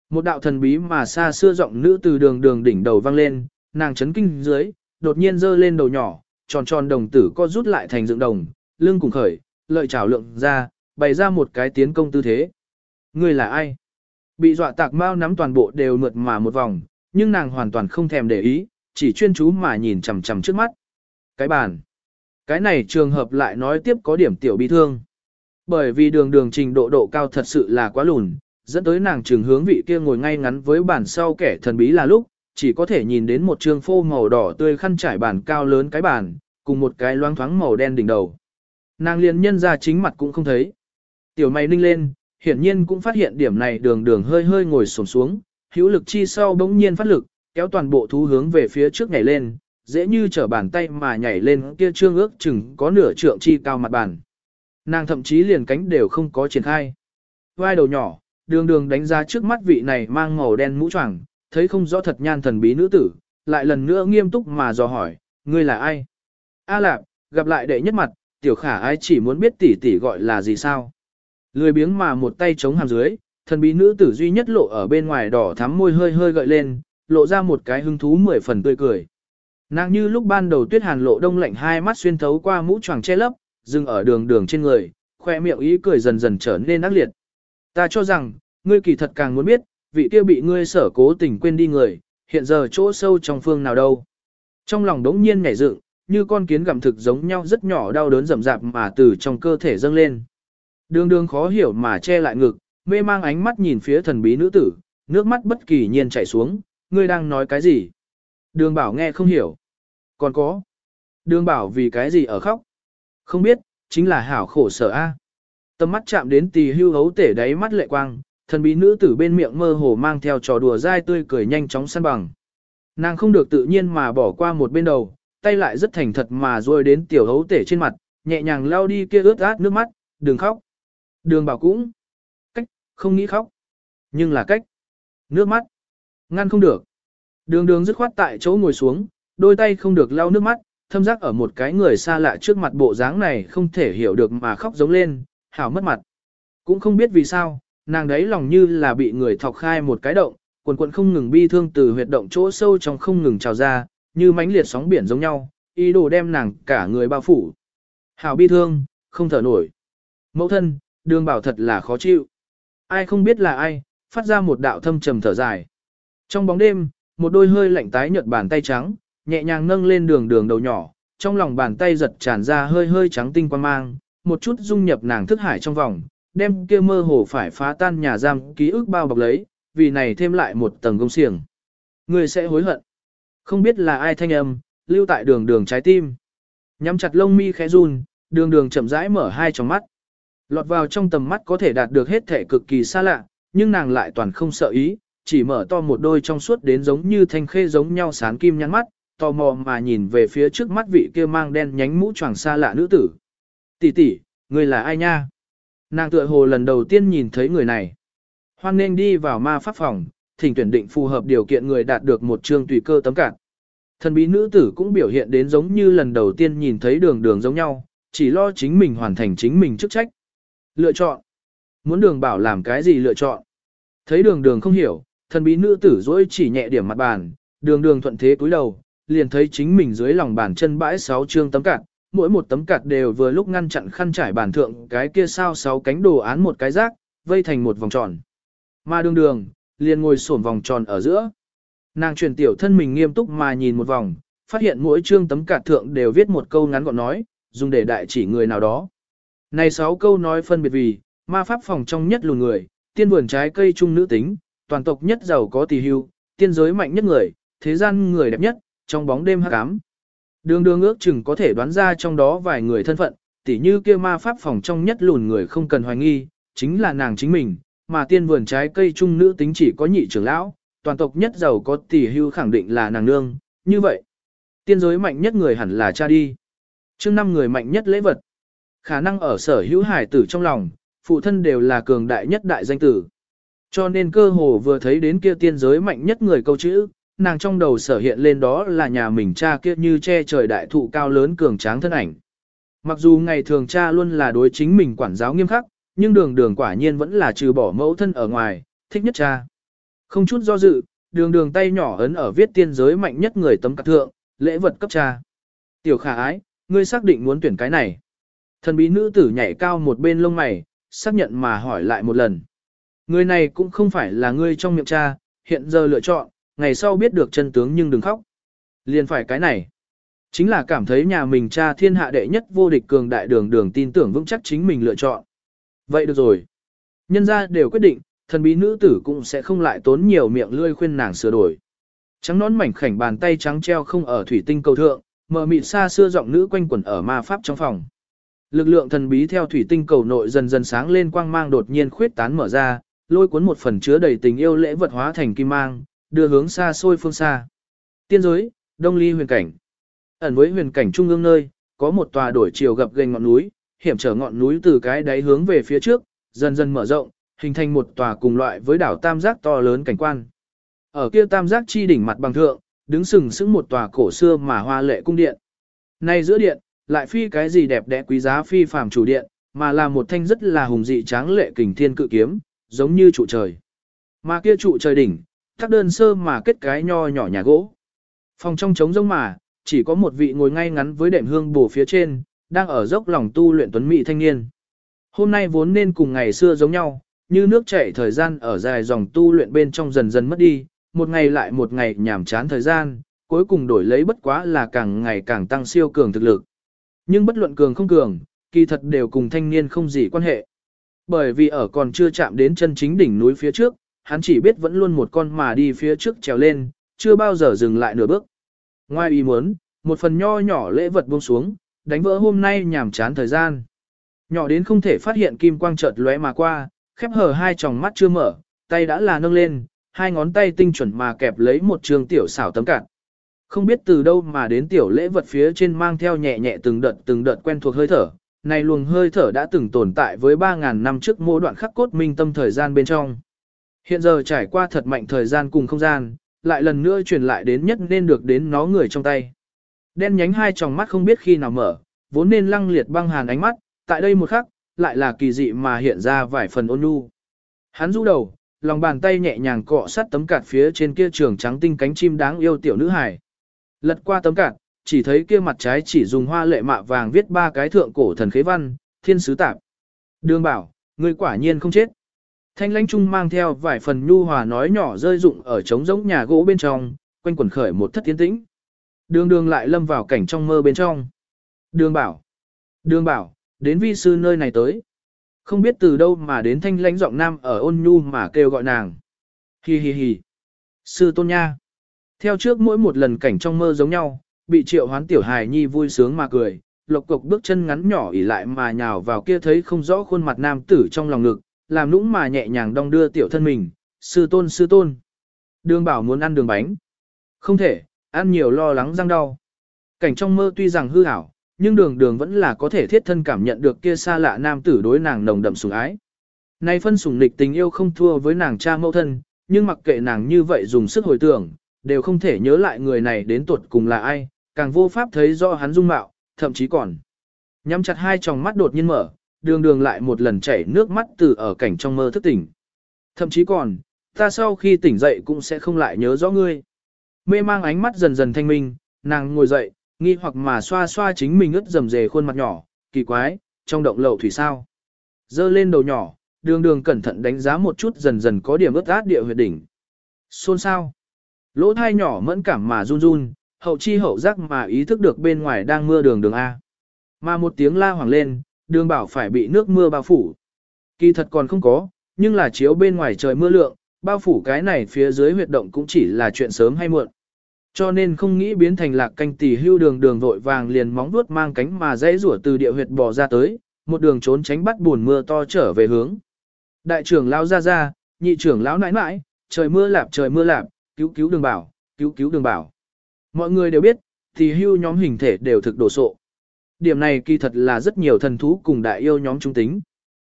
Một đạo thần bí mà xa xưa giọng nữ từ đường đường đỉnh đầu vang lên, nàng chấn kinh dưới, đột nhiên giơ lên đầu nhỏ, tròn tròn đồng tử co rút lại thành dựng đồng, lưng cùng khởi, lợi trảo lượng ra, bày ra một cái tiến công tư thế. Người là ai? Bị dọa tạc mau nắm toàn bộ đều mượt mà một vòng, nhưng nàng hoàn toàn không thèm để ý, chỉ chuyên chú mà nhìn chằm chằm trước mắt. Cái bàn. Cái này trường hợp lại nói tiếp có điểm tiểu bi thương. Bởi vì đường đường trình độ độ cao thật sự là quá lùn, dẫn tới nàng trường hướng vị kia ngồi ngay ngắn với bản sau kẻ thần bí là lúc, chỉ có thể nhìn đến một trường phô màu đỏ tươi khăn trải bàn cao lớn cái bàn, cùng một cái loáng thoáng màu đen đỉnh đầu. Nàng liền nhân ra chính mặt cũng không thấy. Tiểu mày ninh lên, hiển nhiên cũng phát hiện điểm này đường đường hơi hơi ngồi sổm xuống, hữu lực chi sau bỗng nhiên phát lực, kéo toàn bộ thú hướng về phía trước nhảy lên, dễ như trở bàn tay mà nhảy lên kia trương ước chừng có nửa trượng chi cao mặt bàn. Nàng thậm chí liền cánh đều không có triển khai. Vai đầu nhỏ, đường đường đánh giá trước mắt vị này mang màu đen mũ choàng, thấy không rõ thật nhan thần bí nữ tử, lại lần nữa nghiêm túc mà dò hỏi, ngươi là ai? A Lạp, gặp lại đệ nhất mặt, tiểu khả ai chỉ muốn biết tỷ tỷ gọi là gì sao? Lười biếng mà một tay chống hàm dưới, thần bí nữ tử duy nhất lộ ở bên ngoài đỏ thắm môi hơi hơi gợi lên, lộ ra một cái hứng thú mười phần tươi cười. Nàng như lúc ban đầu tuyết hàn lộ đông lạnh hai mắt xuyên thấu qua mũ choàng che lấp, dừng ở đường đường trên người, khoe miệng ý cười dần dần trở nên ác liệt. Ta cho rằng, ngươi kỳ thật càng muốn biết, vị kia bị ngươi sở cố tình quên đi người, hiện giờ chỗ sâu trong phương nào đâu. Trong lòng đống nhiên nhảy dựng, như con kiến gặm thực giống nhau rất nhỏ đau đớn rầm rạp mà từ trong cơ thể dâng lên. Đường đường khó hiểu mà che lại ngực, mê mang ánh mắt nhìn phía thần bí nữ tử, nước mắt bất kỳ nhiên chảy xuống, ngươi đang nói cái gì? Đường bảo nghe không hiểu. Còn có. Đường bảo vì cái gì ở khóc? Không biết, chính là hảo khổ sở a. Tầm mắt chạm đến tì hưu hấu tể đáy mắt lệ quang, thần bí nữ tử bên miệng mơ hồ mang theo trò đùa dai tươi cười nhanh chóng săn bằng. Nàng không được tự nhiên mà bỏ qua một bên đầu, tay lại rất thành thật mà rồi đến tiểu hấu tể trên mặt, nhẹ nhàng lau đi kia ướt át nước mắt, đừng khóc. Đường bảo cũng. Cách, không nghĩ khóc. Nhưng là cách. Nước mắt. Ngăn không được. Đường đường dứt khoát tại chỗ ngồi xuống, đôi tay không được lau nước mắt, thâm giác ở một cái người xa lạ trước mặt bộ dáng này không thể hiểu được mà khóc giống lên, hảo mất mặt. Cũng không biết vì sao, nàng đấy lòng như là bị người thọc khai một cái động, quần quần không ngừng bi thương từ huyệt động chỗ sâu trong không ngừng trào ra, như mãnh liệt sóng biển giống nhau, ý đồ đem nàng cả người bao phủ. Hảo bi thương, không thở nổi. Mẫu thân, đường bảo thật là khó chịu. Ai không biết là ai, phát ra một đạo thâm trầm thở dài. Trong bóng đêm, một đôi hơi lạnh tái nhợt bàn tay trắng, nhẹ nhàng nâng lên đường đường đầu nhỏ, trong lòng bàn tay giật tràn ra hơi hơi trắng tinh quan mang, một chút dung nhập nàng thức hải trong vòng, đem kia mơ hồ phải phá tan nhà giam ký ức bao bọc lấy, vì này thêm lại một tầng công xiềng. Người sẽ hối hận. Không biết là ai thanh âm, lưu tại đường đường trái tim. Nhắm chặt lông mi khẽ run, đường đường chậm rãi mở hai tròng mắt. Lọt vào trong tầm mắt có thể đạt được hết thể cực kỳ xa lạ, nhưng nàng lại toàn không sợ ý, chỉ mở to một đôi trong suốt đến giống như thanh khê giống nhau sán kim nhăn mắt, tò mò mà nhìn về phía trước mắt vị kia mang đen nhánh mũ choàng xa lạ nữ tử. Tỷ tỷ, người là ai nha? Nàng tựa hồ lần đầu tiên nhìn thấy người này. Hoan nên đi vào ma pháp phòng, thỉnh tuyển định phù hợp điều kiện người đạt được một chương tùy cơ tấm cản. Thần bí nữ tử cũng biểu hiện đến giống như lần đầu tiên nhìn thấy đường đường giống nhau, chỉ lo chính mình hoàn thành chính mình chức trách. Lựa chọn. Muốn đường bảo làm cái gì lựa chọn. Thấy đường đường không hiểu, thần bí nữ tử dỗi chỉ nhẹ điểm mặt bàn, đường đường thuận thế cúi đầu, liền thấy chính mình dưới lòng bàn chân bãi sáu chương tấm cạt, mỗi một tấm cạt đều vừa lúc ngăn chặn khăn trải bàn thượng cái kia sao sáu cánh đồ án một cái rác, vây thành một vòng tròn. Mà đường đường, liền ngồi sổn vòng tròn ở giữa. Nàng truyền tiểu thân mình nghiêm túc mà nhìn một vòng, phát hiện mỗi chương tấm cạt thượng đều viết một câu ngắn gọn nói, dùng để đại chỉ người nào đó. Này sáu câu nói phân biệt vì, ma pháp phòng trong nhất lùn người, tiên vườn trái cây trung nữ tính, toàn tộc nhất giàu có tỷ hưu, tiên giới mạnh nhất người, thế gian người đẹp nhất, trong bóng đêm hắc ám. Đường đường ước chừng có thể đoán ra trong đó vài người thân phận, tỉ như kia ma pháp phòng trong nhất lùn người không cần hoài nghi, chính là nàng chính mình, mà tiên vườn trái cây trung nữ tính chỉ có nhị trưởng lão, toàn tộc nhất giàu có tỷ hưu khẳng định là nàng nương, như vậy. Tiên giới mạnh nhất người hẳn là cha đi. chương năm người mạnh nhất lễ vật. Khả năng ở sở hữu hải tử trong lòng, phụ thân đều là cường đại nhất đại danh tử. Cho nên cơ hồ vừa thấy đến kia tiên giới mạnh nhất người câu chữ, nàng trong đầu sở hiện lên đó là nhà mình cha kia như che trời đại thụ cao lớn cường tráng thân ảnh. Mặc dù ngày thường cha luôn là đối chính mình quản giáo nghiêm khắc, nhưng đường đường quả nhiên vẫn là trừ bỏ mẫu thân ở ngoài, thích nhất cha. Không chút do dự, đường đường tay nhỏ ấn ở viết tiên giới mạnh nhất người tấm cắt thượng, lễ vật cấp cha. Tiểu khả ái, ngươi xác định muốn tuyển cái này. Thần bí nữ tử nhảy cao một bên lông mày, xác nhận mà hỏi lại một lần. Người này cũng không phải là ngươi trong miệng cha, hiện giờ lựa chọn, ngày sau biết được chân tướng nhưng đừng khóc. Liền phải cái này. Chính là cảm thấy nhà mình cha thiên hạ đệ nhất vô địch cường đại đường đường tin tưởng vững chắc chính mình lựa chọn. Vậy được rồi. Nhân gia đều quyết định, thần bí nữ tử cũng sẽ không lại tốn nhiều miệng lươi khuyên nàng sửa đổi. Trắng nón mảnh khảnh bàn tay trắng treo không ở thủy tinh cầu thượng, mờ mịt xa xưa giọng nữ quanh quẩn ở ma pháp trong phòng. Lực lượng thần bí theo thủy tinh cầu nội dần dần sáng lên quang mang đột nhiên khuyết tán mở ra, lôi cuốn một phần chứa đầy tình yêu lễ vật hóa thành kim mang, đưa hướng xa xôi phương xa. Tiên giới, Đông Ly huyền cảnh. Ẩn với huyền cảnh trung ương nơi, có một tòa đổi chiều gập ghềnh ngọn núi, hiểm trở ngọn núi từ cái đáy hướng về phía trước, dần dần mở rộng, hình thành một tòa cùng loại với đảo tam giác to lớn cảnh quan. Ở kia tam giác chi đỉnh mặt bằng thượng, đứng sừng sững một tòa cổ xưa mà hoa lệ cung điện. Nay giữa điện, lại phi cái gì đẹp đẽ quý giá phi phàm chủ điện, mà là một thanh rất là hùng dị tráng lệ kình thiên cự kiếm, giống như trụ trời. Mà kia trụ trời đỉnh, thác đơn sơ mà kết cái nho nhỏ nhà gỗ. Phòng trong trống rông mà, chỉ có một vị ngồi ngay ngắn với đệm hương bổ phía trên, đang ở dốc lòng tu luyện tuấn mỹ thanh niên. Hôm nay vốn nên cùng ngày xưa giống nhau, như nước chảy thời gian ở dài dòng tu luyện bên trong dần dần mất đi, một ngày lại một ngày nhảm chán thời gian, cuối cùng đổi lấy bất quá là càng ngày càng tăng siêu cường thực lực. Nhưng bất luận cường không cường, kỳ thật đều cùng thanh niên không gì quan hệ. Bởi vì ở còn chưa chạm đến chân chính đỉnh núi phía trước, hắn chỉ biết vẫn luôn một con mà đi phía trước trèo lên, chưa bao giờ dừng lại nửa bước. Ngoài ý muốn, một phần nho nhỏ lễ vật buông xuống, đánh vỡ hôm nay nhảm chán thời gian. Nhỏ đến không thể phát hiện kim quang chợt lóe mà qua, khép hờ hai tròng mắt chưa mở, tay đã là nâng lên, hai ngón tay tinh chuẩn mà kẹp lấy một trường tiểu xảo tấm cạn. Không biết từ đâu mà đến tiểu lễ vật phía trên mang theo nhẹ nhẹ từng đợt từng đợt quen thuộc hơi thở, này luồng hơi thở đã từng tồn tại với 3.000 năm trước mỗi đoạn khắc cốt minh tâm thời gian bên trong. Hiện giờ trải qua thật mạnh thời gian cùng không gian, lại lần nữa truyền lại đến nhất nên được đến nó người trong tay. Đen nhánh hai tròng mắt không biết khi nào mở, vốn nên lăng liệt băng hàn ánh mắt, tại đây một khắc, lại là kỳ dị mà hiện ra vài phần ôn nhu. Hắn rũ đầu, lòng bàn tay nhẹ nhàng cọ sát tấm cạt phía trên kia trường trắng tinh cánh chim đáng yêu tiểu nữ hài. Lật qua tấm cạt, chỉ thấy kia mặt trái chỉ dùng hoa lệ mạ vàng viết ba cái thượng cổ thần khế văn, thiên sứ tạp. Đường bảo, người quả nhiên không chết. Thanh lãnh trung mang theo vài phần nhu hòa nói nhỏ rơi rụng ở trống rỗng nhà gỗ bên trong, quanh quẩn khởi một thất tiến tĩnh. Đường đường lại lâm vào cảnh trong mơ bên trong. Đường bảo, đường bảo, đến vi sư nơi này tới. Không biết từ đâu mà đến thanh lãnh giọng nam ở ôn nhu mà kêu gọi nàng. Hi hi hi. Sư tôn nha. Theo trước mỗi một lần cảnh trong mơ giống nhau, bị triệu hoán tiểu hài nhi vui sướng mà cười, lộc cộc bước chân ngắn nhỏ ỉ lại mà nhào vào kia thấy không rõ khuôn mặt nam tử trong lòng ngực, làm nũng mà nhẹ nhàng đong đưa tiểu thân mình, sư tôn sư tôn. Đường bảo muốn ăn đường bánh. Không thể, ăn nhiều lo lắng răng đau. Cảnh trong mơ tuy rằng hư ảo, nhưng đường đường vẫn là có thể thiết thân cảm nhận được kia xa lạ nam tử đối nàng nồng đậm sủng ái. Nay phân sủng nịch tình yêu không thua với nàng cha mẫu thân, nhưng mặc kệ nàng như vậy dùng sức hồi tưởng, đều không thể nhớ lại người này đến tuột cùng là ai, càng vô pháp thấy rõ hắn dung mạo, thậm chí còn. Nhắm chặt hai tròng mắt đột nhiên mở, đường đường lại một lần chảy nước mắt từ ở cảnh trong mơ thức tỉnh. Thậm chí còn, ta sau khi tỉnh dậy cũng sẽ không lại nhớ rõ ngươi. Mê mang ánh mắt dần dần thanh minh, nàng ngồi dậy, nghi hoặc mà xoa xoa chính mình ướt dầm dề khuôn mặt nhỏ, kỳ quái, trong động lậu thủy sao. Dơ lên đầu nhỏ, đường đường cẩn thận đánh giá một chút dần dần có điểm ướt át địa huyệt đỉnh. Xôn sao? Lỗ thai nhỏ mẫn cảm mà run run, hậu chi hậu giác mà ý thức được bên ngoài đang mưa đường đường A. Mà một tiếng la hoàng lên, đường bảo phải bị nước mưa bao phủ. Kỳ thật còn không có, nhưng là chiếu bên ngoài trời mưa lượng, bao phủ cái này phía dưới huyệt động cũng chỉ là chuyện sớm hay muộn. Cho nên không nghĩ biến thành lạc canh tỷ hưu đường đường vội vàng liền móng vuốt mang cánh mà dãy rủa từ địa huyệt bò ra tới, một đường trốn tránh bắt buồn mưa to trở về hướng. Đại trưởng lão ra ra, nhị trưởng lão nãi nãi, trời mưa lạp trời mưa lạp, cứu cứu đường bảo, cứu cứu đường bảo. Mọi người đều biết, thì hưu nhóm hình thể đều thực đồ sộ. Điểm này kỳ thật là rất nhiều thần thú cùng đại yêu nhóm trung tính.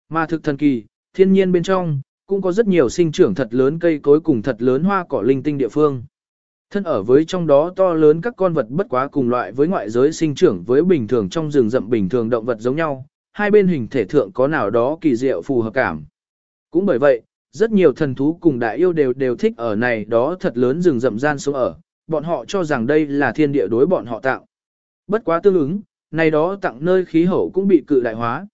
Mà thực thần kỳ, thiên nhiên bên trong, cũng có rất nhiều sinh trưởng thật lớn cây cối cùng thật lớn hoa cỏ linh tinh địa phương. Thân ở với trong đó to lớn các con vật bất quá cùng loại với ngoại giới sinh trưởng với bình thường trong rừng rậm bình thường động vật giống nhau, hai bên hình thể thượng có nào đó kỳ diệu phù hợp cảm. Cũng bởi vậy, rất nhiều thần thú cùng đại yêu đều đều thích ở này đó thật lớn rừng rậm gian sống ở, bọn họ cho rằng đây là thiên địa đối bọn họ tạo. Bất quá tương ứng, này đó tặng nơi khí hậu cũng bị cự đại hóa.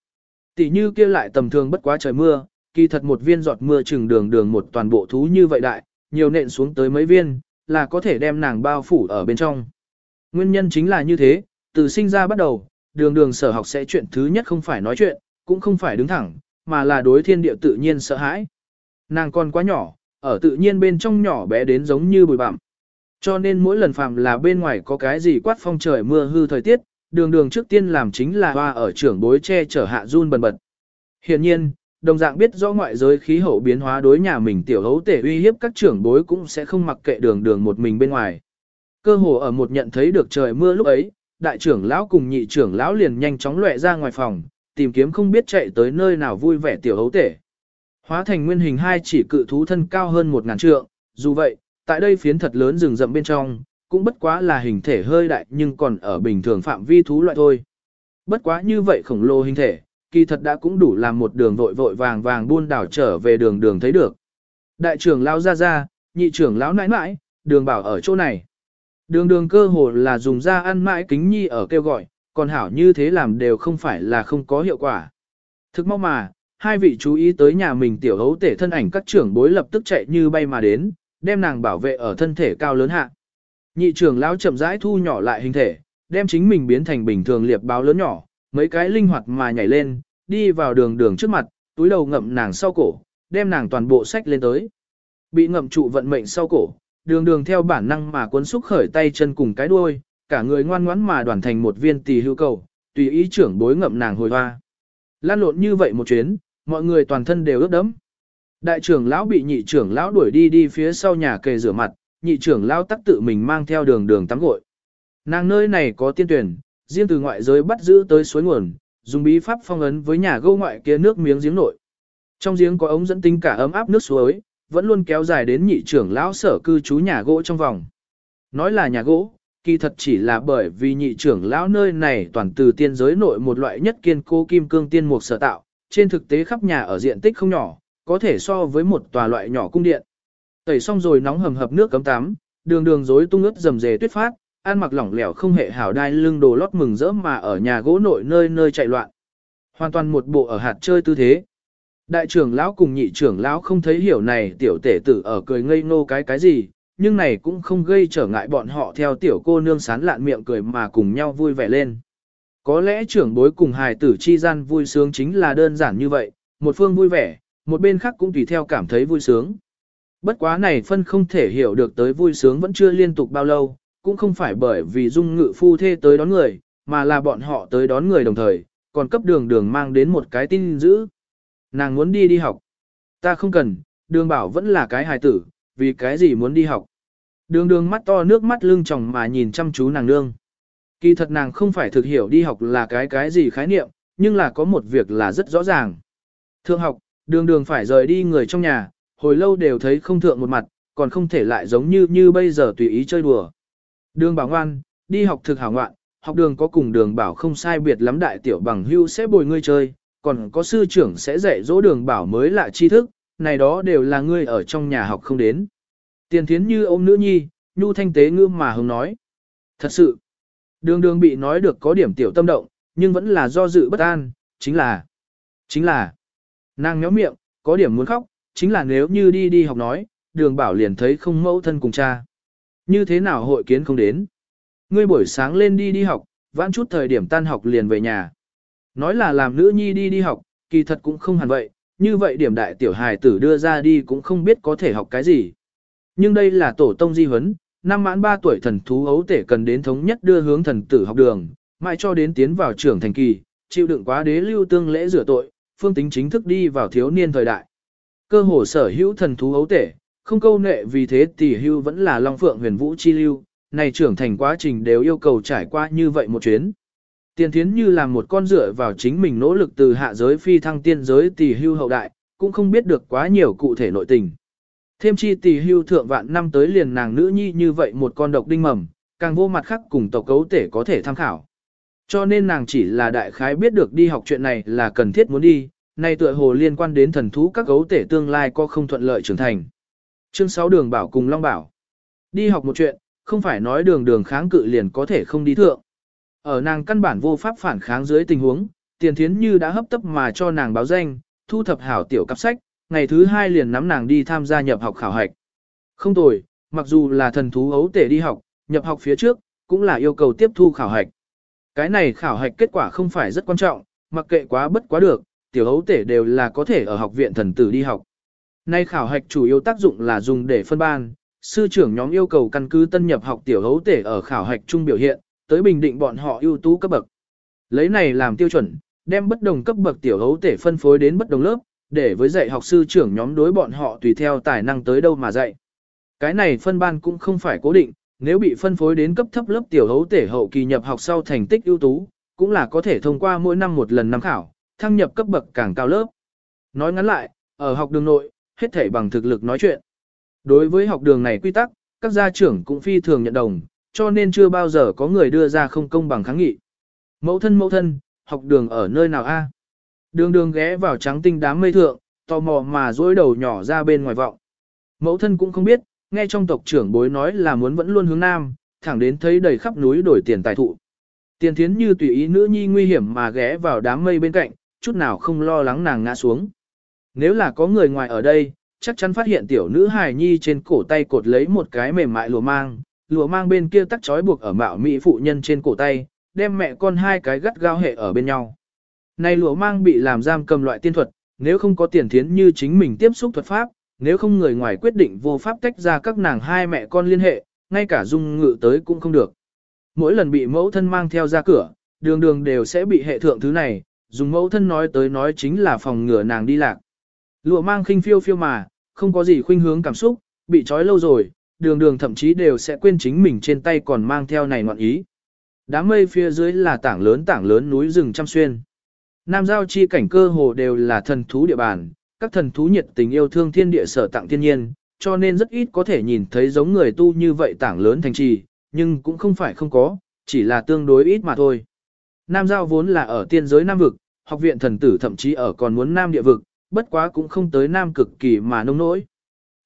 Tỷ như kia lại tầm thường bất quá trời mưa, kỳ thật một viên giọt mưa chừng đường đường một toàn bộ thú như vậy đại, nhiều nện xuống tới mấy viên, là có thể đem nàng bao phủ ở bên trong. Nguyên nhân chính là như thế, từ sinh ra bắt đầu, đường đường sở học sẽ chuyện thứ nhất không phải nói chuyện, cũng không phải đứng thẳng, mà là đối thiên địa tự nhiên sợ hãi. Nàng còn quá nhỏ, ở tự nhiên bên trong nhỏ bé đến giống như bụi bặm. Cho nên mỗi lần phạm là bên ngoài có cái gì quát phong trời mưa hư thời tiết, đường đường trước tiên làm chính là hoa ở trưởng bối che chở hạ run bần bật. Hiện nhiên, đồng dạng biết rõ ngoại giới khí hậu biến hóa đối nhà mình tiểu hấu tể uy hiếp các trưởng bối cũng sẽ không mặc kệ đường đường một mình bên ngoài. Cơ hồ ở một nhận thấy được trời mưa lúc ấy, đại trưởng lão cùng nhị trưởng lão liền nhanh chóng lẹ ra ngoài phòng, tìm kiếm không biết chạy tới nơi nào vui vẻ tiểu hấu tể. Hóa thành nguyên hình hai chỉ cự thú thân cao hơn một ngàn trượng, dù vậy, tại đây phiến thật lớn rừng rậm bên trong, cũng bất quá là hình thể hơi đại nhưng còn ở bình thường phạm vi thú loại thôi. Bất quá như vậy khổng lồ hình thể, kỳ thật đã cũng đủ làm một đường vội vội vàng vàng buôn đảo trở về đường đường thấy được. Đại trưởng lão ra ra, nhị trưởng lão nãi nãi, đường bảo ở chỗ này. Đường đường cơ hồ là dùng ra ăn mãi kính nhi ở kêu gọi, còn hảo như thế làm đều không phải là không có hiệu quả. Thực mau mà, hai vị chú ý tới nhà mình tiểu hấu tể thân ảnh các trưởng bối lập tức chạy như bay mà đến, đem nàng bảo vệ ở thân thể cao lớn hạ. Nhị trưởng lão chậm rãi thu nhỏ lại hình thể, đem chính mình biến thành bình thường liệp báo lớn nhỏ, mấy cái linh hoạt mà nhảy lên, đi vào đường đường trước mặt, túi đầu ngậm nàng sau cổ, đem nàng toàn bộ sách lên tới. Bị ngậm trụ vận mệnh sau cổ, đường đường theo bản năng mà cuốn xúc khởi tay chân cùng cái đuôi, cả người ngoan ngoãn mà đoàn thành một viên tỳ hưu cầu, tùy ý trưởng bối ngậm nàng hồi hoa. Lan lộn như vậy một chuyến, mọi người toàn thân đều ướt đẫm. Đại trưởng lão bị nhị trưởng lão đuổi đi đi phía sau nhà kề rửa mặt, nhị trưởng lão tắc tự mình mang theo đường đường tắm gội. Nàng nơi này có tiên tuyển, riêng từ ngoại giới bắt giữ tới suối nguồn, dùng bí pháp phong ấn với nhà gâu ngoại kia nước miếng giếng nội. Trong giếng có ống dẫn tinh cả ấm áp nước suối, vẫn luôn kéo dài đến nhị trưởng lão sở cư trú nhà gỗ trong vòng. Nói là nhà gỗ, kỳ thật chỉ là bởi vì nhị trưởng lão nơi này toàn từ tiên giới nội một loại nhất kiên cố kim cương tiên mục sở tạo, trên thực tế khắp nhà ở diện tích không nhỏ, có thể so với một tòa loại nhỏ cung điện. Tẩy xong rồi nóng hầm hập nước cấm tắm, đường đường rối tung ướt dầm dề tuyết phát, ăn mặc lỏng lẻo không hệ hảo đai lưng đồ lót mừng rỡ mà ở nhà gỗ nội nơi nơi chạy loạn. Hoàn toàn một bộ ở hạt chơi tư thế. Đại trưởng lão cùng nhị trưởng lão không thấy hiểu này tiểu tể tử ở cười ngây ngô cái cái gì, nhưng này cũng không gây trở ngại bọn họ theo tiểu cô nương sán lạn miệng cười mà cùng nhau vui vẻ lên. Có lẽ trưởng bối cùng hài tử chi gian vui sướng chính là đơn giản như vậy, một phương vui vẻ, một bên khác cũng tùy theo cảm thấy vui sướng. Bất quá này phân không thể hiểu được tới vui sướng vẫn chưa liên tục bao lâu, cũng không phải bởi vì dung ngự phu thê tới đón người, mà là bọn họ tới đón người đồng thời, còn cấp đường đường mang đến một cái tin dữ. Nàng muốn đi đi học. Ta không cần, đường bảo vẫn là cái hài tử, vì cái gì muốn đi học. Đường đường mắt to nước mắt lưng tròng mà nhìn chăm chú nàng nương. Kỳ thật nàng không phải thực hiểu đi học là cái cái gì khái niệm, nhưng là có một việc là rất rõ ràng. Thượng học, đường đường phải rời đi người trong nhà, hồi lâu đều thấy không thượng một mặt, còn không thể lại giống như như bây giờ tùy ý chơi đùa. Đường bảo ngoan, đi học thực hảo ngoạn, học đường có cùng đường bảo không sai biệt lắm đại tiểu bằng hưu sẽ bồi ngươi chơi, còn có sư trưởng sẽ dạy dỗ đường bảo mới lạ tri thức, này đó đều là ngươi ở trong nhà học không đến. Tiền thiến như ôm nữ nhi, nhu thanh tế ngư mà hứng nói. Thật sự, đường đường bị nói được có điểm tiểu tâm động, nhưng vẫn là do dự bất an, chính là, chính là, nàng nhóm miệng, có điểm muốn khóc, chính là nếu như đi đi học nói, đường bảo liền thấy không mẫu thân cùng cha. Như thế nào hội kiến không đến? Ngươi buổi sáng lên đi đi học, vãn chút thời điểm tan học liền về nhà. Nói là làm nữ nhi đi đi học, kỳ thật cũng không hẳn vậy, như vậy điểm đại tiểu hài tử đưa ra đi cũng không biết có thể học cái gì. Nhưng đây là tổ tông di huấn, năm mãn 3 tuổi thần thú ấu tể cần đến thống nhất đưa hướng thần tử học đường, mãi cho đến tiến vào trưởng thành kỳ, chịu đựng quá đế lưu tương lễ rửa tội, phương tính chính thức đi vào thiếu niên thời đại. Cơ hồ sở hữu thần thú ấu tể, không câu nệ vì thế tỷ hưu vẫn là Long Phượng huyền vũ chi lưu, này trưởng thành quá trình đều yêu cầu trải qua như vậy một chuyến. Tiền thiến như là một con dựa vào chính mình nỗ lực từ hạ giới phi thăng tiên giới tỷ hưu hậu đại, cũng không biết được quá nhiều cụ thể nội tình. Thêm chi tỷ hưu thượng vạn năm tới liền nàng nữ nhi như vậy một con độc đinh mầm, càng vô mặt khác cùng tộc cấu tể có thể tham khảo. Cho nên nàng chỉ là đại khái biết được đi học chuyện này là cần thiết muốn đi, này tựa hồ liên quan đến thần thú các cấu tể tương lai có không thuận lợi trưởng thành. Chương 6 đường bảo cùng Long bảo. Đi học một chuyện, không phải nói đường đường kháng cự liền có thể không đi thượng. Ở nàng căn bản vô pháp phản kháng dưới tình huống, tiền thiến như đã hấp tấp mà cho nàng báo danh, thu thập hảo tiểu cặp sách, ngày thứ hai liền nắm nàng đi tham gia nhập học khảo hạch. Không tồi, mặc dù là thần thú ấu tể đi học, nhập học phía trước, cũng là yêu cầu tiếp thu khảo hạch. Cái này khảo hạch kết quả không phải rất quan trọng, mặc kệ quá bất quá được, tiểu hấu tể đều là có thể ở học viện thần tử đi học. Nay khảo hạch chủ yếu tác dụng là dùng để phân ban, sư trưởng nhóm yêu cầu căn cứ tân nhập học tiểu hấu tể ở khảo hạch trung biểu hiện, tới bình định bọn họ ưu tú cấp bậc. Lấy này làm tiêu chuẩn, đem bất đồng cấp bậc tiểu hấu tể phân phối đến bất đồng lớp, để với dạy học sư trưởng nhóm đối bọn họ tùy theo tài năng tới đâu mà dạy. Cái này phân ban cũng không phải cố định, nếu bị phân phối đến cấp thấp lớp tiểu hấu tể hậu kỳ nhập học sau thành tích ưu tú, cũng là có thể thông qua mỗi năm một lần năm khảo, thăng nhập cấp bậc càng cao lớp. Nói ngắn lại, ở học đường nội, hết thể bằng thực lực nói chuyện. Đối với học đường này quy tắc, các gia trưởng cũng phi thường nhận đồng, cho nên chưa bao giờ có người đưa ra không công bằng kháng nghị. Mẫu thân mẫu thân, học đường ở nơi nào a? Đường đường ghé vào trắng tinh đám mây thượng, tò mò mà dối đầu nhỏ ra bên ngoài vọng. Mẫu thân cũng không biết, nghe trong tộc trưởng bối nói là muốn vẫn luôn hướng nam, thẳng đến thấy đầy khắp núi đổi tiền tài thụ. Tiền thiến như tùy ý nữ nhi nguy hiểm mà ghé vào đám mây bên cạnh, chút nào không lo lắng nàng ngã xuống. Nếu là có người ngoài ở đây, chắc chắn phát hiện tiểu nữ hài nhi trên cổ tay cột lấy một cái mềm mại lùa mang, lùa mang bên kia tắc trói buộc ở mạo mỹ phụ nhân trên cổ tay, đem mẹ con hai cái gắt gao hệ ở bên nhau. Này lụa mang bị làm giam cầm loại tiên thuật, nếu không có tiền thiến như chính mình tiếp xúc thuật pháp, nếu không người ngoài quyết định vô pháp tách ra các nàng hai mẹ con liên hệ, ngay cả dung ngự tới cũng không được. Mỗi lần bị mẫu thân mang theo ra cửa, đường đường đều sẽ bị hệ thượng thứ này, dùng mẫu thân nói tới nói chính là phòng ngừa nàng đi lạc. Lụa mang khinh phiêu phiêu mà, không có gì khuynh hướng cảm xúc, bị trói lâu rồi, đường đường thậm chí đều sẽ quên chính mình trên tay còn mang theo này ngoạn ý. Đám mây phía dưới là tảng lớn tảng lớn núi rừng trăm xuyên. Nam giao chi cảnh cơ hồ đều là thần thú địa bàn, các thần thú nhiệt tình yêu thương thiên địa sở tặng thiên nhiên, cho nên rất ít có thể nhìn thấy giống người tu như vậy tảng lớn thành trì, nhưng cũng không phải không có, chỉ là tương đối ít mà thôi. Nam giao vốn là ở tiên giới Nam vực, học viện thần tử thậm chí ở còn muốn Nam địa vực, bất quá cũng không tới Nam cực kỳ mà nông nỗi.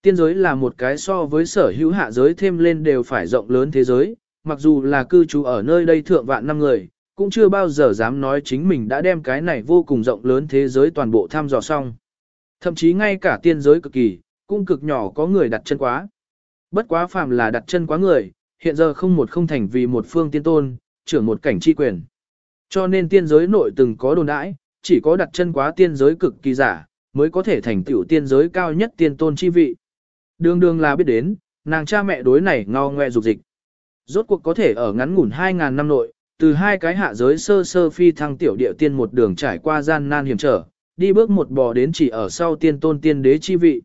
Tiên giới là một cái so với sở hữu hạ giới thêm lên đều phải rộng lớn thế giới, mặc dù là cư trú ở nơi đây thượng vạn năm người, cũng chưa bao giờ dám nói chính mình đã đem cái này vô cùng rộng lớn thế giới toàn bộ thăm dò xong. Thậm chí ngay cả tiên giới cực kỳ, cũng cực nhỏ có người đặt chân quá. Bất quá phàm là đặt chân quá người, hiện giờ không một không thành vì một phương tiên tôn, trưởng một cảnh chi quyền. Cho nên tiên giới nội từng có đồn đãi, chỉ có đặt chân quá tiên giới cực kỳ giả, mới có thể thành tiểu tiên giới cao nhất tiên tôn chi vị. Đường đường là biết đến, nàng cha mẹ đối này ngao ngoe dục dịch. Rốt cuộc có thể ở ngắn ngủn 2.000 năm nội, từ hai cái hạ giới sơ sơ phi thăng tiểu địa tiên một đường trải qua gian nan hiểm trở, đi bước một bò đến chỉ ở sau tiên tôn tiên đế chi vị.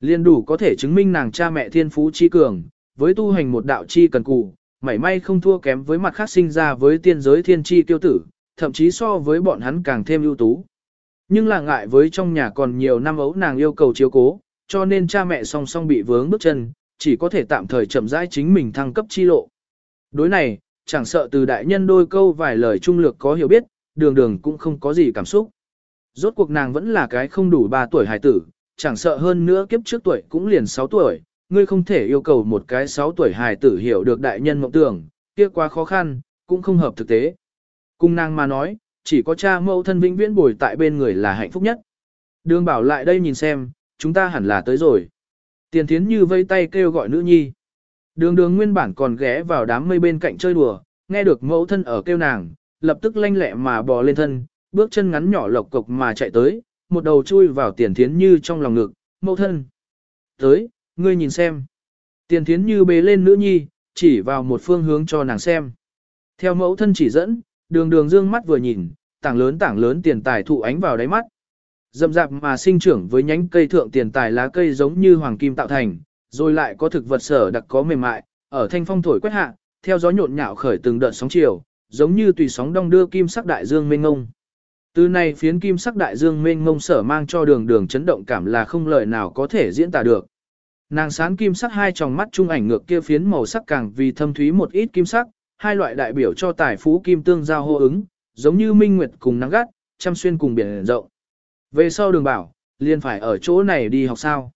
Liên đủ có thể chứng minh nàng cha mẹ thiên phú chi cường, với tu hành một đạo chi cần cù, mảy may không thua kém với mặt khác sinh ra với tiên giới thiên chi tiêu tử, thậm chí so với bọn hắn càng thêm ưu tú. Nhưng là ngại với trong nhà còn nhiều năm ấu nàng yêu cầu chiếu cố, cho nên cha mẹ song song bị vướng bước chân, chỉ có thể tạm thời chậm rãi chính mình thăng cấp chi lộ. Đối này, chẳng sợ từ đại nhân đôi câu vài lời trung lược có hiểu biết, đường đường cũng không có gì cảm xúc. Rốt cuộc nàng vẫn là cái không đủ 3 tuổi hài tử, chẳng sợ hơn nữa kiếp trước tuổi cũng liền 6 tuổi, ngươi không thể yêu cầu một cái 6 tuổi hài tử hiểu được đại nhân mộng tưởng, kia quá khó khăn, cũng không hợp thực tế. Cung nàng mà nói, chỉ có cha mẫu thân vĩnh viễn bồi tại bên người là hạnh phúc nhất. Đường bảo lại đây nhìn xem, chúng ta hẳn là tới rồi. Tiền thiến như vây tay kêu gọi nữ nhi. Đường đường nguyên bản còn ghé vào đám mây bên cạnh chơi đùa, nghe được mẫu thân ở kêu nàng, lập tức lanh lẹ mà bò lên thân, bước chân ngắn nhỏ lộc cộc mà chạy tới, một đầu chui vào tiền thiến như trong lòng ngực, mẫu thân. Tới, ngươi nhìn xem. Tiền thiến như bế lên nữ nhi, chỉ vào một phương hướng cho nàng xem. Theo mẫu thân chỉ dẫn, đường đường dương mắt vừa nhìn, tảng lớn tảng lớn tiền tài thụ ánh vào đáy mắt. Dậm dạp mà sinh trưởng với nhánh cây thượng tiền tài lá cây giống như hoàng kim tạo thành, rồi lại có thực vật sở đặc có mềm mại, ở thanh phong thổi quét hạ, theo gió nhộn nhạo khởi từng đợt sóng chiều, giống như tùy sóng đông đưa kim sắc đại dương mênh ngông. Từ này phiến kim sắc đại dương mênh ngông sở mang cho đường đường chấn động cảm là không lời nào có thể diễn tả được. Nàng sán kim sắc hai tròng mắt trung ảnh ngược kia phiến màu sắc càng vì thâm thúy một ít kim sắc, hai loại đại biểu cho tài phú kim tương giao hô ứng, giống như minh nguyệt cùng nắng gắt, chăm xuyên cùng biển rộng. Về sau đường bảo, liền phải ở chỗ này đi học sao.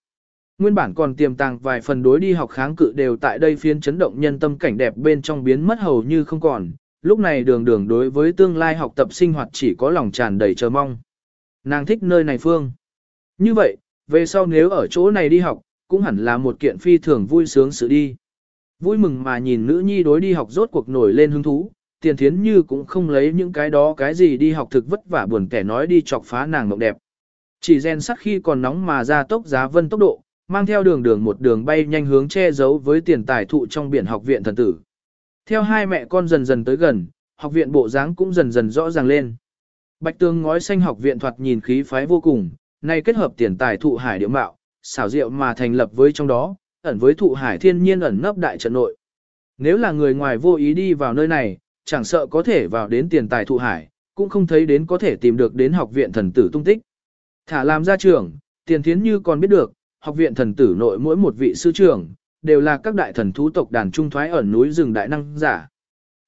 Nguyên bản còn tiềm tàng vài phần đối đi học kháng cự đều tại đây phiên chấn động nhân tâm cảnh đẹp bên trong biến mất hầu như không còn, lúc này đường đường đối với tương lai học tập sinh hoạt chỉ có lòng tràn đầy chờ mong. Nàng thích nơi này phương. Như vậy, về sau nếu ở chỗ này đi học, cũng hẳn là một kiện phi thường vui sướng sự đi. Vui mừng mà nhìn nữ nhi đối đi học rốt cuộc nổi lên hứng thú, tiền thiến như cũng không lấy những cái đó cái gì đi học thực vất vả buồn kẻ nói đi chọc phá nàng mộng đẹp. Chỉ rèn sắt khi còn nóng mà ra tốc giá vân tốc độ, mang theo đường đường một đường bay nhanh hướng che giấu với tiền tài thụ trong biển học viện thần tử. Theo hai mẹ con dần dần tới gần, học viện bộ dáng cũng dần dần rõ ràng lên. Bạch tương ngói xanh học viện thoạt nhìn khí phái vô cùng, nay kết hợp tiền tài thụ hải điệu mạo, xảo diệu mà thành lập với trong đó, ẩn với thụ hải thiên nhiên ẩn nấp đại trận nội. Nếu là người ngoài vô ý đi vào nơi này, chẳng sợ có thể vào đến tiền tài thụ hải, cũng không thấy đến có thể tìm được đến học viện thần tử tung tích. Thả làm gia trưởng, tiền thiến như còn biết được, học viện thần tử nội mỗi một vị sư trưởng, đều là các đại thần thú tộc đàn trung thoái ẩn núi rừng đại năng giả.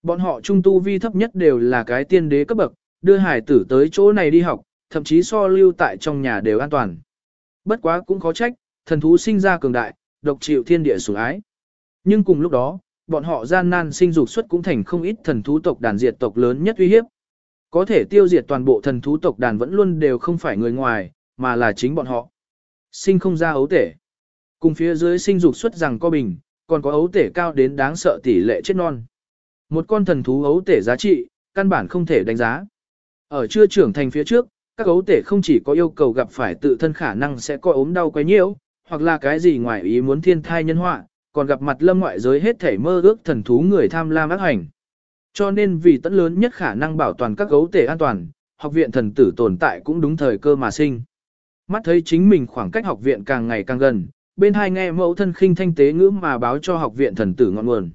Bọn họ trung tu vi thấp nhất đều là cái tiên đế cấp bậc, đưa hải tử tới chỗ này đi học, thậm chí so lưu tại trong nhà đều an toàn. Bất quá cũng khó trách, thần thú sinh ra cường đại, độc chịu thiên địa sủng ái. Nhưng cùng lúc đó, bọn họ gian nan sinh dục xuất cũng thành không ít thần thú tộc đàn diệt tộc lớn nhất uy hiếp. Có thể tiêu diệt toàn bộ thần thú tộc đàn vẫn luôn đều không phải người ngoài, mà là chính bọn họ. Sinh không ra ấu tể. Cùng phía dưới sinh dục xuất rằng có bình, còn có ấu tể cao đến đáng sợ tỷ lệ chết non. Một con thần thú ấu tể giá trị, căn bản không thể đánh giá. Ở chưa trưởng thành phía trước, các gấu tể không chỉ có yêu cầu gặp phải tự thân khả năng sẽ có ốm đau quấy nhiễu, hoặc là cái gì ngoài ý muốn thiên thai nhân họa, còn gặp mặt lâm ngoại giới hết thể mơ ước thần thú người tham lam ác hành. Cho nên vì tận lớn nhất khả năng bảo toàn các gấu tể an toàn, học viện thần tử tồn tại cũng đúng thời cơ mà sinh. Mắt thấy chính mình khoảng cách học viện càng ngày càng gần, bên hai nghe mẫu thân khinh thanh tế ngữ mà báo cho học viện thần tử ngọn nguồn.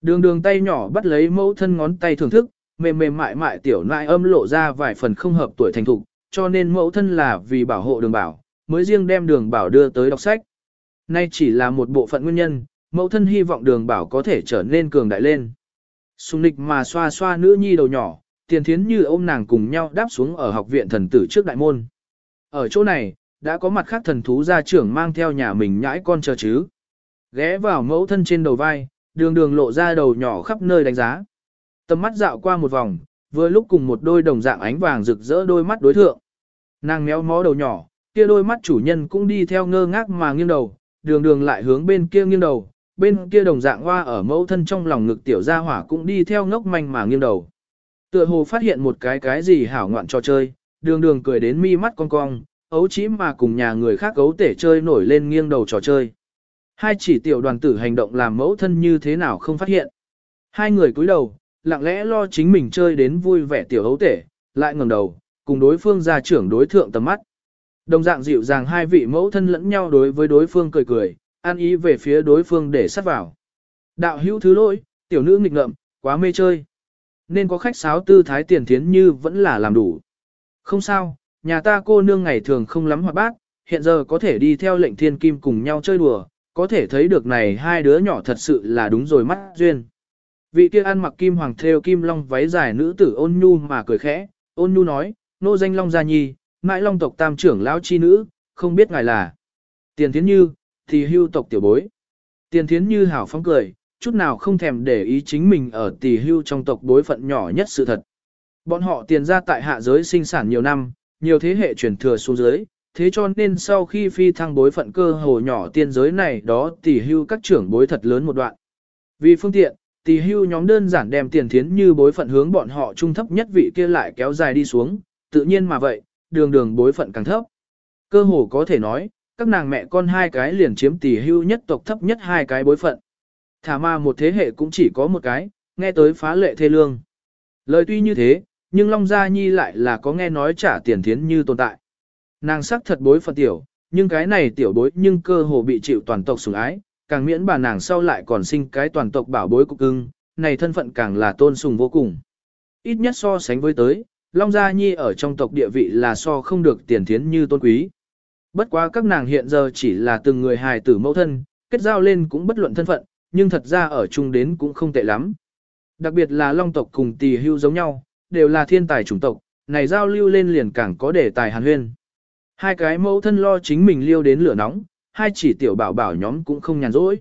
Đường đường tay nhỏ bắt lấy mẫu thân ngón tay thưởng thức, mềm mềm mại mại tiểu nại âm lộ ra vài phần không hợp tuổi thành thục, cho nên mẫu thân là vì bảo hộ đường bảo, mới riêng đem đường bảo đưa tới đọc sách. Nay chỉ là một bộ phận nguyên nhân, mẫu thân hy vọng đường bảo có thể trở nên cường đại lên. Xung nịch mà xoa xoa nữ nhi đầu nhỏ, tiền thiến như ôm nàng cùng nhau đáp xuống ở học viện thần tử trước đại môn. Ở chỗ này, đã có mặt khác thần thú gia trưởng mang theo nhà mình nhãi con chờ chứ. Ghé vào mẫu thân trên đầu vai, đường đường lộ ra đầu nhỏ khắp nơi đánh giá. Tầm mắt dạo qua một vòng, vừa lúc cùng một đôi đồng dạng ánh vàng rực rỡ đôi mắt đối thượng. Nàng méo mó đầu nhỏ, kia đôi mắt chủ nhân cũng đi theo ngơ ngác mà nghiêng đầu, đường đường lại hướng bên kia nghiêng đầu, bên kia đồng dạng hoa ở mẫu thân trong lòng ngực tiểu gia hỏa cũng đi theo ngốc manh mà nghiêng đầu. Tựa hồ phát hiện một cái cái gì hảo ngoạn trò chơi, đường đường cười đến mi mắt cong cong, ấu chỉ mà cùng nhà người khác ấu tể chơi nổi lên nghiêng đầu trò chơi. Hai chỉ tiểu đoàn tử hành động làm mẫu thân như thế nào không phát hiện. Hai người cúi đầu, lặng lẽ lo chính mình chơi đến vui vẻ tiểu hấu tể, lại ngẩng đầu, cùng đối phương ra trưởng đối thượng tầm mắt. Đồng dạng dịu dàng hai vị mẫu thân lẫn nhau đối với đối phương cười cười, an ý về phía đối phương để sát vào. Đạo hữu thứ lỗi, tiểu nữ nghịch ngợm, quá mê chơi. Nên có khách sáo tư thái tiền thiến như vẫn là làm đủ. Không sao, nhà ta cô nương ngày thường không lắm hoạt bát, hiện giờ có thể đi theo lệnh thiên kim cùng nhau chơi đùa, có thể thấy được này hai đứa nhỏ thật sự là đúng rồi mắt duyên. Vị kia ăn mặc kim hoàng thêu kim long váy dài nữ tử ôn nhu mà cười khẽ, ôn nhu nói, nô danh long gia nhi, mãi long tộc tam trưởng lão chi nữ, không biết ngài là. Tiền thiến như, thì hưu tộc tiểu bối. Tiền thiến như hảo phóng cười, chút nào không thèm để ý chính mình ở tỷ hưu trong tộc bối phận nhỏ nhất sự thật. Bọn họ tiền ra tại hạ giới sinh sản nhiều năm, nhiều thế hệ truyền thừa xuống dưới, thế cho nên sau khi phi thăng bối phận cơ hồ nhỏ tiên giới này đó tỷ hưu các trưởng bối thật lớn một đoạn. Vì phương tiện, Tì hưu nhóm đơn giản đem tiền thiến như bối phận hướng bọn họ trung thấp nhất vị kia lại kéo dài đi xuống, tự nhiên mà vậy, đường đường bối phận càng thấp. Cơ hồ có thể nói, các nàng mẹ con hai cái liền chiếm Tì hưu nhất tộc thấp nhất hai cái bối phận. Thả ma một thế hệ cũng chỉ có một cái, nghe tới phá lệ thê lương. Lời tuy như thế, nhưng Long Gia Nhi lại là có nghe nói trả tiền thiến như tồn tại. Nàng sắc thật bối phận tiểu, nhưng cái này tiểu bối nhưng cơ hồ bị chịu toàn tộc sủng ái, càng miễn bà nàng sau lại còn sinh cái toàn tộc bảo bối cục cưng, này thân phận càng là tôn sùng vô cùng. Ít nhất so sánh với tới, Long Gia Nhi ở trong tộc địa vị là so không được tiền thiến như tôn quý. Bất quá các nàng hiện giờ chỉ là từng người hài tử mẫu thân, kết giao lên cũng bất luận thân phận, nhưng thật ra ở chung đến cũng không tệ lắm. Đặc biệt là long tộc cùng tỳ hưu giống nhau, đều là thiên tài chủng tộc, này giao lưu lên liền càng có đề tài hàn huyên. Hai cái mẫu thân lo chính mình liêu đến lửa nóng, hai chỉ tiểu bảo bảo nhóm cũng không nhàn rỗi.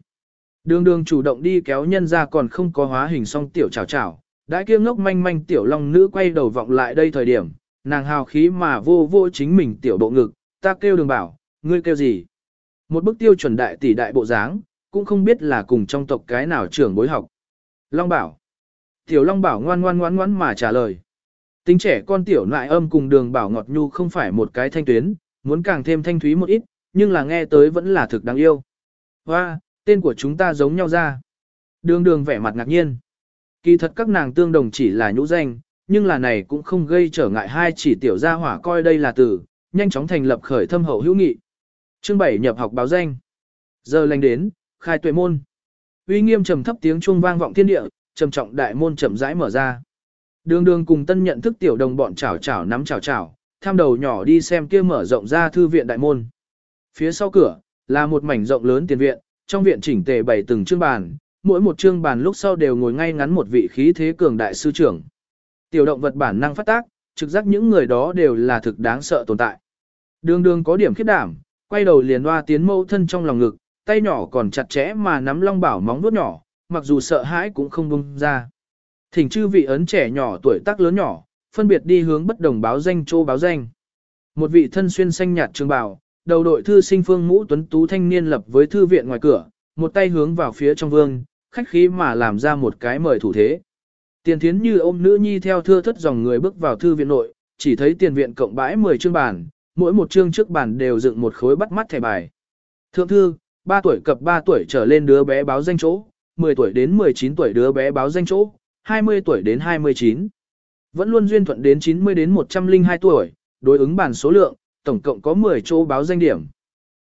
Đường đường chủ động đi kéo nhân ra còn không có hóa hình xong tiểu chào chào, đã kia ngốc manh manh tiểu long nữ quay đầu vọng lại đây thời điểm, nàng hào khí mà vô vô chính mình tiểu bộ ngực, ta kêu đường bảo, ngươi kêu gì? Một bức tiêu chuẩn đại tỷ đại bộ dáng, cũng không biết là cùng trong tộc cái nào trưởng bối học. Long bảo. Tiểu Long bảo ngoan ngoan ngoan ngoan mà trả lời. Tính trẻ con tiểu nại âm cùng đường bảo ngọt nhu không phải một cái thanh tuyến, muốn càng thêm thanh thúy một ít, nhưng là nghe tới vẫn là thực đáng yêu. Hoa, tên của chúng ta giống nhau ra. Đường đường vẻ mặt ngạc nhiên. Kỳ thật các nàng tương đồng chỉ là nhũ danh, nhưng là này cũng không gây trở ngại hai chỉ tiểu gia hỏa coi đây là từ, nhanh chóng thành lập khởi thâm hậu hữu nghị. Chương 7 nhập học báo danh. Giờ lành đến, khai tuệ môn. Uy nghiêm trầm thấp tiếng chuông vang vọng thiên địa, trầm trọng đại môn chậm rãi mở ra. Đường đường cùng tân nhận thức tiểu đồng bọn chảo chảo nắm chảo chảo, tham đầu nhỏ đi xem kia mở rộng ra thư viện đại môn. Phía sau cửa, là một mảnh rộng lớn tiền viện, trong viện chỉnh tề bày từng chương bàn, mỗi một chương bàn lúc sau đều ngồi ngay ngắn một vị khí thế cường đại sư trưởng. Tiểu động vật bản năng phát tác, trực giác những người đó đều là thực đáng sợ tồn tại. Đường đường có điểm khiếp đảm, quay đầu liền hoa tiến mâu thân trong lòng ngực, tay nhỏ còn chặt chẽ mà nắm long bảo móng vuốt nhỏ, mặc dù sợ hãi cũng không buông ra. Thỉnh chư vị ấn trẻ nhỏ tuổi tác lớn nhỏ, phân biệt đi hướng bất đồng báo danh chô báo danh. Một vị thân xuyên xanh nhạt trường bào, đầu đội thư sinh phương mũ tuấn tú thanh niên lập với thư viện ngoài cửa, một tay hướng vào phía trong vương, khách khí mà làm ra một cái mời thủ thế. Tiền thiến như ôm nữ nhi theo thưa thất dòng người bước vào thư viện nội, chỉ thấy tiền viện cộng bãi 10 chương bản, mỗi một chương trước bản đều dựng một khối bắt mắt thẻ bài. Thượng thư, 3 tuổi cập 3 tuổi trở lên đứa bé báo danh chỗ, 10 tuổi đến 19 tuổi đứa bé báo danh chỗ, 20 tuổi đến 29. Vẫn luôn duyên thuận đến 90 đến 102 tuổi, đối ứng bản số lượng, tổng cộng có 10 chỗ báo danh điểm.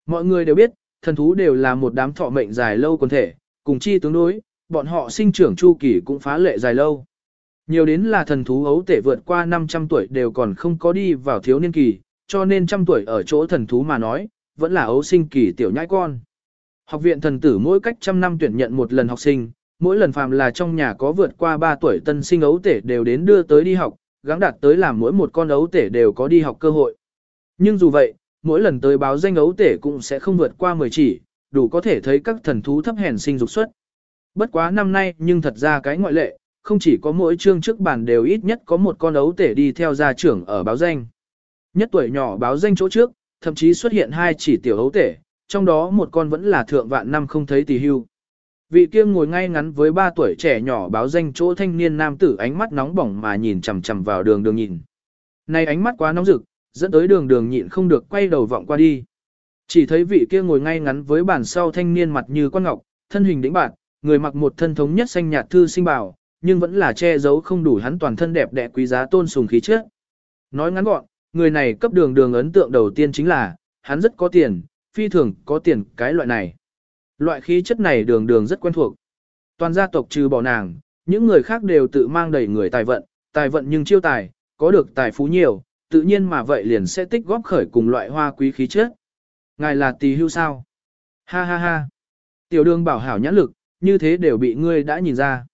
Mọi người đều biết, thần thú đều là một đám thọ mệnh dài lâu quần thể, cùng chi tương đối, bọn họ sinh trưởng chu kỳ cũng phá lệ dài lâu. Nhiều đến là thần thú ấu tể vượt qua 500 tuổi đều còn không có đi vào thiếu niên kỳ, cho nên trăm tuổi ở chỗ thần thú mà nói, vẫn là ấu sinh kỳ tiểu nhãi con. Học viện thần tử mỗi cách trăm năm tuyển nhận một lần học sinh, mỗi lần phàm là trong nhà có vượt qua 3 tuổi tân sinh ấu tể đều đến đưa tới đi học, gắng đạt tới làm mỗi một con ấu tể đều có đi học cơ hội. Nhưng dù vậy, mỗi lần tới báo danh ấu tể cũng sẽ không vượt qua 10 chỉ, đủ có thể thấy các thần thú thấp hèn sinh dục xuất. Bất quá năm nay nhưng thật ra cái ngoại lệ, không chỉ có mỗi chương trước bàn đều ít nhất có một con ấu tể đi theo gia trưởng ở báo danh. Nhất tuổi nhỏ báo danh chỗ trước, thậm chí xuất hiện hai chỉ tiểu ấu tể, trong đó một con vẫn là thượng vạn năm không thấy tỷ hưu. Vị kia ngồi ngay ngắn với ba tuổi trẻ nhỏ báo danh chỗ thanh niên nam tử ánh mắt nóng bỏng mà nhìn chằm chằm vào đường đường nhìn. Này ánh mắt quá nóng rực, dẫn tới đường đường nhịn không được quay đầu vọng qua đi. Chỉ thấy vị kia ngồi ngay ngắn với bàn sau thanh niên mặt như con ngọc, thân hình đĩnh bạt, người mặc một thân thống nhất xanh nhạt thư sinh bảo, nhưng vẫn là che giấu không đủ hắn toàn thân đẹp đẽ quý giá tôn sùng khí chất. Nói ngắn gọn, người này cấp đường đường ấn tượng đầu tiên chính là, hắn rất có tiền, phi thường có tiền cái loại này. Loại khí chất này đường đường rất quen thuộc. Toàn gia tộc trừ bỏ nàng, những người khác đều tự mang đầy người tài vận, tài vận nhưng chiêu tài, có được tài phú nhiều, tự nhiên mà vậy liền sẽ tích góp khởi cùng loại hoa quý khí chất. Ngài là tỳ hưu sao? Ha ha ha. Tiểu đường bảo hảo nhãn lực, như thế đều bị ngươi đã nhìn ra.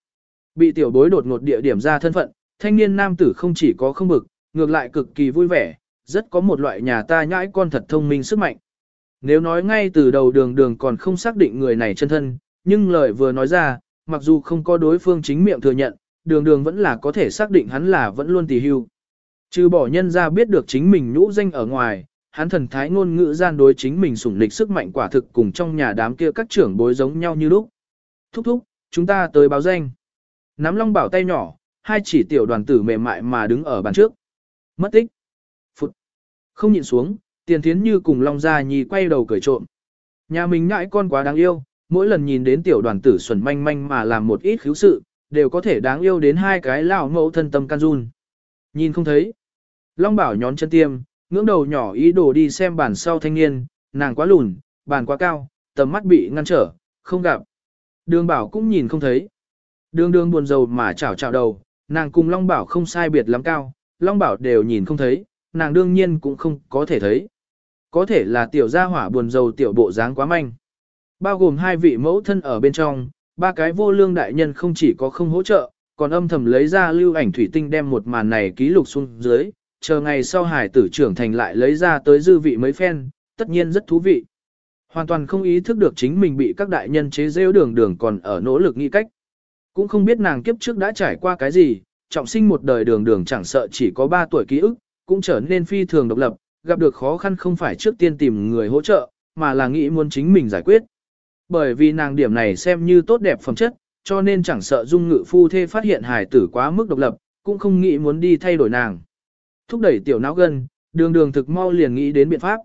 Bị tiểu bối đột ngột địa điểm ra thân phận, thanh niên nam tử không chỉ có không bực, ngược lại cực kỳ vui vẻ, rất có một loại nhà ta nhãi con thật thông minh sức mạnh. Nếu nói ngay từ đầu đường đường còn không xác định người này chân thân, nhưng lời vừa nói ra, mặc dù không có đối phương chính miệng thừa nhận, đường đường vẫn là có thể xác định hắn là vẫn luôn tỷ hưu. Trừ bỏ nhân ra biết được chính mình nhũ danh ở ngoài, hắn thần thái ngôn ngữ gian đối chính mình sủng lịch sức mạnh quả thực cùng trong nhà đám kia các trưởng bối giống nhau như lúc. Thúc thúc, chúng ta tới báo danh. Nắm long bảo tay nhỏ, hai chỉ tiểu đoàn tử mềm mại mà đứng ở bàn trước. Mất tích. Phụt. Không nhịn xuống, tiền thiến như cùng long gia nhì quay đầu cười trộm. Nhà mình ngại con quá đáng yêu, mỗi lần nhìn đến tiểu đoàn tử xuẩn manh manh mà làm một ít khiếu sự, đều có thể đáng yêu đến hai cái lão mẫu thân tâm can run. Nhìn không thấy. Long bảo nhón chân tiêm, ngưỡng đầu nhỏ ý đồ đi xem bản sau thanh niên, nàng quá lùn, bàn quá cao, tầm mắt bị ngăn trở, không gặp. Đường bảo cũng nhìn không thấy. Đường đường buồn rầu mà chảo chảo đầu, nàng cùng Long bảo không sai biệt lắm cao, Long bảo đều nhìn không thấy, nàng đương nhiên cũng không có thể thấy. Có thể là tiểu gia hỏa buồn rầu tiểu bộ dáng quá manh. Bao gồm hai vị mẫu thân ở bên trong, ba cái vô lương đại nhân không chỉ có không hỗ trợ, còn âm thầm lấy ra lưu ảnh thủy tinh đem một màn này ký lục xuống dưới, chờ ngày sau hải tử trưởng thành lại lấy ra tới dư vị mấy phen, tất nhiên rất thú vị. Hoàn toàn không ý thức được chính mình bị các đại nhân chế rêu đường đường còn ở nỗ lực nghĩ cách. Cũng không biết nàng kiếp trước đã trải qua cái gì, trọng sinh một đời đường đường chẳng sợ chỉ có 3 tuổi ký ức, cũng trở nên phi thường độc lập, gặp được khó khăn không phải trước tiên tìm người hỗ trợ, mà là nghĩ muốn chính mình giải quyết. Bởi vì nàng điểm này xem như tốt đẹp phẩm chất, cho nên chẳng sợ dung ngự phu thê phát hiện hài tử quá mức độc lập, cũng không nghĩ muốn đi thay đổi nàng. Thúc đẩy tiểu não gân, đường đường thực mau liền nghĩ đến biện pháp.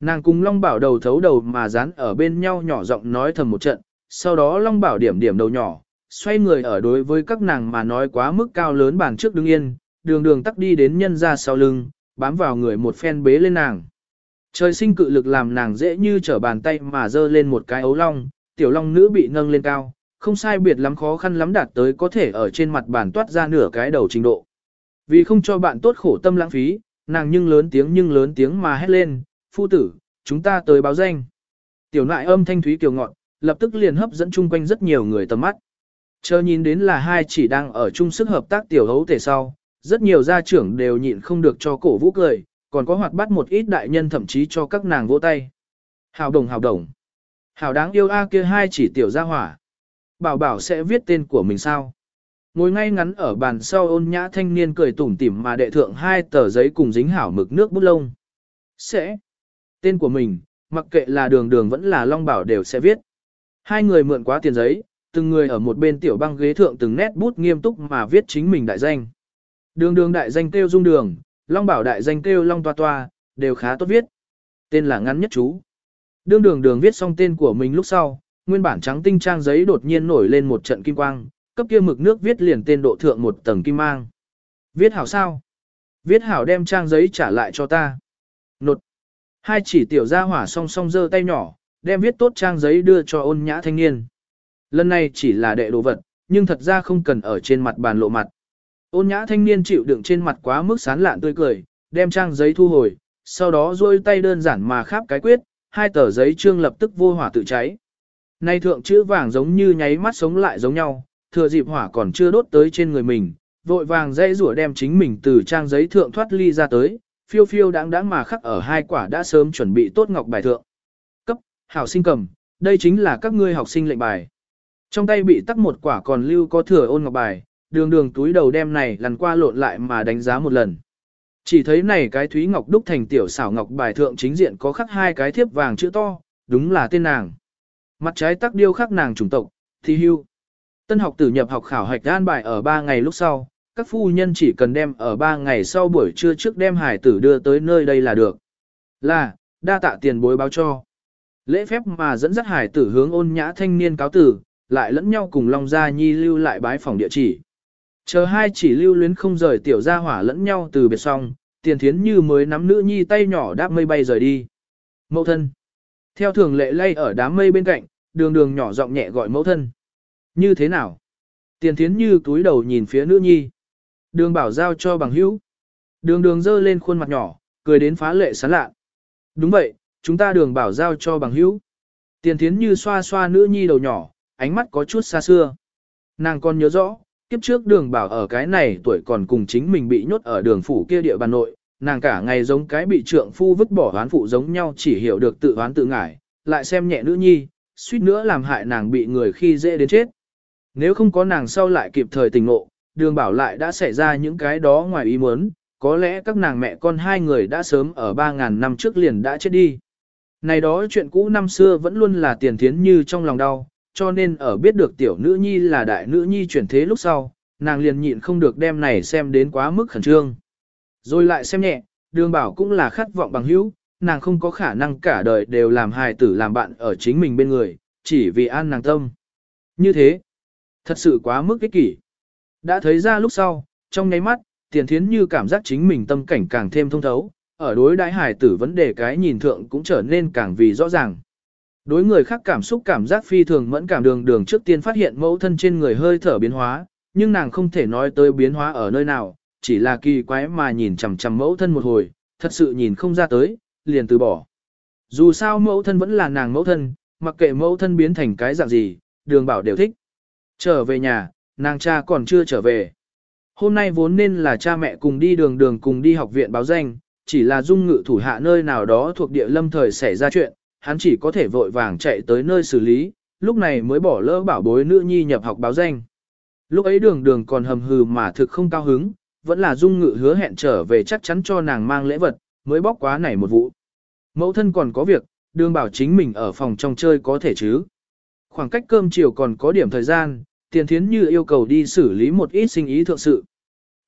Nàng cùng Long Bảo đầu thấu đầu mà dán ở bên nhau nhỏ giọng nói thầm một trận, sau đó Long Bảo điểm điểm đầu nhỏ, xoay người ở đối với các nàng mà nói quá mức cao lớn bàn trước đứng yên, đường đường tắc đi đến nhân ra sau lưng, bám vào người một phen bế lên nàng. Trời sinh cự lực làm nàng dễ như trở bàn tay mà dơ lên một cái ấu long, tiểu long nữ bị nâng lên cao, không sai biệt lắm khó khăn lắm đạt tới có thể ở trên mặt bàn toát ra nửa cái đầu trình độ. Vì không cho bạn tốt khổ tâm lãng phí, nàng nhưng lớn tiếng nhưng lớn tiếng mà hét lên, phu tử, chúng ta tới báo danh. Tiểu nại âm thanh thúy kiều ngọn, lập tức liền hấp dẫn chung quanh rất nhiều người tầm mắt. Chờ nhìn đến là hai chỉ đang ở chung sức hợp tác tiểu hấu thể sau, rất nhiều gia trưởng đều nhịn không được cho cổ vũ cười, còn có hoạt bắt một ít đại nhân thậm chí cho các nàng vỗ tay. Hào đồng hào đồng. Hào đáng yêu a kia hai chỉ tiểu gia hỏa. Bảo bảo sẽ viết tên của mình sao? Ngồi ngay ngắn ở bàn sau ôn nhã thanh niên cười tủm tỉm mà đệ thượng hai tờ giấy cùng dính hảo mực nước bút lông. Sẽ. Tên của mình, mặc kệ là đường đường vẫn là long bảo đều sẽ viết. Hai người mượn quá tiền giấy, từng người ở một bên tiểu băng ghế thượng từng nét bút nghiêm túc mà viết chính mình đại danh. Đường đường đại danh kêu dung đường, long bảo đại danh kêu long toa toa, đều khá tốt viết. Tên là ngắn nhất chú. Đường đường đường viết xong tên của mình lúc sau, nguyên bản trắng tinh trang giấy đột nhiên nổi lên một trận kim quang, cấp kia mực nước viết liền tên độ thượng một tầng kim mang. Viết hảo sao? Viết hảo đem trang giấy trả lại cho ta. Nột. Hai chỉ tiểu gia hỏa song song giơ tay nhỏ, đem viết tốt trang giấy đưa cho ôn nhã thanh niên. Lần này chỉ là đệ đồ vật, nhưng thật ra không cần ở trên mặt bàn lộ mặt. Ôn nhã thanh niên chịu đựng trên mặt quá mức sán lạn tươi cười, đem trang giấy thu hồi, sau đó duỗi tay đơn giản mà khắp cái quyết, hai tờ giấy trương lập tức vô hỏa tự cháy. Nay thượng chữ vàng giống như nháy mắt sống lại giống nhau, thừa dịp hỏa còn chưa đốt tới trên người mình, vội vàng dây rủa đem chính mình từ trang giấy thượng thoát ly ra tới, phiêu phiêu đáng đáng mà khắc ở hai quả đã sớm chuẩn bị tốt ngọc bài thượng. Cấp, hảo sinh cầm, đây chính là các ngươi học sinh lệnh bài. Trong tay bị tắc một quả còn lưu có thừa ôn ngọc bài, đường đường túi đầu đem này lần qua lộn lại mà đánh giá một lần. Chỉ thấy này cái thúy ngọc đúc thành tiểu xảo ngọc bài thượng chính diện có khắc hai cái thiếp vàng chữ to, đúng là tên nàng. Mặt trái tắc điêu khắc nàng chủng tộc, thi hưu. Tân học tử nhập học khảo hạch an bài ở 3 ngày lúc sau, các phu nhân chỉ cần đem ở 3 ngày sau buổi trưa trước đem hải tử đưa tới nơi đây là được. Là, đa tạ tiền bối báo cho. Lễ phép mà dẫn dắt hải tử hướng ôn nhã thanh niên cáo tử, lại lẫn nhau cùng Long Gia Nhi lưu lại bái phòng địa chỉ. Chờ hai chỉ lưu luyến không rời tiểu gia hỏa lẫn nhau từ biệt xong, tiền thiến như mới nắm nữ nhi tay nhỏ đáp mây bay rời đi. Mẫu thân. Theo thường lệ lay ở đám mây bên cạnh, đường đường nhỏ giọng nhẹ gọi mẫu thân. Như thế nào? Tiền thiến như túi đầu nhìn phía nữ nhi. Đường bảo giao cho bằng hữu. Đường đường dơ lên khuôn mặt nhỏ, cười đến phá lệ sán lạ. Đúng vậy, chúng ta đường bảo giao cho bằng hữu. Tiền thiến như xoa xoa nữ nhi đầu nhỏ, ánh mắt có chút xa xưa. Nàng còn nhớ rõ, kiếp trước đường bảo ở cái này tuổi còn cùng chính mình bị nhốt ở đường phủ kia địa bàn nội, nàng cả ngày giống cái bị trượng phu vứt bỏ hoán phụ giống nhau chỉ hiểu được tự hoán tự ngải, lại xem nhẹ nữ nhi, suýt nữa làm hại nàng bị người khi dễ đến chết. Nếu không có nàng sau lại kịp thời tỉnh ngộ, đường bảo lại đã xảy ra những cái đó ngoài ý muốn, có lẽ các nàng mẹ con hai người đã sớm ở 3.000 năm trước liền đã chết đi. Này đó chuyện cũ năm xưa vẫn luôn là tiền thiến như trong lòng đau, cho nên ở biết được tiểu nữ nhi là đại nữ nhi chuyển thế lúc sau, nàng liền nhịn không được đem này xem đến quá mức khẩn trương. Rồi lại xem nhẹ, đường bảo cũng là khát vọng bằng hữu, nàng không có khả năng cả đời đều làm hài tử làm bạn ở chính mình bên người, chỉ vì an nàng tâm. Như thế, thật sự quá mức ích kỷ. Đã thấy ra lúc sau, trong nháy mắt, tiền thiến như cảm giác chính mình tâm cảnh càng thêm thông thấu, ở đối đại hải tử vấn đề cái nhìn thượng cũng trở nên càng vì rõ ràng. Đối người khác cảm xúc cảm giác phi thường mẫn cảm đường đường trước tiên phát hiện mẫu thân trên người hơi thở biến hóa, nhưng nàng không thể nói tới biến hóa ở nơi nào, chỉ là kỳ quái mà nhìn chằm chằm mẫu thân một hồi, thật sự nhìn không ra tới, liền từ bỏ. Dù sao mẫu thân vẫn là nàng mẫu thân, mặc kệ mẫu thân biến thành cái dạng gì, đường bảo đều thích. Trở về nhà, nàng cha còn chưa trở về. Hôm nay vốn nên là cha mẹ cùng đi đường đường cùng đi học viện báo danh, chỉ là dung ngự thủ hạ nơi nào đó thuộc địa lâm thời xảy ra chuyện, hắn chỉ có thể vội vàng chạy tới nơi xử lý, lúc này mới bỏ lỡ bảo bối nữ nhi nhập học báo danh. Lúc ấy đường đường còn hầm hừ mà thực không cao hứng, vẫn là dung ngự hứa hẹn trở về chắc chắn cho nàng mang lễ vật, mới bóc quá này một vụ. Mẫu thân còn có việc, đường bảo chính mình ở phòng trong chơi có thể chứ. Khoảng cách cơm chiều còn có điểm thời gian, tiền thiến như yêu cầu đi xử lý một ít sinh ý thượng sự.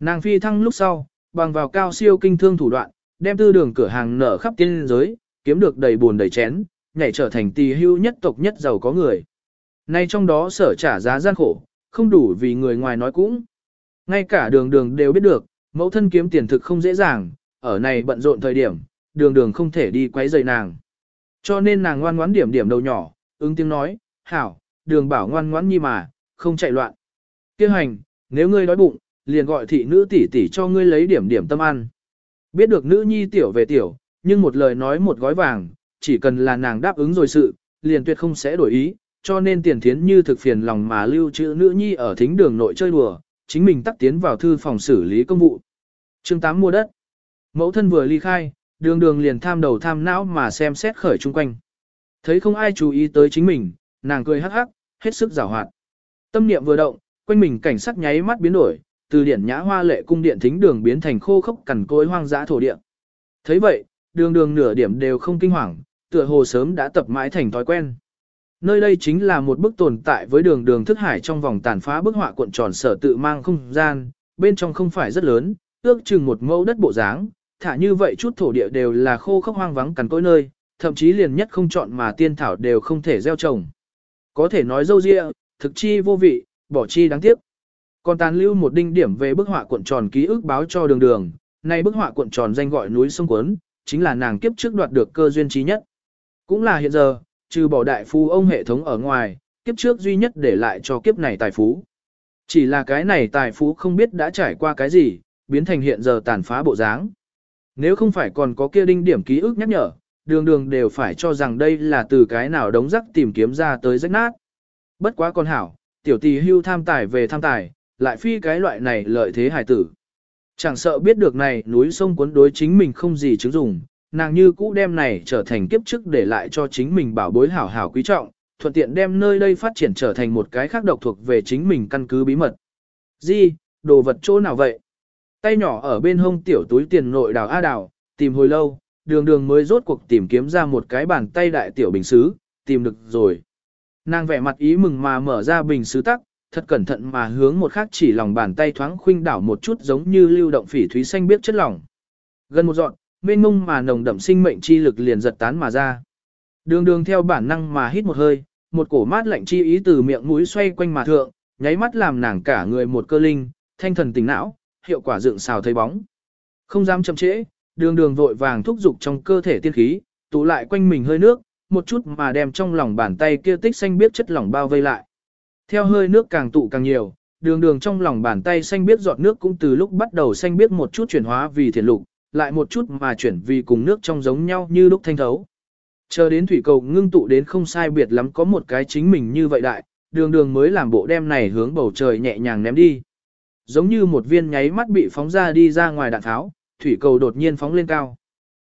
Nàng phi thăng lúc sau, bằng vào cao siêu kinh thương thủ đoạn, đem tư đường cửa hàng nở khắp tiên giới, kiếm được đầy buồn đầy chén, nhảy trở thành tỳ hưu nhất tộc nhất giàu có người. Nay trong đó sở trả giá gian khổ, không đủ vì người ngoài nói cũng. Ngay cả đường đường đều biết được, mẫu thân kiếm tiền thực không dễ dàng, ở này bận rộn thời điểm, đường đường không thể đi quấy rầy nàng. Cho nên nàng ngoan ngoãn điểm điểm đầu nhỏ, ứng tiếng nói, hảo, đường bảo ngoan ngoãn nhi mà, không chạy loạn. Kêu hành, nếu ngươi đói bụng, liền gọi thị nữ tỷ tỷ cho ngươi lấy điểm điểm tâm ăn. Biết được nữ nhi tiểu về tiểu, nhưng một lời nói một gói vàng, chỉ cần là nàng đáp ứng rồi sự, liền tuyệt không sẽ đổi ý, cho nên tiền thiến như thực phiền lòng mà lưu trữ nữ nhi ở thính đường nội chơi đùa, chính mình tắt tiến vào thư phòng xử lý công vụ. chương 8 mua đất. Mẫu thân vừa ly khai, đường đường liền tham đầu tham não mà xem xét khởi chung quanh. Thấy không ai chú ý tới chính mình, nàng cười hắc hắc, hết sức giảo hoạt. Tâm niệm vừa động, quanh mình cảnh sắc nháy mắt biến đổi, từ điển nhã hoa lệ cung điện thính đường biến thành khô khốc cằn cối hoang dã thổ địa. Thấy vậy, đường đường nửa điểm đều không kinh hoàng, tựa hồ sớm đã tập mãi thành thói quen. Nơi đây chính là một bức tồn tại với đường đường thức hải trong vòng tàn phá bức họa cuộn tròn sở tự mang không gian, bên trong không phải rất lớn, ước chừng một mẫu đất bộ dáng, thả như vậy chút thổ địa đều là khô khốc hoang vắng cằn cỗi nơi, thậm chí liền nhất không chọn mà tiên thảo đều không thể gieo trồng. Có thể nói dâu dịa, thực chi vô vị, bỏ chi đáng tiếc. Còn tàn lưu một đinh điểm về bức họa cuộn tròn ký ức báo cho đường đường, nay bức họa cuộn tròn danh gọi núi sông cuốn, chính là nàng kiếp trước đoạt được cơ duyên trí nhất. Cũng là hiện giờ, trừ bỏ đại phu ông hệ thống ở ngoài, kiếp trước duy nhất để lại cho kiếp này tài phú. Chỉ là cái này tài phú không biết đã trải qua cái gì, biến thành hiện giờ tàn phá bộ dáng. Nếu không phải còn có kia đinh điểm ký ức nhắc nhở, đường đường đều phải cho rằng đây là từ cái nào đống rắc tìm kiếm ra tới rách nát. Bất quá con hảo, tiểu tỷ hưu tham tài về tham tài, lại phi cái loại này lợi thế hải tử. Chẳng sợ biết được này núi sông cuốn đối chính mình không gì chứng dùng, nàng như cũ đem này trở thành kiếp trước để lại cho chính mình bảo bối hảo hảo quý trọng, thuận tiện đem nơi đây phát triển trở thành một cái khác độc thuộc về chính mình căn cứ bí mật. Di, đồ vật chỗ nào vậy? Tay nhỏ ở bên hông tiểu túi tiền nội đào A đào, tìm hồi lâu, đường đường mới rốt cuộc tìm kiếm ra một cái bàn tay đại tiểu bình xứ, tìm được rồi. Nàng vẻ mặt ý mừng mà mở ra bình xứ tắc, thật cẩn thận mà hướng một khác chỉ lòng bàn tay thoáng khuynh đảo một chút giống như lưu động phỉ thúy xanh biết chất lỏng. Gần một dọn, mênh mông mà nồng đậm sinh mệnh chi lực liền giật tán mà ra. Đường đường theo bản năng mà hít một hơi, một cổ mát lạnh chi ý từ miệng mũi xoay quanh mà thượng, nháy mắt làm nàng cả người một cơ linh, thanh thần tỉnh não, hiệu quả dựng xào thấy bóng. Không dám chậm trễ, đường đường vội vàng thúc dục trong cơ thể tiên khí, tụ lại quanh mình hơi nước, một chút mà đem trong lòng bàn tay kia tích xanh biết chất lỏng bao vây lại. Theo hơi nước càng tụ càng nhiều, đường đường trong lòng bàn tay xanh biết giọt nước cũng từ lúc bắt đầu xanh biết một chút chuyển hóa vì thiền lục, lại một chút mà chuyển vì cùng nước trong giống nhau như lúc thanh thấu. Chờ đến thủy cầu ngưng tụ đến không sai biệt lắm có một cái chính mình như vậy đại, đường đường mới làm bộ đem này hướng bầu trời nhẹ nhàng ném đi. Giống như một viên nháy mắt bị phóng ra đi ra ngoài đạn tháo, thủy cầu đột nhiên phóng lên cao.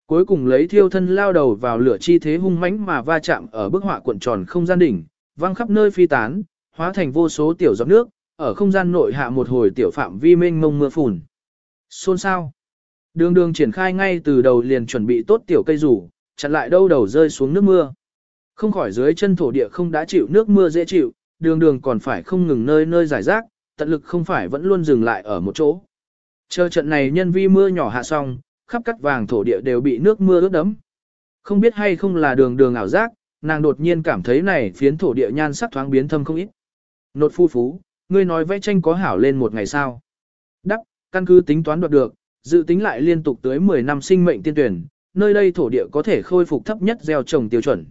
Cuối cùng lấy thiêu thân lao đầu vào lửa chi thế hung mãnh mà va chạm ở bức họa cuộn tròn không gian đỉnh, văng khắp nơi phi tán, hóa thành vô số tiểu giọt nước, ở không gian nội hạ một hồi tiểu phạm vi mênh mông mưa phùn. Xôn sao? Đường đường triển khai ngay từ đầu liền chuẩn bị tốt tiểu cây rủ, chặn lại đâu đầu rơi xuống nước mưa. Không khỏi dưới chân thổ địa không đã chịu nước mưa dễ chịu, đường đường còn phải không ngừng nơi nơi giải rác, tận lực không phải vẫn luôn dừng lại ở một chỗ. Chờ trận này nhân vi mưa nhỏ hạ xong, khắp cắt vàng thổ địa đều bị nước mưa ướt đẫm. Không biết hay không là đường đường ảo giác, nàng đột nhiên cảm thấy này phiến thổ địa nhan sắc thoáng biến thâm không ít. Nột phu phú, ngươi nói vẽ tranh có hảo lên một ngày sao. Đắc, căn cứ tính toán đoạt được, dự tính lại liên tục tới 10 năm sinh mệnh tiên tuyển, nơi đây thổ địa có thể khôi phục thấp nhất gieo trồng tiêu chuẩn.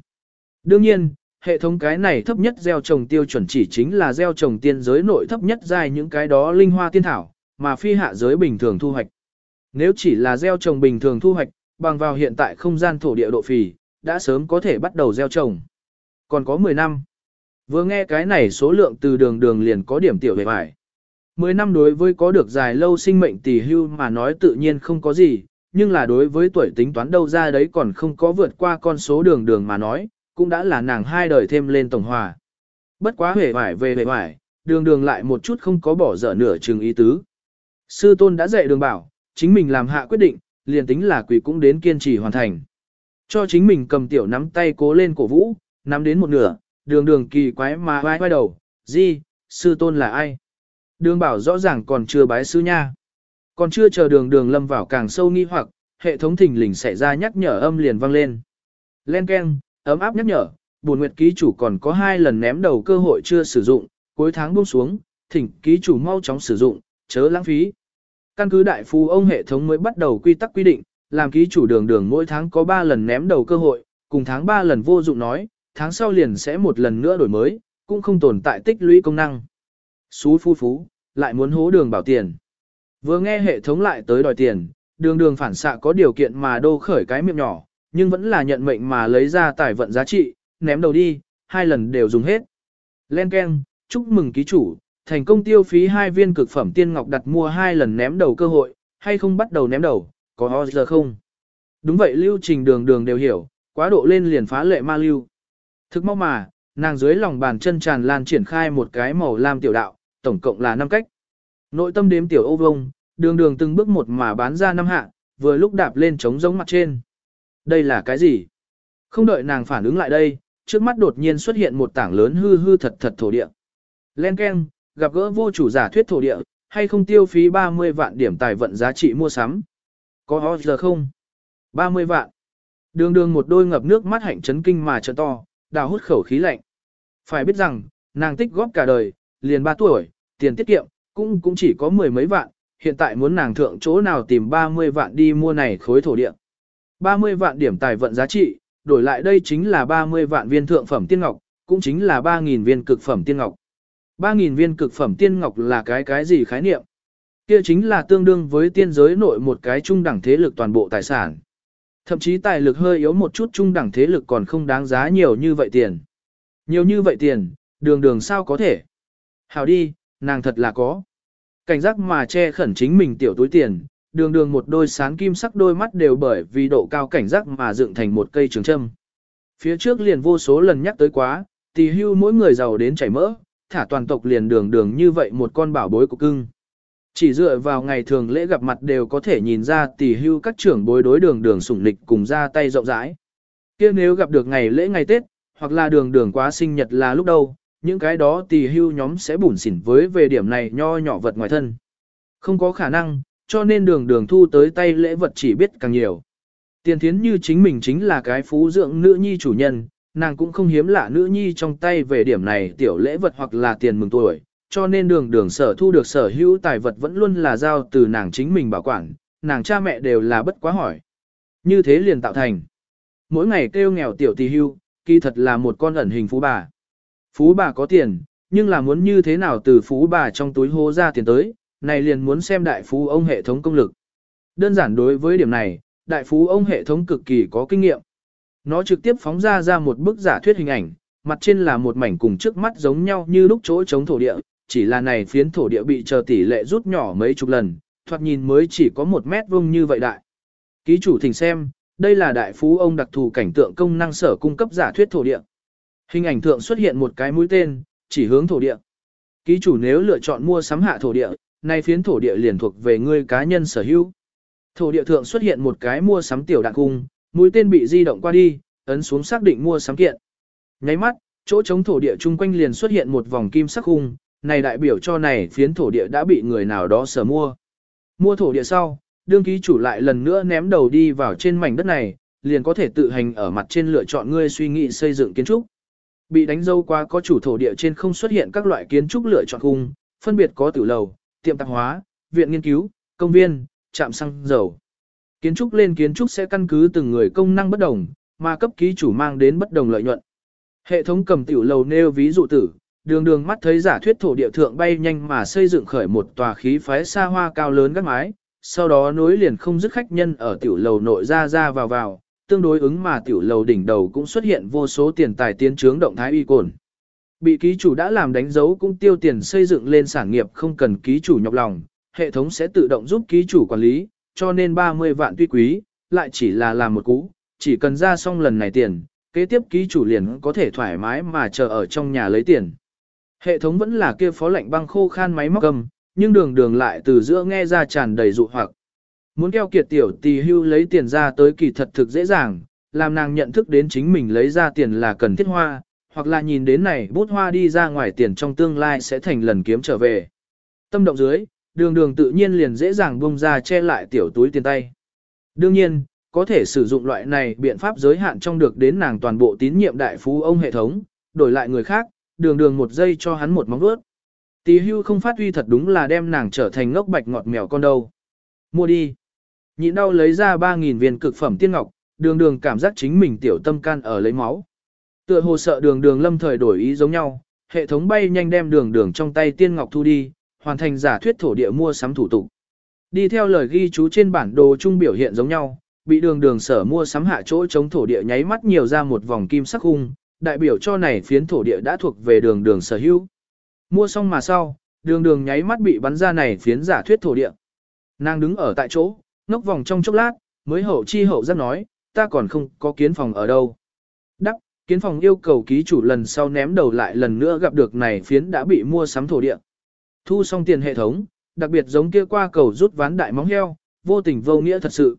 Đương nhiên, hệ thống cái này thấp nhất gieo trồng tiêu chuẩn chỉ chính là gieo trồng tiên giới nội thấp nhất dài những cái đó linh hoa tiên thảo, mà phi hạ giới bình thường thu hoạch. Nếu chỉ là gieo trồng bình thường thu hoạch, bằng vào hiện tại không gian thổ địa độ phì, đã sớm có thể bắt đầu gieo trồng. Còn có 10 năm. Vừa nghe cái này số lượng từ đường đường liền có điểm tiểu về vải. 10 năm đối với có được dài lâu sinh mệnh tỷ hưu mà nói tự nhiên không có gì, nhưng là đối với tuổi tính toán đâu ra đấy còn không có vượt qua con số đường đường mà nói, cũng đã là nàng hai đời thêm lên tổng hòa. Bất quá hề vải về hề vải, đường đường lại một chút không có bỏ dở nửa chừng ý tứ. Sư tôn đã dạy đường bảo, chính mình làm hạ quyết định, liền tính là quỷ cũng đến kiên trì hoàn thành. Cho chính mình cầm tiểu nắm tay cố lên cổ vũ, nắm đến một nửa, đường đường kỳ quái mà vai vai đầu, gì, sư tôn là ai? Đường bảo rõ ràng còn chưa bái sư nha. Còn chưa chờ đường đường lâm vào càng sâu nghi hoặc, hệ thống thình lình xảy ra nhắc nhở âm liền vang lên. Len keng, ấm áp nhắc nhở, buồn nguyệt ký chủ còn có hai lần ném đầu cơ hội chưa sử dụng, cuối tháng buông xuống, thỉnh ký chủ mau chóng sử dụng, chớ lãng phí. Căn cứ đại phú ông hệ thống mới bắt đầu quy tắc quy định, làm ký chủ đường đường mỗi tháng có 3 lần ném đầu cơ hội, cùng tháng 3 lần vô dụng nói, tháng sau liền sẽ một lần nữa đổi mới, cũng không tồn tại tích lũy công năng. Xú phu phú, lại muốn hố đường bảo tiền. Vừa nghe hệ thống lại tới đòi tiền, đường đường phản xạ có điều kiện mà đô khởi cái miệng nhỏ, nhưng vẫn là nhận mệnh mà lấy ra tài vận giá trị, ném đầu đi, hai lần đều dùng hết. Len Ken, chúc mừng ký chủ, thành công tiêu phí hai viên cực phẩm tiên ngọc đặt mua hai lần ném đầu cơ hội, hay không bắt đầu ném đầu, có ho giờ không? Đúng vậy lưu trình đường đường đều hiểu, quá độ lên liền phá lệ ma lưu. Thực mau mà, nàng dưới lòng bàn chân tràn lan triển khai một cái màu lam tiểu đạo, tổng cộng là 5 cách. Nội tâm đếm tiểu ô vông, đường đường từng bước một mà bán ra năm hạ, vừa lúc đạp lên trống giống mặt trên. Đây là cái gì? Không đợi nàng phản ứng lại đây, trước mắt đột nhiên xuất hiện một tảng lớn hư hư thật thật thổ địa. Len Ken, gặp gỡ vô chủ giả thuyết thổ địa, hay không tiêu phí 30 vạn điểm tài vận giá trị mua sắm. Có ho giờ không? 30 vạn. Đường đường một đôi ngập nước mắt hạnh chấn kinh mà trợ to, đào hút khẩu khí lạnh. Phải biết rằng, nàng tích góp cả đời, liền 3 tuổi, tiền tiết kiệm, cũng cũng chỉ có mười mấy vạn, hiện tại muốn nàng thượng chỗ nào tìm 30 vạn đi mua này khối thổ địa. 30 vạn điểm tài vận giá trị, đổi lại đây chính là 30 vạn viên thượng phẩm tiên ngọc, cũng chính là 3.000 viên cực phẩm tiên ngọc. 3.000 viên cực phẩm tiên ngọc là cái cái gì khái niệm? Kia chính là tương đương với tiên giới nội một cái trung đẳng thế lực toàn bộ tài sản. Thậm chí tài lực hơi yếu một chút trung đẳng thế lực còn không đáng giá nhiều như vậy tiền. Nhiều như vậy tiền, đường đường sao có thể? Hào đi, nàng thật là có. Cảnh giác mà che khẩn chính mình tiểu túi tiền, đường đường một đôi sáng kim sắc đôi mắt đều bởi vì độ cao cảnh giác mà dựng thành một cây trường châm. Phía trước liền vô số lần nhắc tới quá, tỷ hưu mỗi người giàu đến chảy mỡ, thả toàn tộc liền đường đường như vậy một con bảo bối của cưng. Chỉ dựa vào ngày thường lễ gặp mặt đều có thể nhìn ra tỷ hưu các trưởng bối đối đường đường sủng lịch cùng ra tay rộng rãi. kia nếu gặp được ngày lễ ngày Tết, hoặc là đường đường quá sinh nhật là lúc đâu, những cái đó tỷ hưu nhóm sẽ bủn xỉn với về điểm này nho nhỏ vật ngoài thân. Không có khả năng, cho nên đường đường thu tới tay lễ vật chỉ biết càng nhiều. Tiền thiến như chính mình chính là cái phú dưỡng nữ nhi chủ nhân, nàng cũng không hiếm lạ nữ nhi trong tay về điểm này tiểu lễ vật hoặc là tiền mừng tuổi, cho nên đường đường sở thu được sở hữu tài vật vẫn luôn là giao từ nàng chính mình bảo quản, nàng cha mẹ đều là bất quá hỏi. Như thế liền tạo thành. Mỗi ngày kêu nghèo tiểu tì hưu, kỳ thật là một con ẩn hình phú bà. Phú bà có tiền, nhưng là muốn như thế nào từ phú bà trong túi hô ra tiền tới, này liền muốn xem đại phú ông hệ thống công lực. Đơn giản đối với điểm này, đại phú ông hệ thống cực kỳ có kinh nghiệm. Nó trực tiếp phóng ra ra một bức giả thuyết hình ảnh, mặt trên là một mảnh cùng trước mắt giống nhau như lúc chỗ chống thổ địa, chỉ là này phiến thổ địa bị chờ tỷ lệ rút nhỏ mấy chục lần, thoạt nhìn mới chỉ có một mét vuông như vậy đại. Ký chủ thỉnh xem, đây là đại phú ông đặc thù cảnh tượng công năng sở cung cấp giả thuyết thổ địa. Hình ảnh thượng xuất hiện một cái mũi tên, chỉ hướng thổ địa. Ký chủ nếu lựa chọn mua sắm hạ thổ địa, nay phiến thổ địa liền thuộc về ngươi cá nhân sở hữu. Thổ địa thượng xuất hiện một cái mua sắm tiểu đạn cung, mũi tên bị di động qua đi, ấn xuống xác định mua sắm kiện. Nháy mắt, chỗ chống thổ địa chung quanh liền xuất hiện một vòng kim sắc hung. này đại biểu cho này phiến thổ địa đã bị người nào đó sở mua. Mua thổ địa sau, đương ký chủ lại lần nữa ném đầu đi vào trên mảnh đất này, liền có thể tự hành ở mặt trên lựa chọn ngươi suy nghĩ xây dựng kiến trúc. Bị đánh dâu qua có chủ thổ địa trên không xuất hiện các loại kiến trúc lựa chọn khung, phân biệt có tử lầu, tiệm tạp hóa, viện nghiên cứu, công viên, trạm xăng dầu. Kiến trúc lên kiến trúc sẽ căn cứ từng người công năng bất đồng, mà cấp ký chủ mang đến bất đồng lợi nhuận. Hệ thống cầm tiểu lầu nêu ví dụ tử, đường đường mắt thấy giả thuyết thổ địa thượng bay nhanh mà xây dựng khởi một tòa khí phái xa hoa cao lớn các mái, sau đó nối liền không dứt khách nhân ở tiểu lầu nội ra ra vào vào, tương đối ứng mà tiểu lầu đỉnh đầu cũng xuất hiện vô số tiền tài tiến trướng động thái uy cồn. Bị ký chủ đã làm đánh dấu cũng tiêu tiền xây dựng lên sản nghiệp không cần ký chủ nhọc lòng, hệ thống sẽ tự động giúp ký chủ quản lý, cho nên 30 vạn tuy quý, lại chỉ là làm một cú, chỉ cần ra xong lần này tiền, kế tiếp ký chủ liền có thể thoải mái mà chờ ở trong nhà lấy tiền. Hệ thống vẫn là kia phó lạnh băng khô khan máy móc cầm, nhưng đường đường lại từ giữa nghe ra tràn đầy dụ hoặc. Muốn keo kiệt tiểu tì hưu lấy tiền ra tới kỳ thật thực dễ dàng, làm nàng nhận thức đến chính mình lấy ra tiền là cần thiết hoa, hoặc là nhìn đến này bút hoa đi ra ngoài tiền trong tương lai sẽ thành lần kiếm trở về. Tâm động dưới, đường đường tự nhiên liền dễ dàng bông ra che lại tiểu túi tiền tay. Đương nhiên, có thể sử dụng loại này biện pháp giới hạn trong được đến nàng toàn bộ tín nhiệm đại phú ông hệ thống, đổi lại người khác, đường đường một giây cho hắn một móng vuốt. Tì hưu không phát huy thật đúng là đem nàng trở thành ngốc bạch ngọt mèo con đâu. Mua đi. Nhịn đau lấy ra 3.000 viên cực phẩm tiên ngọc, đường đường cảm giác chính mình tiểu tâm can ở lấy máu. Tựa hồ sợ đường đường lâm thời đổi ý giống nhau, hệ thống bay nhanh đem đường đường trong tay tiên ngọc thu đi, hoàn thành giả thuyết thổ địa mua sắm thủ tục. Đi theo lời ghi chú trên bản đồ chung biểu hiện giống nhau, bị đường đường sở mua sắm hạ chỗ chống thổ địa nháy mắt nhiều ra một vòng kim sắc hung, đại biểu cho này phiến thổ địa đã thuộc về đường đường sở hữu. Mua xong mà sau, đường đường nháy mắt bị bắn ra này phiến giả thuyết thổ địa. Nàng đứng ở tại chỗ, ngốc vòng trong chốc lát, mới hậu chi hậu giác nói, ta còn không có kiến phòng ở đâu. Đắc, kiến phòng yêu cầu ký chủ lần sau ném đầu lại lần nữa gặp được này phiến đã bị mua sắm thổ địa. Thu xong tiền hệ thống, đặc biệt giống kia qua cầu rút ván đại móng heo, vô tình vô nghĩa thật sự.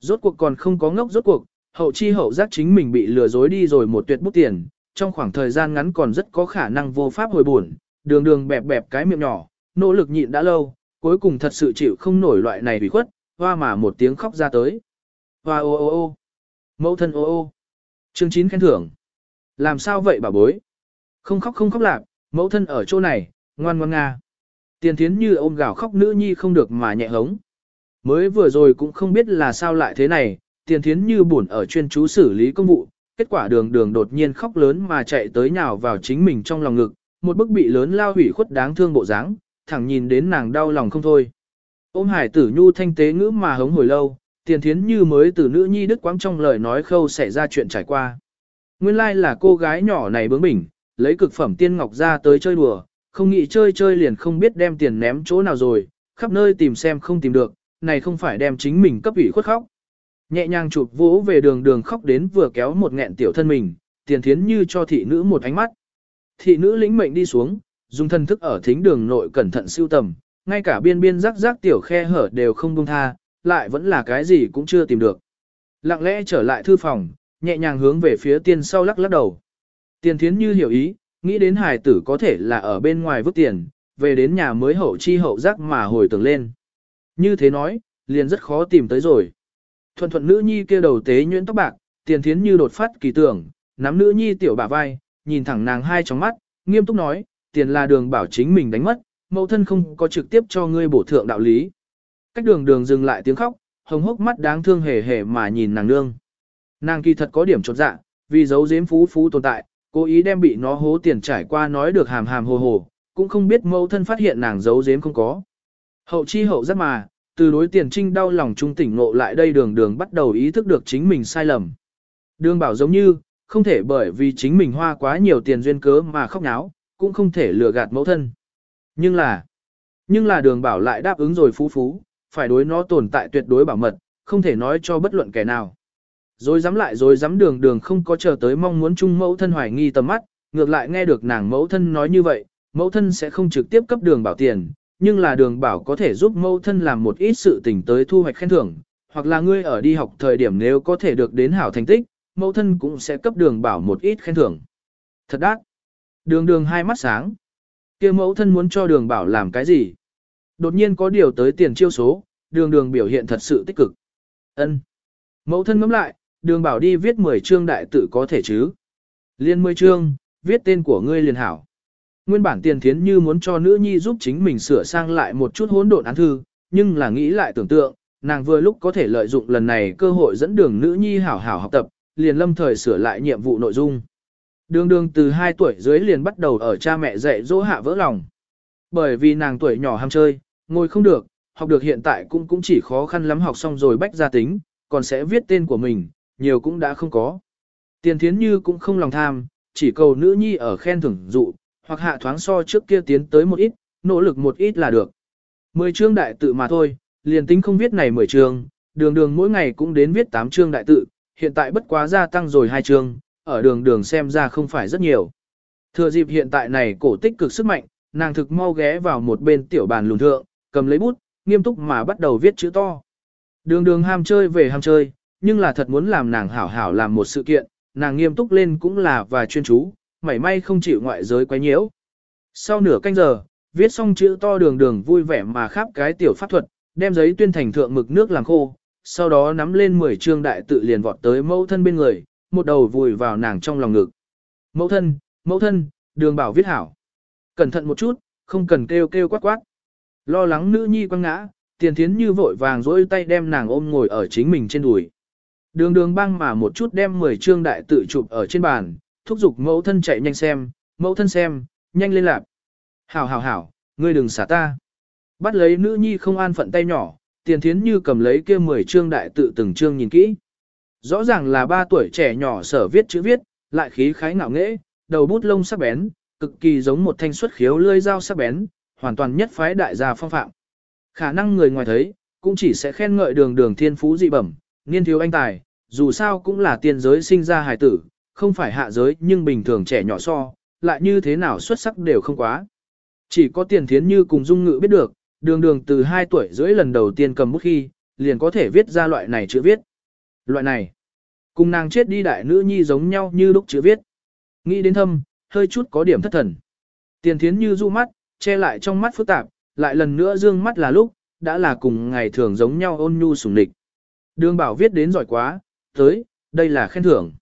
Rốt cuộc còn không có ngốc rốt cuộc, hậu chi hậu giác chính mình bị lừa dối đi rồi một tuyệt bút tiền, trong khoảng thời gian ngắn còn rất có khả năng vô pháp hồi buồn, đường đường bẹp bẹp cái miệng nhỏ, nỗ lực nhịn đã lâu, cuối cùng thật sự chịu không nổi loại này bị khuất, hoa mà một tiếng khóc ra tới. Hoa ô ô ô, mẫu thân ô ô, chương 9 khen thưởng. Làm sao vậy bà bối? Không khóc không khóc lạc, mẫu thân ở chỗ này, ngoan ngoan nga. Tiền thiến như ôm gào khóc nữ nhi không được mà nhẹ hống. Mới vừa rồi cũng không biết là sao lại thế này, tiền thiến như buồn ở chuyên chú xử lý công vụ, kết quả đường đường đột nhiên khóc lớn mà chạy tới nhào vào chính mình trong lòng ngực, một bức bị lớn lao hủy khuất đáng thương bộ dáng, thẳng nhìn đến nàng đau lòng không thôi. Ôm hải tử nhu thanh tế ngữ mà hống hồi lâu, tiền thiến như mới từ nữ nhi đức quáng trong lời nói khâu xảy ra chuyện trải qua. Nguyên lai like là cô gái nhỏ này bướng bỉnh, lấy cực phẩm tiên ngọc ra tới chơi đùa, không nghĩ chơi chơi liền không biết đem tiền ném chỗ nào rồi, khắp nơi tìm xem không tìm được, này không phải đem chính mình cấp ủy khuất khóc. Nhẹ nhàng chụp vỗ về đường đường khóc đến vừa kéo một nghẹn tiểu thân mình, tiền thiến như cho thị nữ một ánh mắt. Thị nữ lĩnh mệnh đi xuống, dùng thân thức ở thính đường nội cẩn thận siêu tầm, ngay cả biên biên rắc rắc tiểu khe hở đều không buông tha, lại vẫn là cái gì cũng chưa tìm được. Lặng lẽ trở lại thư phòng, nhẹ nhàng hướng về phía tiên sau lắc lắc đầu. Tiền thiến như hiểu ý, nghĩ đến hài tử có thể là ở bên ngoài vứt tiền, về đến nhà mới hậu chi hậu giác mà hồi tưởng lên. Như thế nói, liền rất khó tìm tới rồi. Thuận thuận nữ nhi kia đầu tế nhuyễn tóc bạc, tiền thiến như đột phát kỳ tưởng, nắm nữ nhi tiểu bả vai, nhìn thẳng nàng hai trong mắt, nghiêm túc nói, tiền là đường bảo chính mình đánh mất, mẫu thân không có trực tiếp cho ngươi bổ thượng đạo lý. Cách đường đường dừng lại tiếng khóc, hồng hốc mắt đáng thương hề hề mà nhìn nàng nương. Nàng kỳ thật có điểm chột dạ, vì giấu giếm phú phú tồn tại, cố ý đem bị nó hố tiền trải qua nói được hàm hàm hồ hồ, cũng không biết mẫu thân phát hiện nàng giấu giếm không có. Hậu chi hậu rất mà, từ đối tiền trinh đau lòng trung tỉnh ngộ lại đây đường đường bắt đầu ý thức được chính mình sai lầm. Đường bảo giống như, không thể bởi vì chính mình hoa quá nhiều tiền duyên cớ mà khóc náo, cũng không thể lừa gạt mẫu thân. Nhưng là, nhưng là đường bảo lại đáp ứng rồi phú phú, phải đối nó tồn tại tuyệt đối bảo mật, không thể nói cho bất luận kẻ nào. Rồi dám lại rồi dám đường đường không có chờ tới mong muốn chung mẫu thân hoài nghi tầm mắt, ngược lại nghe được nàng mẫu thân nói như vậy, mẫu thân sẽ không trực tiếp cấp đường bảo tiền, nhưng là đường bảo có thể giúp mẫu thân làm một ít sự tình tới thu hoạch khen thưởng, hoặc là ngươi ở đi học thời điểm nếu có thể được đến hảo thành tích, mẫu thân cũng sẽ cấp đường bảo một ít khen thưởng. Thật đắt. Đường đường hai mắt sáng. kia mẫu thân muốn cho đường bảo làm cái gì? Đột nhiên có điều tới tiền chiêu số, đường đường biểu hiện thật sự tích cực. ân Mẫu thân ngắm lại, đường bảo đi viết 10 chương đại tự có thể chứ. Liên 10 chương, viết tên của ngươi liền hảo. Nguyên bản tiền thiến như muốn cho nữ nhi giúp chính mình sửa sang lại một chút hỗn độn án thư, nhưng là nghĩ lại tưởng tượng, nàng vừa lúc có thể lợi dụng lần này cơ hội dẫn đường nữ nhi hảo hảo học tập, liền lâm thời sửa lại nhiệm vụ nội dung. Đường đường từ 2 tuổi dưới liền bắt đầu ở cha mẹ dạy dỗ hạ vỡ lòng. Bởi vì nàng tuổi nhỏ ham chơi, ngồi không được, học được hiện tại cũng cũng chỉ khó khăn lắm học xong rồi bách gia tính, còn sẽ viết tên của mình, nhiều cũng đã không có. Tiền thiến như cũng không lòng tham, chỉ cầu nữ nhi ở khen thưởng dụ, hoặc hạ thoáng so trước kia tiến tới một ít, nỗ lực một ít là được. Mười chương đại tự mà thôi, liền tính không viết này mười chương, đường đường mỗi ngày cũng đến viết tám chương đại tự, hiện tại bất quá gia tăng rồi hai chương, ở đường đường xem ra không phải rất nhiều. Thừa dịp hiện tại này cổ tích cực sức mạnh, nàng thực mau ghé vào một bên tiểu bàn lùn thượng, cầm lấy bút, nghiêm túc mà bắt đầu viết chữ to. Đường đường ham chơi về ham chơi, nhưng là thật muốn làm nàng hảo hảo làm một sự kiện, nàng nghiêm túc lên cũng là và chuyên chú, mảy may không chịu ngoại giới quấy nhiễu. Sau nửa canh giờ, viết xong chữ to đường đường vui vẻ mà khắp cái tiểu pháp thuật, đem giấy tuyên thành thượng mực nước làm khô, sau đó nắm lên 10 trương đại tự liền vọt tới mẫu thân bên người, một đầu vùi vào nàng trong lòng ngực. Mẫu thân, mẫu thân, đường bảo viết hảo. Cẩn thận một chút, không cần kêu kêu quát quát. Lo lắng nữ nhi quăng ngã, tiền thiến như vội vàng dỗi tay đem nàng ôm ngồi ở chính mình trên đùi. Đường đường băng mà một chút đem 10 chương đại tự chụp ở trên bàn, thúc giục mẫu thân chạy nhanh xem, mẫu thân xem, nhanh lên lạp. Hảo hảo hảo, ngươi đừng xả ta. Bắt lấy nữ nhi không an phận tay nhỏ, tiền thiến như cầm lấy kia 10 chương đại tự từng chương nhìn kỹ. Rõ ràng là ba tuổi trẻ nhỏ sở viết chữ viết, lại khí khái ngạo nghễ, đầu bút lông sắc bén, cực kỳ giống một thanh xuất khiếu lươi dao sắc bén, hoàn toàn nhất phái đại gia phong phạm. Khả năng người ngoài thấy, cũng chỉ sẽ khen ngợi đường đường thiên phú dị bẩm, niên thiếu anh tài, dù sao cũng là tiên giới sinh ra hài tử, không phải hạ giới nhưng bình thường trẻ nhỏ so, lại như thế nào xuất sắc đều không quá. Chỉ có tiền thiến như cùng dung ngữ biết được, đường đường từ 2 tuổi rưỡi lần đầu tiên cầm bút khi, liền có thể viết ra loại này chữ viết. Loại này, cùng nàng chết đi đại nữ nhi giống nhau như lúc chữ viết. Nghĩ đến thâm, hơi chút có điểm thất thần. Tiền thiến như du mắt, che lại trong mắt phức tạp, lại lần nữa dương mắt là lúc, đã là cùng ngày thường giống nhau ôn nhu sủng nịch. Đường bảo viết đến giỏi quá, tới, đây là khen thưởng.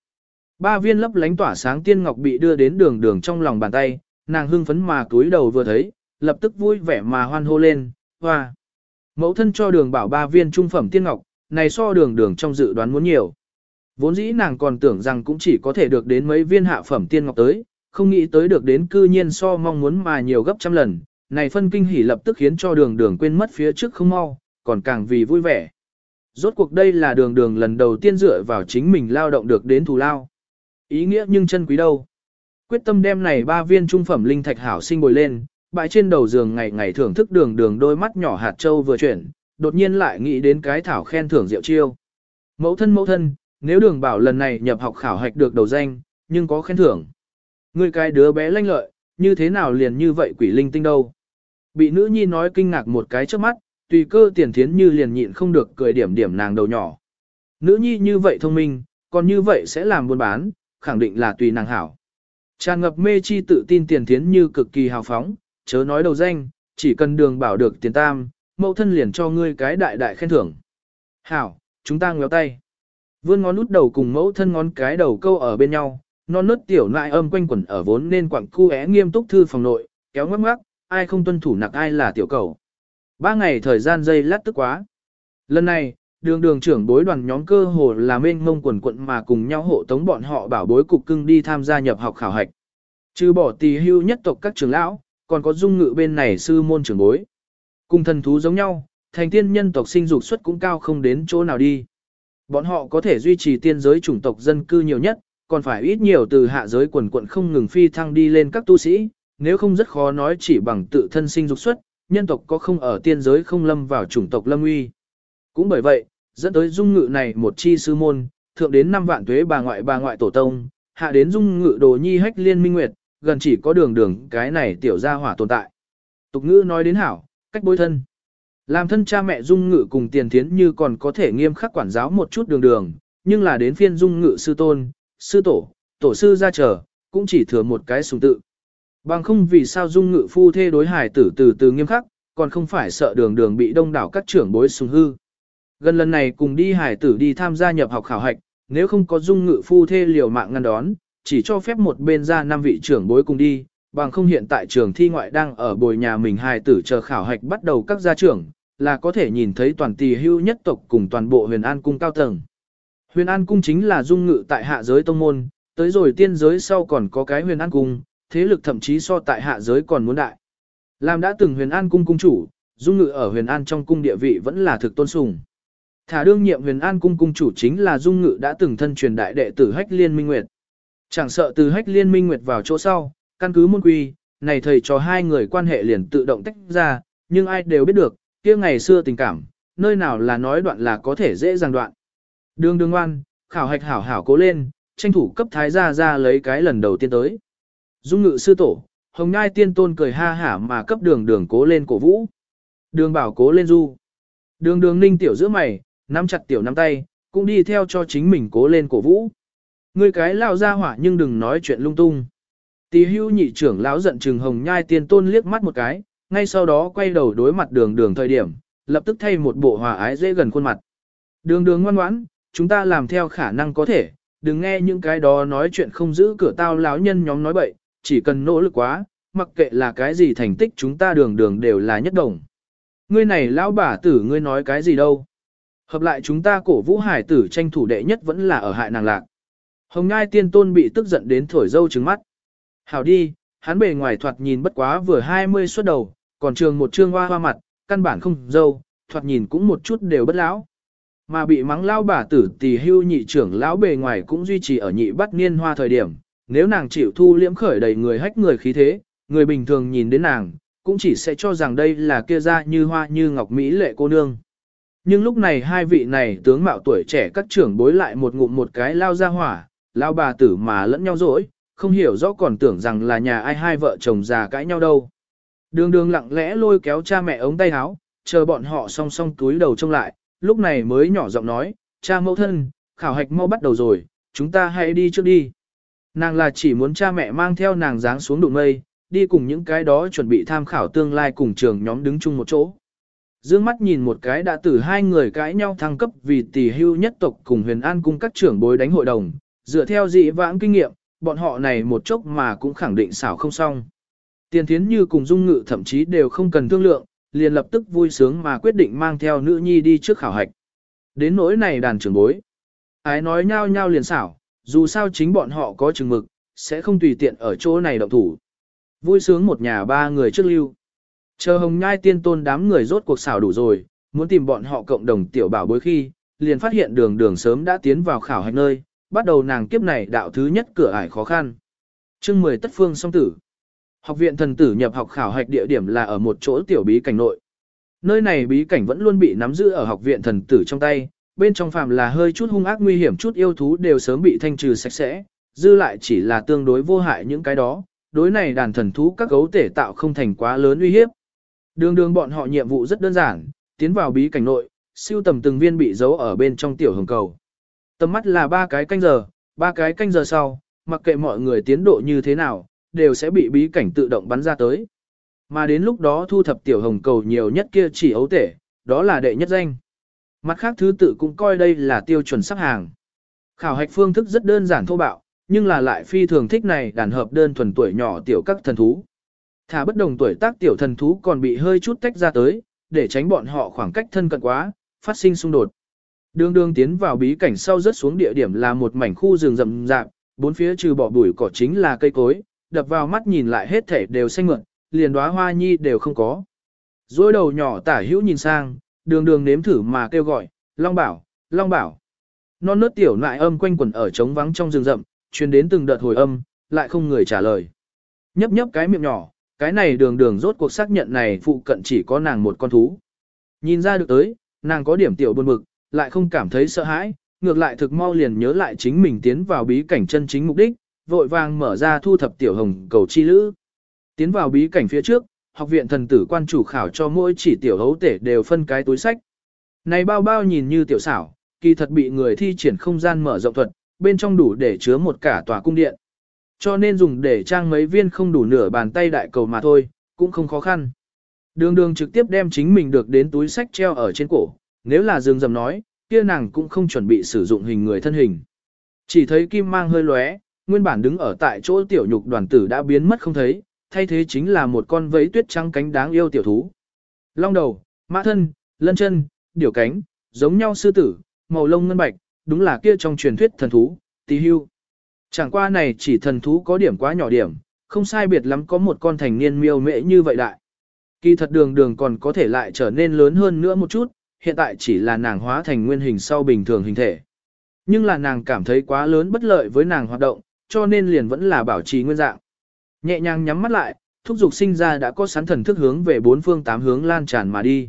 Ba viên lấp lánh tỏa sáng tiên ngọc bị đưa đến đường đường trong lòng bàn tay, nàng hưng phấn mà túi đầu vừa thấy, lập tức vui vẻ mà hoan hô lên, hoa. Mẫu thân cho đường bảo ba viên trung phẩm tiên ngọc, này so đường đường trong dự đoán muốn nhiều. Vốn dĩ nàng còn tưởng rằng cũng chỉ có thể được đến mấy viên hạ phẩm tiên ngọc tới, không nghĩ tới được đến cư nhiên so mong muốn mà nhiều gấp trăm lần, này phân kinh hỉ lập tức khiến cho đường đường quên mất phía trước không mau, còn càng vì vui vẻ. Rốt cuộc đây là đường đường lần đầu tiên dựa vào chính mình lao động được đến thù lao. Ý nghĩa nhưng chân quý đâu. Quyết tâm đem này ba viên trung phẩm linh thạch hảo sinh bồi lên, bãi trên đầu giường ngày ngày thưởng thức đường đường đôi mắt nhỏ hạt châu vừa chuyển, đột nhiên lại nghĩ đến cái thảo khen thưởng rượu chiêu. Mẫu thân mẫu thân, nếu đường bảo lần này nhập học khảo hạch được đầu danh, nhưng có khen thưởng. Người cái đứa bé lanh lợi, như thế nào liền như vậy quỷ linh tinh đâu. Bị nữ nhi nói kinh ngạc một cái trước mắt, tùy cơ tiền thiến như liền nhịn không được cười điểm điểm nàng đầu nhỏ. Nữ nhi như vậy thông minh, còn như vậy sẽ làm buôn bán, khẳng định là tùy nàng hảo. Tràn ngập mê chi tự tin tiền thiến như cực kỳ hào phóng, chớ nói đầu danh, chỉ cần đường bảo được tiền tam, mẫu thân liền cho ngươi cái đại đại khen thưởng. Hảo, chúng ta ngéo tay. Vươn ngón út đầu cùng mẫu thân ngón cái đầu câu ở bên nhau, non nớt tiểu nại âm quanh quẩn ở vốn nên quặng khu é nghiêm túc thư phòng nội, kéo ngoắc ngoắc, ai không tuân thủ nặc ai là tiểu cầu. Ba ngày thời gian dây lát tức quá. Lần này, đường đường trưởng bối đoàn nhóm cơ hồ là mênh mông quần quận mà cùng nhau hộ tống bọn họ bảo bối cục cưng đi tham gia nhập học khảo hạch. Trừ bỏ tỳ hưu nhất tộc các trưởng lão, còn có dung ngự bên này sư môn trưởng bối. Cùng thần thú giống nhau, thành tiên nhân tộc sinh dục suất cũng cao không đến chỗ nào đi. Bọn họ có thể duy trì tiên giới chủng tộc dân cư nhiều nhất, còn phải ít nhiều từ hạ giới quần quận không ngừng phi thăng đi lên các tu sĩ, nếu không rất khó nói chỉ bằng tự thân sinh dục suất nhân tộc có không ở tiên giới không lâm vào chủng tộc lâm uy. Cũng bởi vậy, dẫn tới dung ngự này một chi sư môn, thượng đến năm vạn tuế bà ngoại bà ngoại tổ tông, hạ đến dung ngự đồ nhi hách liên minh nguyệt, gần chỉ có đường đường cái này tiểu gia hỏa tồn tại. Tục ngữ nói đến hảo, cách bối thân. Làm thân cha mẹ dung ngự cùng tiền thiến như còn có thể nghiêm khắc quản giáo một chút đường đường, nhưng là đến phiên dung ngự sư tôn, sư tổ, tổ sư ra trở, cũng chỉ thừa một cái sùng tự. Bằng không vì sao dung ngự phu thê đối hải tử từ từ nghiêm khắc, còn không phải sợ đường đường bị đông đảo các trưởng bối sùng hư. Gần lần này cùng đi hải tử đi tham gia nhập học khảo hạch, nếu không có dung ngự phu thê liều mạng ngăn đón, chỉ cho phép một bên ra năm vị trưởng bối cùng đi, bằng không hiện tại trường thi ngoại đang ở bồi nhà mình hài tử chờ khảo hạch bắt đầu các gia trưởng, là có thể nhìn thấy toàn tỳ hưu nhất tộc cùng toàn bộ huyền an cung cao tầng. Huyền an cung chính là dung ngự tại hạ giới tông môn, tới rồi tiên giới sau còn có cái huyền an cung, thế lực thậm chí so tại hạ giới còn muốn đại. Làm đã từng huyền an cung cung chủ, dung ngự ở huyền an trong cung địa vị vẫn là thực tôn sùng. Thả đương nhiệm huyền an cung cung chủ chính là dung ngự đã từng thân truyền đại đệ tử hách liên minh nguyệt. Chẳng sợ từ hách liên minh nguyệt vào chỗ sau, căn cứ môn quy, này thầy cho hai người quan hệ liền tự động tách ra, nhưng ai đều biết được, kia ngày xưa tình cảm, nơi nào là nói đoạn là có thể dễ dàng đoạn. Đường đường ngoan, khảo hạch hảo hảo cố lên, tranh thủ cấp thái gia ra lấy cái lần đầu tiên tới. Dung ngự sư tổ, hồng ngai tiên tôn cười ha hả mà cấp đường đường cố lên cổ vũ. Đường bảo cố lên du. Đường đường ninh tiểu giữa mày, nắm chặt tiểu nắm tay, cũng đi theo cho chính mình cố lên cổ vũ. Ngươi cái lao ra hỏa nhưng đừng nói chuyện lung tung. Tí hưu nhị trưởng lão giận trừng hồng nhai tiên tôn liếc mắt một cái, ngay sau đó quay đầu đối mặt đường đường thời điểm, lập tức thay một bộ hòa ái dễ gần khuôn mặt. Đường đường ngoan ngoãn, chúng ta làm theo khả năng có thể, đừng nghe những cái đó nói chuyện không giữ cửa tao lão nhân nhóm nói bậy, chỉ cần nỗ lực quá, mặc kệ là cái gì thành tích chúng ta đường đường đều là nhất đồng. Ngươi này lão bà tử ngươi nói cái gì đâu. Hợp lại chúng ta cổ vũ hải tử tranh thủ đệ nhất vẫn là ở hại nàng lạc. Hồng Ngai tiên tôn bị tức giận đến thổi dâu trứng mắt. Hảo đi, hắn bề ngoài thoạt nhìn bất quá vừa 20 xuất đầu, còn trường một trương hoa hoa mặt, căn bản không dâu, thoạt nhìn cũng một chút đều bất lão. Mà bị mắng lao bà tử tỷ hưu nhị trưởng lão bề ngoài cũng duy trì ở nhị bắt niên hoa thời điểm, nếu nàng chịu thu liễm khởi đầy người hách người khí thế, người bình thường nhìn đến nàng, cũng chỉ sẽ cho rằng đây là kia ra như hoa như ngọc mỹ lệ cô nương. Nhưng lúc này hai vị này tướng mạo tuổi trẻ các trưởng bối lại một ngụm một cái lao ra hỏa, lao bà tử mà lẫn nhau dỗi, không hiểu rõ còn tưởng rằng là nhà ai hai vợ chồng già cãi nhau đâu. Đường đường lặng lẽ lôi kéo cha mẹ ống tay áo, chờ bọn họ song song túi đầu trông lại, lúc này mới nhỏ giọng nói, cha mẫu thân, khảo hạch mau bắt đầu rồi, chúng ta hãy đi trước đi. Nàng là chỉ muốn cha mẹ mang theo nàng dáng xuống đụng mây, đi cùng những cái đó chuẩn bị tham khảo tương lai cùng trường nhóm đứng chung một chỗ. Dương mắt nhìn một cái đã từ hai người cãi nhau thăng cấp vì tỷ hưu nhất tộc cùng huyền an cung các trưởng bối đánh hội đồng, dựa theo dị vãng kinh nghiệm, bọn họ này một chốc mà cũng khẳng định xảo không xong. Tiền thiến như cùng dung ngự thậm chí đều không cần thương lượng, liền lập tức vui sướng mà quyết định mang theo nữ nhi đi trước khảo hạch. Đến nỗi này đàn trưởng bối. Ái nói nhau nhau liền xảo, dù sao chính bọn họ có chừng mực, sẽ không tùy tiện ở chỗ này động thủ. Vui sướng một nhà ba người trước lưu. Chờ hồng nhai tiên tôn đám người rốt cuộc xảo đủ rồi, muốn tìm bọn họ cộng đồng tiểu bảo bối khi, liền phát hiện đường đường sớm đã tiến vào khảo hạch nơi, bắt đầu nàng kiếp này đạo thứ nhất cửa ải khó khăn. chương 10 tất phương song tử. Học viện thần tử nhập học khảo hạch địa điểm là ở một chỗ tiểu bí cảnh nội. Nơi này bí cảnh vẫn luôn bị nắm giữ ở học viện thần tử trong tay, bên trong phàm là hơi chút hung ác nguy hiểm chút yêu thú đều sớm bị thanh trừ sạch sẽ, dư lại chỉ là tương đối vô hại những cái đó, đối này đàn thần thú các gấu tể tạo không thành quá lớn uy hiếp. Đường đường bọn họ nhiệm vụ rất đơn giản, tiến vào bí cảnh nội, siêu tầm từng viên bị giấu ở bên trong tiểu hồng cầu. Tầm mắt là ba cái canh giờ, ba cái canh giờ sau, mặc kệ mọi người tiến độ như thế nào, đều sẽ bị bí cảnh tự động bắn ra tới. Mà đến lúc đó thu thập tiểu hồng cầu nhiều nhất kia chỉ ấu tể, đó là đệ nhất danh. Mặt khác thứ tự cũng coi đây là tiêu chuẩn sắp hàng. Khảo hạch phương thức rất đơn giản thô bạo, nhưng là lại phi thường thích này đàn hợp đơn thuần tuổi nhỏ tiểu các thần thú. Thả bất đồng tuổi tác tiểu thần thú còn bị hơi chút tách ra tới, để tránh bọn họ khoảng cách thân cận quá, phát sinh xung đột. Đường đường tiến vào bí cảnh sau rớt xuống địa điểm là một mảnh khu rừng rậm rạp, bốn phía trừ bỏ bụi cỏ chính là cây cối, đập vào mắt nhìn lại hết thể đều xanh mượn, liền đóa hoa nhi đều không có. Rồi đầu nhỏ tả hữu nhìn sang, đường đường nếm thử mà kêu gọi, Long Bảo, Long Bảo. Non nớt tiểu nại âm quanh quẩn ở trống vắng trong rừng rậm, truyền đến từng đợt hồi âm, lại không người trả lời. Nhấp nhấp cái miệng nhỏ, cái này đường đường rốt cuộc xác nhận này phụ cận chỉ có nàng một con thú. Nhìn ra được tới, nàng có điểm tiểu buồn mực lại không cảm thấy sợ hãi, ngược lại thực mau liền nhớ lại chính mình tiến vào bí cảnh chân chính mục đích, vội vàng mở ra thu thập tiểu hồng cầu chi lữ. Tiến vào bí cảnh phía trước, học viện thần tử quan chủ khảo cho mỗi chỉ tiểu hấu tể đều phân cái túi sách. Này bao bao nhìn như tiểu xảo, kỳ thật bị người thi triển không gian mở rộng thuật, bên trong đủ để chứa một cả tòa cung điện. Cho nên dùng để trang mấy viên không đủ nửa bàn tay đại cầu mà thôi, cũng không khó khăn. Đường đường trực tiếp đem chính mình được đến túi sách treo ở trên cổ, nếu là dương dầm nói, kia nàng cũng không chuẩn bị sử dụng hình người thân hình. Chỉ thấy kim mang hơi lóe, nguyên bản đứng ở tại chỗ tiểu nhục đoàn tử đã biến mất không thấy, thay thế chính là một con vẫy tuyết trắng cánh đáng yêu tiểu thú. Long đầu, mã thân, lân chân, điểu cánh, giống nhau sư tử, màu lông ngân bạch, đúng là kia trong truyền thuyết thần thú, tí hưu. Chẳng qua này chỉ thần thú có điểm quá nhỏ điểm, không sai biệt lắm có một con thành niên miêu mễ như vậy đại. Kỳ thật đường đường còn có thể lại trở nên lớn hơn nữa một chút, hiện tại chỉ là nàng hóa thành nguyên hình sau bình thường hình thể. Nhưng là nàng cảm thấy quá lớn bất lợi với nàng hoạt động, cho nên liền vẫn là bảo trì nguyên dạng. Nhẹ nhàng nhắm mắt lại, thúc dục sinh ra đã có sán thần thức hướng về bốn phương tám hướng lan tràn mà đi.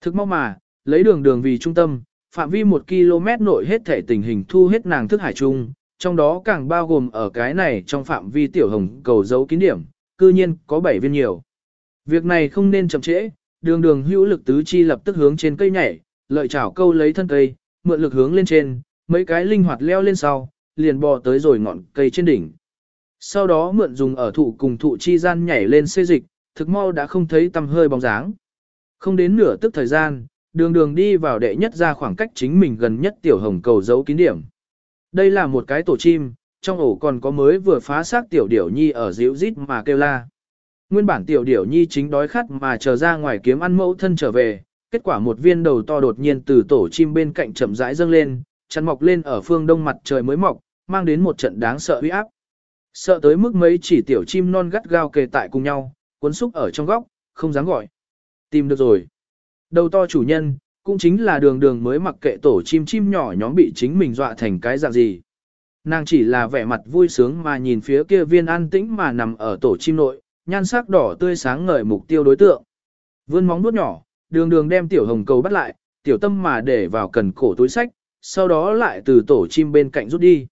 Thực mau mà, lấy đường đường vì trung tâm, phạm vi một km nội hết thể tình hình thu hết nàng thức hải trung, trong đó càng bao gồm ở cái này trong phạm vi tiểu hồng cầu dấu kín điểm, cư nhiên có 7 viên nhiều. Việc này không nên chậm trễ, đường đường hữu lực tứ chi lập tức hướng trên cây nhảy, lợi chảo câu lấy thân cây, mượn lực hướng lên trên, mấy cái linh hoạt leo lên sau, liền bò tới rồi ngọn cây trên đỉnh. Sau đó mượn dùng ở thụ cùng thụ chi gian nhảy lên xê dịch, thực mau đã không thấy tầm hơi bóng dáng. Không đến nửa tức thời gian, đường đường đi vào đệ nhất ra khoảng cách chính mình gần nhất tiểu hồng cầu dấu kín điểm. Đây là một cái tổ chim, trong ổ còn có mới vừa phá xác tiểu điểu nhi ở dịu rít mà kêu la. Nguyên bản tiểu điểu nhi chính đói khát mà chờ ra ngoài kiếm ăn mẫu thân trở về, kết quả một viên đầu to đột nhiên từ tổ chim bên cạnh chậm rãi dâng lên, chắn mọc lên ở phương đông mặt trời mới mọc, mang đến một trận đáng sợ uy áp. Sợ tới mức mấy chỉ tiểu chim non gắt gao kề tại cùng nhau, cuốn xúc ở trong góc, không dám gọi. Tìm được rồi. Đầu to chủ nhân, cũng chính là đường đường mới mặc kệ tổ chim chim nhỏ nhóm bị chính mình dọa thành cái dạng gì. Nàng chỉ là vẻ mặt vui sướng mà nhìn phía kia viên an tĩnh mà nằm ở tổ chim nội, nhan sắc đỏ tươi sáng ngời mục tiêu đối tượng. Vươn móng vuốt nhỏ, đường đường đem tiểu hồng cầu bắt lại, tiểu tâm mà để vào cần cổ túi sách, sau đó lại từ tổ chim bên cạnh rút đi.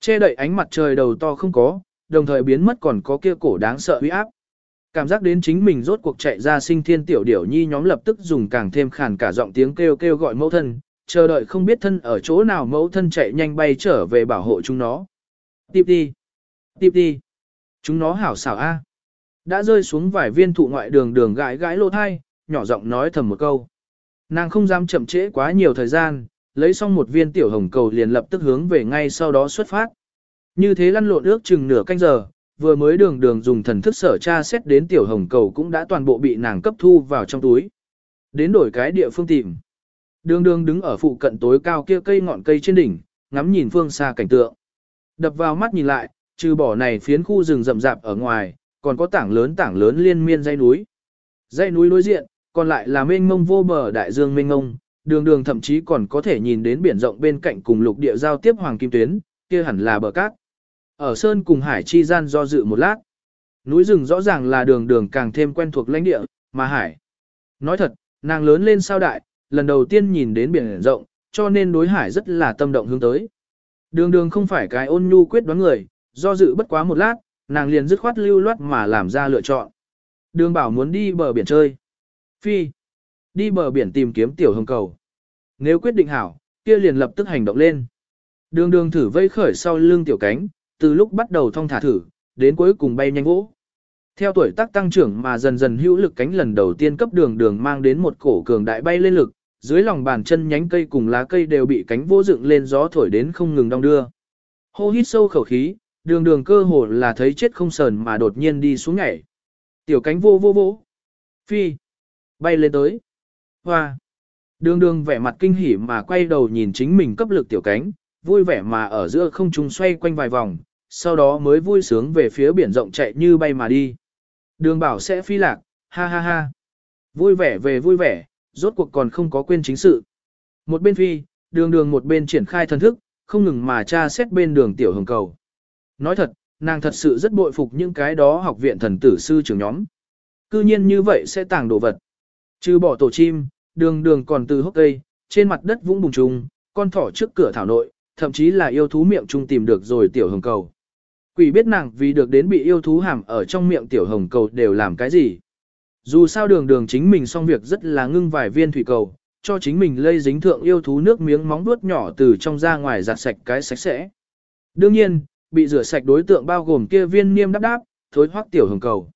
Che đậy ánh mặt trời đầu to không có, đồng thời biến mất còn có kia cổ đáng sợ uy áp. Cảm giác đến chính mình rốt cuộc chạy ra sinh thiên tiểu điểu nhi nhóm lập tức dùng càng thêm khàn cả giọng tiếng kêu kêu gọi mẫu thân, chờ đợi không biết thân ở chỗ nào mẫu thân chạy nhanh bay trở về bảo hộ chúng nó. Tiếp đi, tiếp đi, chúng nó hảo xảo a. Đã rơi xuống vài viên thụ ngoại đường đường gãi gãi lô thai, nhỏ giọng nói thầm một câu. Nàng không dám chậm trễ quá nhiều thời gian, lấy xong một viên tiểu hồng cầu liền lập tức hướng về ngay sau đó xuất phát. Như thế lăn lộn ước chừng nửa canh giờ, vừa mới đường đường dùng thần thức sở tra xét đến tiểu hồng cầu cũng đã toàn bộ bị nàng cấp thu vào trong túi. Đến đổi cái địa phương tìm. Đường đường đứng ở phụ cận tối cao kia cây ngọn cây trên đỉnh, ngắm nhìn phương xa cảnh tượng. Đập vào mắt nhìn lại, trừ bỏ này phiến khu rừng rậm rạp ở ngoài, còn có tảng lớn tảng lớn liên miên dãy núi. Dãy núi đối diện, còn lại là mênh mông vô bờ đại dương mênh mông, đường đường thậm chí còn có thể nhìn đến biển rộng bên cạnh cùng lục địa giao tiếp hoàng kim tuyến, kia hẳn là bờ cát. Ở sơn cùng hải chi gian do dự một lát. Núi rừng rõ ràng là đường đường càng thêm quen thuộc lãnh địa, mà hải. Nói thật, nàng lớn lên sao đại, lần đầu tiên nhìn đến biển rộng, cho nên đối hải rất là tâm động hướng tới. Đường đường không phải cái ôn nhu quyết đoán người, do dự bất quá một lát, nàng liền dứt khoát lưu loát mà làm ra lựa chọn. Đường bảo muốn đi bờ biển chơi. Phi. Đi bờ biển tìm kiếm tiểu hồng cầu. Nếu quyết định hảo, kia liền lập tức hành động lên. Đường đường thử vây khởi sau lưng tiểu cánh, từ lúc bắt đầu thong thả thử, đến cuối cùng bay nhanh vỗ. Theo tuổi tác tăng trưởng mà dần dần hữu lực cánh lần đầu tiên cấp đường đường mang đến một cổ cường đại bay lên lực, dưới lòng bàn chân nhánh cây cùng lá cây đều bị cánh vô dựng lên gió thổi đến không ngừng đong đưa. Hô hít sâu khẩu khí, đường đường cơ hồ là thấy chết không sờn mà đột nhiên đi xuống nhảy. Tiểu cánh vô vô vô. Phi. Bay lên tới. Hoa. Đường đường vẻ mặt kinh hỉ mà quay đầu nhìn chính mình cấp lực tiểu cánh, vui vẻ mà ở giữa không trung xoay quanh vài vòng, sau đó mới vui sướng về phía biển rộng chạy như bay mà đi. Đường bảo sẽ phi lạc, ha ha ha. Vui vẻ về vui vẻ, rốt cuộc còn không có quên chính sự. Một bên phi, đường đường một bên triển khai thần thức, không ngừng mà tra xét bên đường tiểu hồng cầu. Nói thật, nàng thật sự rất bội phục những cái đó học viện thần tử sư trưởng nhóm. Cư nhiên như vậy sẽ tàng đồ vật. Trừ bỏ tổ chim, đường đường còn từ hốc cây, trên mặt đất vũng bùng trùng, con thỏ trước cửa thảo nội, thậm chí là yêu thú miệng trung tìm được rồi tiểu hồng cầu. Quỷ biết nàng vì được đến bị yêu thú hàm ở trong miệng tiểu hồng cầu đều làm cái gì. Dù sao đường đường chính mình xong việc rất là ngưng vài viên thủy cầu, cho chính mình lây dính thượng yêu thú nước miếng móng vuốt nhỏ từ trong ra ngoài giặt sạch cái sạch sẽ. Đương nhiên, bị rửa sạch đối tượng bao gồm kia viên niêm đáp đáp, thối hoắc tiểu hồng cầu.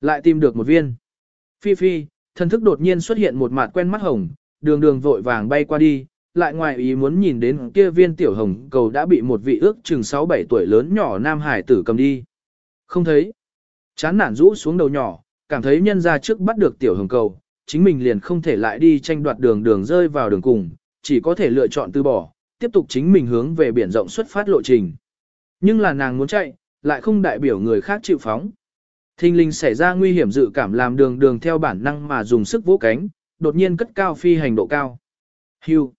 Lại tìm được một viên. Phi phi, thần thức đột nhiên xuất hiện một mặt quen mắt hồng, đường đường vội vàng bay qua đi, lại ngoài ý muốn nhìn đến kia viên tiểu hồng cầu đã bị một vị ước chừng 6-7 tuổi lớn nhỏ nam hải tử cầm đi. Không thấy. Chán nản rũ xuống đầu nhỏ, cảm thấy nhân ra trước bắt được tiểu hồng cầu, chính mình liền không thể lại đi tranh đoạt đường đường rơi vào đường cùng, chỉ có thể lựa chọn từ bỏ, tiếp tục chính mình hướng về biển rộng xuất phát lộ trình. Nhưng là nàng muốn chạy, lại không đại biểu người khác chịu phóng. Thinh linh xảy ra nguy hiểm dự cảm làm đường đường theo bản năng mà dùng sức vỗ cánh, đột nhiên cất cao phi hành độ cao. Hưu.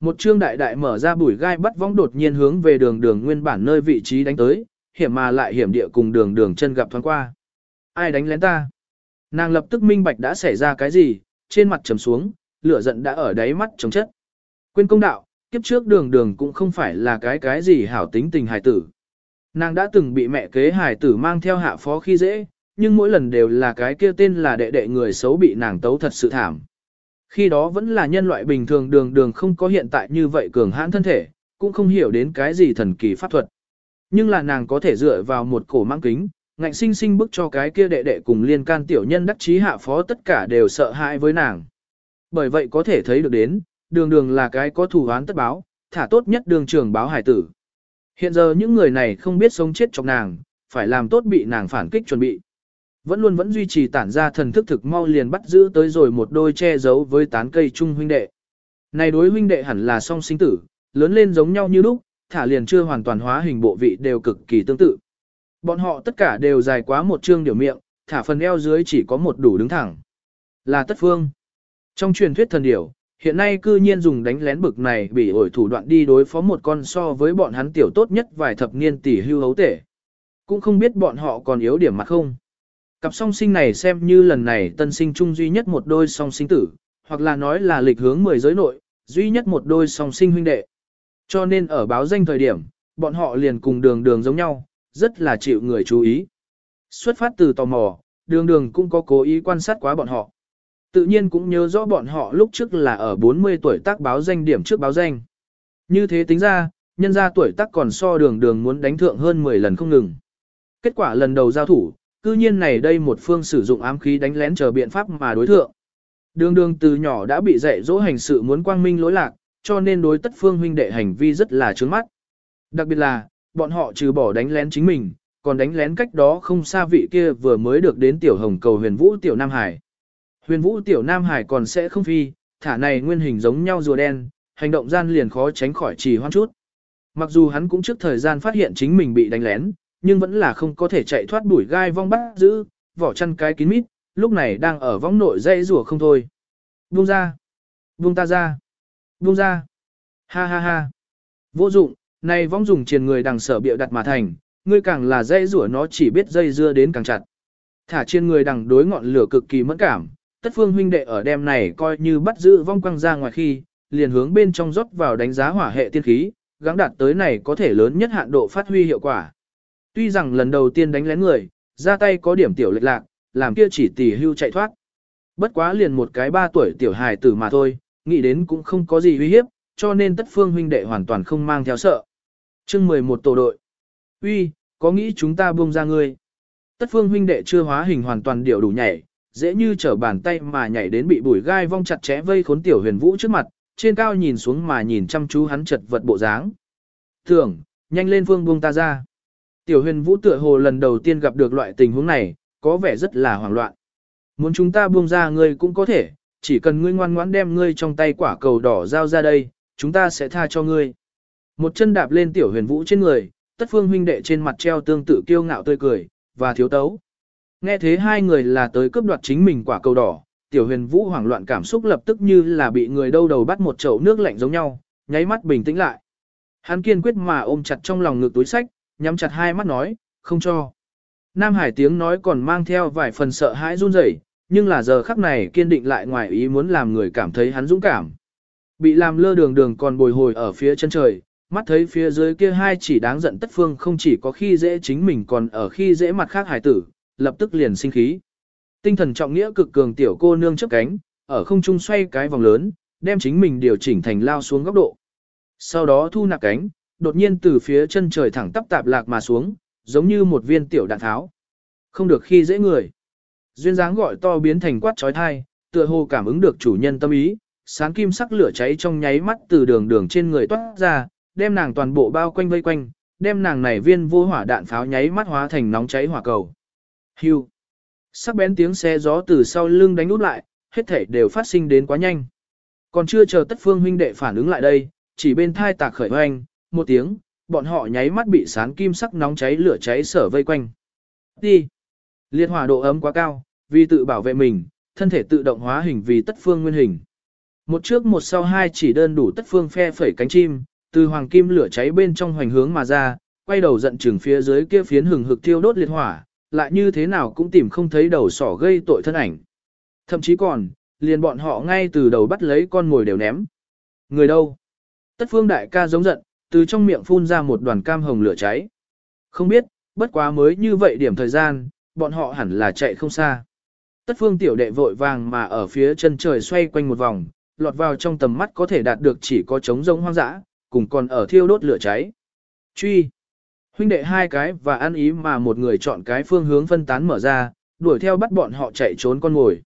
Một chương đại đại mở ra bùi gai bắt vong đột nhiên hướng về đường đường nguyên bản nơi vị trí đánh tới, hiểm mà lại hiểm địa cùng đường đường chân gặp thoáng qua. Ai đánh lén ta? Nàng lập tức minh bạch đã xảy ra cái gì, trên mặt trầm xuống, lửa giận đã ở đáy mắt chống chất. Quên công đạo, Kiếp trước đường đường cũng không phải là cái cái gì hảo tính tình hài tử. Nàng đã từng bị mẹ kế hài tử mang theo hạ phó khi dễ, nhưng mỗi lần đều là cái kia tên là đệ đệ người xấu bị nàng tấu thật sự thảm. Khi đó vẫn là nhân loại bình thường đường đường không có hiện tại như vậy cường hãn thân thể, cũng không hiểu đến cái gì thần kỳ pháp thuật. Nhưng là nàng có thể dựa vào một cổ mang kính, ngạnh sinh sinh bức cho cái kia đệ đệ cùng liên can tiểu nhân đắc chí hạ phó tất cả đều sợ hãi với nàng. Bởi vậy có thể thấy được đến, đường đường là cái có thủ án tất báo, thả tốt nhất đường trường báo hải tử. Hiện giờ những người này không biết sống chết trong nàng, phải làm tốt bị nàng phản kích chuẩn bị. Vẫn luôn vẫn duy trì tản ra thần thức thực mau liền bắt giữ tới rồi một đôi che giấu với tán cây chung huynh đệ. Này đối huynh đệ hẳn là song sinh tử, lớn lên giống nhau như lúc, thả liền chưa hoàn toàn hóa hình bộ vị đều cực kỳ tương tự. Bọn họ tất cả đều dài quá một chương điều miệng, thả phần eo dưới chỉ có một đủ đứng thẳng. Là tất phương. Trong truyền thuyết thần điểu, hiện nay cư nhiên dùng đánh lén bực này bị ổi thủ đoạn đi đối phó một con so với bọn hắn tiểu tốt nhất vài thập niên tỷ hưu hấu tể. Cũng không biết bọn họ còn yếu điểm mặt không. Cặp song sinh này xem như lần này tân sinh chung duy nhất một đôi song sinh tử, hoặc là nói là lịch hướng mười giới nội, duy nhất một đôi song sinh huynh đệ. Cho nên ở báo danh thời điểm, bọn họ liền cùng đường đường giống nhau, rất là chịu người chú ý. Xuất phát từ tò mò, đường đường cũng có cố ý quan sát quá bọn họ. Tự nhiên cũng nhớ rõ bọn họ lúc trước là ở 40 tuổi tác báo danh điểm trước báo danh. Như thế tính ra, nhân ra tuổi tác còn so đường đường muốn đánh thượng hơn 10 lần không ngừng. Kết quả lần đầu giao thủ, cư nhiên này đây một phương sử dụng ám khí đánh lén chờ biện pháp mà đối thượng. Đường đường từ nhỏ đã bị dạy dỗ hành sự muốn quang minh lỗi lạc, cho nên đối tất phương huynh đệ hành vi rất là trướng mắt. Đặc biệt là, bọn họ trừ bỏ đánh lén chính mình, còn đánh lén cách đó không xa vị kia vừa mới được đến tiểu hồng cầu huyền vũ tiểu Nam Hải. Huyền vũ tiểu Nam Hải còn sẽ không phi, thả này nguyên hình giống nhau rùa đen, hành động gian liền khó tránh khỏi trì hoãn chút. Mặc dù hắn cũng trước thời gian phát hiện chính mình bị đánh lén, nhưng vẫn là không có thể chạy thoát đuổi gai vong bắt giữ, vỏ chăn cái kín mít, lúc này đang ở vong nội dây rùa không thôi. Buông ra! Buông ta ra! Buông ra! Ha ha ha! Vô dụng, này vong dùng triền người đằng sở bịa đặt mà thành, ngươi càng là dây rùa nó chỉ biết dây dưa đến càng chặt. Thả trên người đằng đối ngọn lửa cực kỳ mẫn cảm, tất phương huynh đệ ở đêm này coi như bắt giữ vong quăng ra ngoài khi, liền hướng bên trong rót vào đánh giá hỏa hệ tiên khí, gắng đạt tới này có thể lớn nhất hạn độ phát huy hiệu quả. Tuy rằng lần đầu tiên đánh lén người, ra tay có điểm tiểu lệch lạc, làm kia chỉ tỷ hưu chạy thoát. Bất quá liền một cái ba tuổi tiểu hài tử mà thôi, nghĩ đến cũng không có gì uy hiếp, cho nên tất phương huynh đệ hoàn toàn không mang theo sợ. chương 11 tổ đội. uy, có nghĩ chúng ta buông ra ngươi. Tất phương huynh đệ chưa hóa hình hoàn toàn điệu đủ nhảy, dễ như trở bàn tay mà nhảy đến bị bùi gai vong chặt chẽ vây khốn tiểu huyền vũ trước mặt, trên cao nhìn xuống mà nhìn chăm chú hắn chật vật bộ dáng. Thường, nhanh lên phương buông ta ra. Tiểu huyền vũ tựa hồ lần đầu tiên gặp được loại tình huống này, có vẻ rất là hoảng loạn. Muốn chúng ta buông ra ngươi cũng có thể, chỉ cần ngươi ngoan ngoãn đem ngươi trong tay quả cầu đỏ giao ra đây, chúng ta sẽ tha cho ngươi. Một chân đạp lên tiểu huyền vũ trên người, tất phương huynh đệ trên mặt treo tương tự kiêu ngạo tươi cười, và thiếu tấu. Nghe thế hai người là tới cướp đoạt chính mình quả cầu đỏ, tiểu huyền vũ hoảng loạn cảm xúc lập tức như là bị người đâu đầu bắt một chậu nước lạnh giống nhau, nháy mắt bình tĩnh lại. Hắn kiên quyết mà ôm chặt trong lòng ngực túi sách, nhắm chặt hai mắt nói, không cho. Nam Hải tiếng nói còn mang theo vài phần sợ hãi run rẩy, nhưng là giờ khắc này kiên định lại ngoài ý muốn làm người cảm thấy hắn dũng cảm. Bị làm lơ đường đường còn bồi hồi ở phía chân trời, mắt thấy phía dưới kia hai chỉ đáng giận tất phương không chỉ có khi dễ chính mình còn ở khi dễ mặt khác hải tử, lập tức liền sinh khí. Tinh thần trọng nghĩa cực cường tiểu cô nương chấp cánh, ở không trung xoay cái vòng lớn, đem chính mình điều chỉnh thành lao xuống góc độ. Sau đó thu nạp cánh, đột nhiên từ phía chân trời thẳng tắp tạp lạc mà xuống, giống như một viên tiểu đạn tháo. Không được khi dễ người. Duyên dáng gọi to biến thành quát trói thai, tựa hồ cảm ứng được chủ nhân tâm ý, sáng kim sắc lửa cháy trong nháy mắt từ đường đường trên người toát ra, đem nàng toàn bộ bao quanh vây quanh, đem nàng này viên vô hỏa đạn pháo nháy mắt hóa thành nóng cháy hỏa cầu. Hưu. Sắc bén tiếng xe gió từ sau lưng đánh út lại, hết thể đều phát sinh đến quá nhanh. Còn chưa chờ tất phương huynh đệ phản ứng lại đây, chỉ bên thai tạc khởi hoành, một tiếng, bọn họ nháy mắt bị sán kim sắc nóng cháy lửa cháy sở vây quanh. Đi! Liệt hỏa độ ấm quá cao, vì tự bảo vệ mình, thân thể tự động hóa hình vì tất phương nguyên hình. Một trước một sau hai chỉ đơn đủ tất phương phe phẩy cánh chim, từ hoàng kim lửa cháy bên trong hoành hướng mà ra, quay đầu giận trừng phía dưới kia phiến hừng hực thiêu đốt liệt hỏa, lại như thế nào cũng tìm không thấy đầu sỏ gây tội thân ảnh. Thậm chí còn, liền bọn họ ngay từ đầu bắt lấy con ngồi đều ném. Người đâu? Tất phương đại ca giống giận, từ trong miệng phun ra một đoàn cam hồng lửa cháy. Không biết, bất quá mới như vậy điểm thời gian, bọn họ hẳn là chạy không xa. Tất phương tiểu đệ vội vàng mà ở phía chân trời xoay quanh một vòng, lọt vào trong tầm mắt có thể đạt được chỉ có trống rông hoang dã, cùng còn ở thiêu đốt lửa cháy. Truy. Huynh đệ hai cái và ăn ý mà một người chọn cái phương hướng phân tán mở ra, đuổi theo bắt bọn họ chạy trốn con ngồi.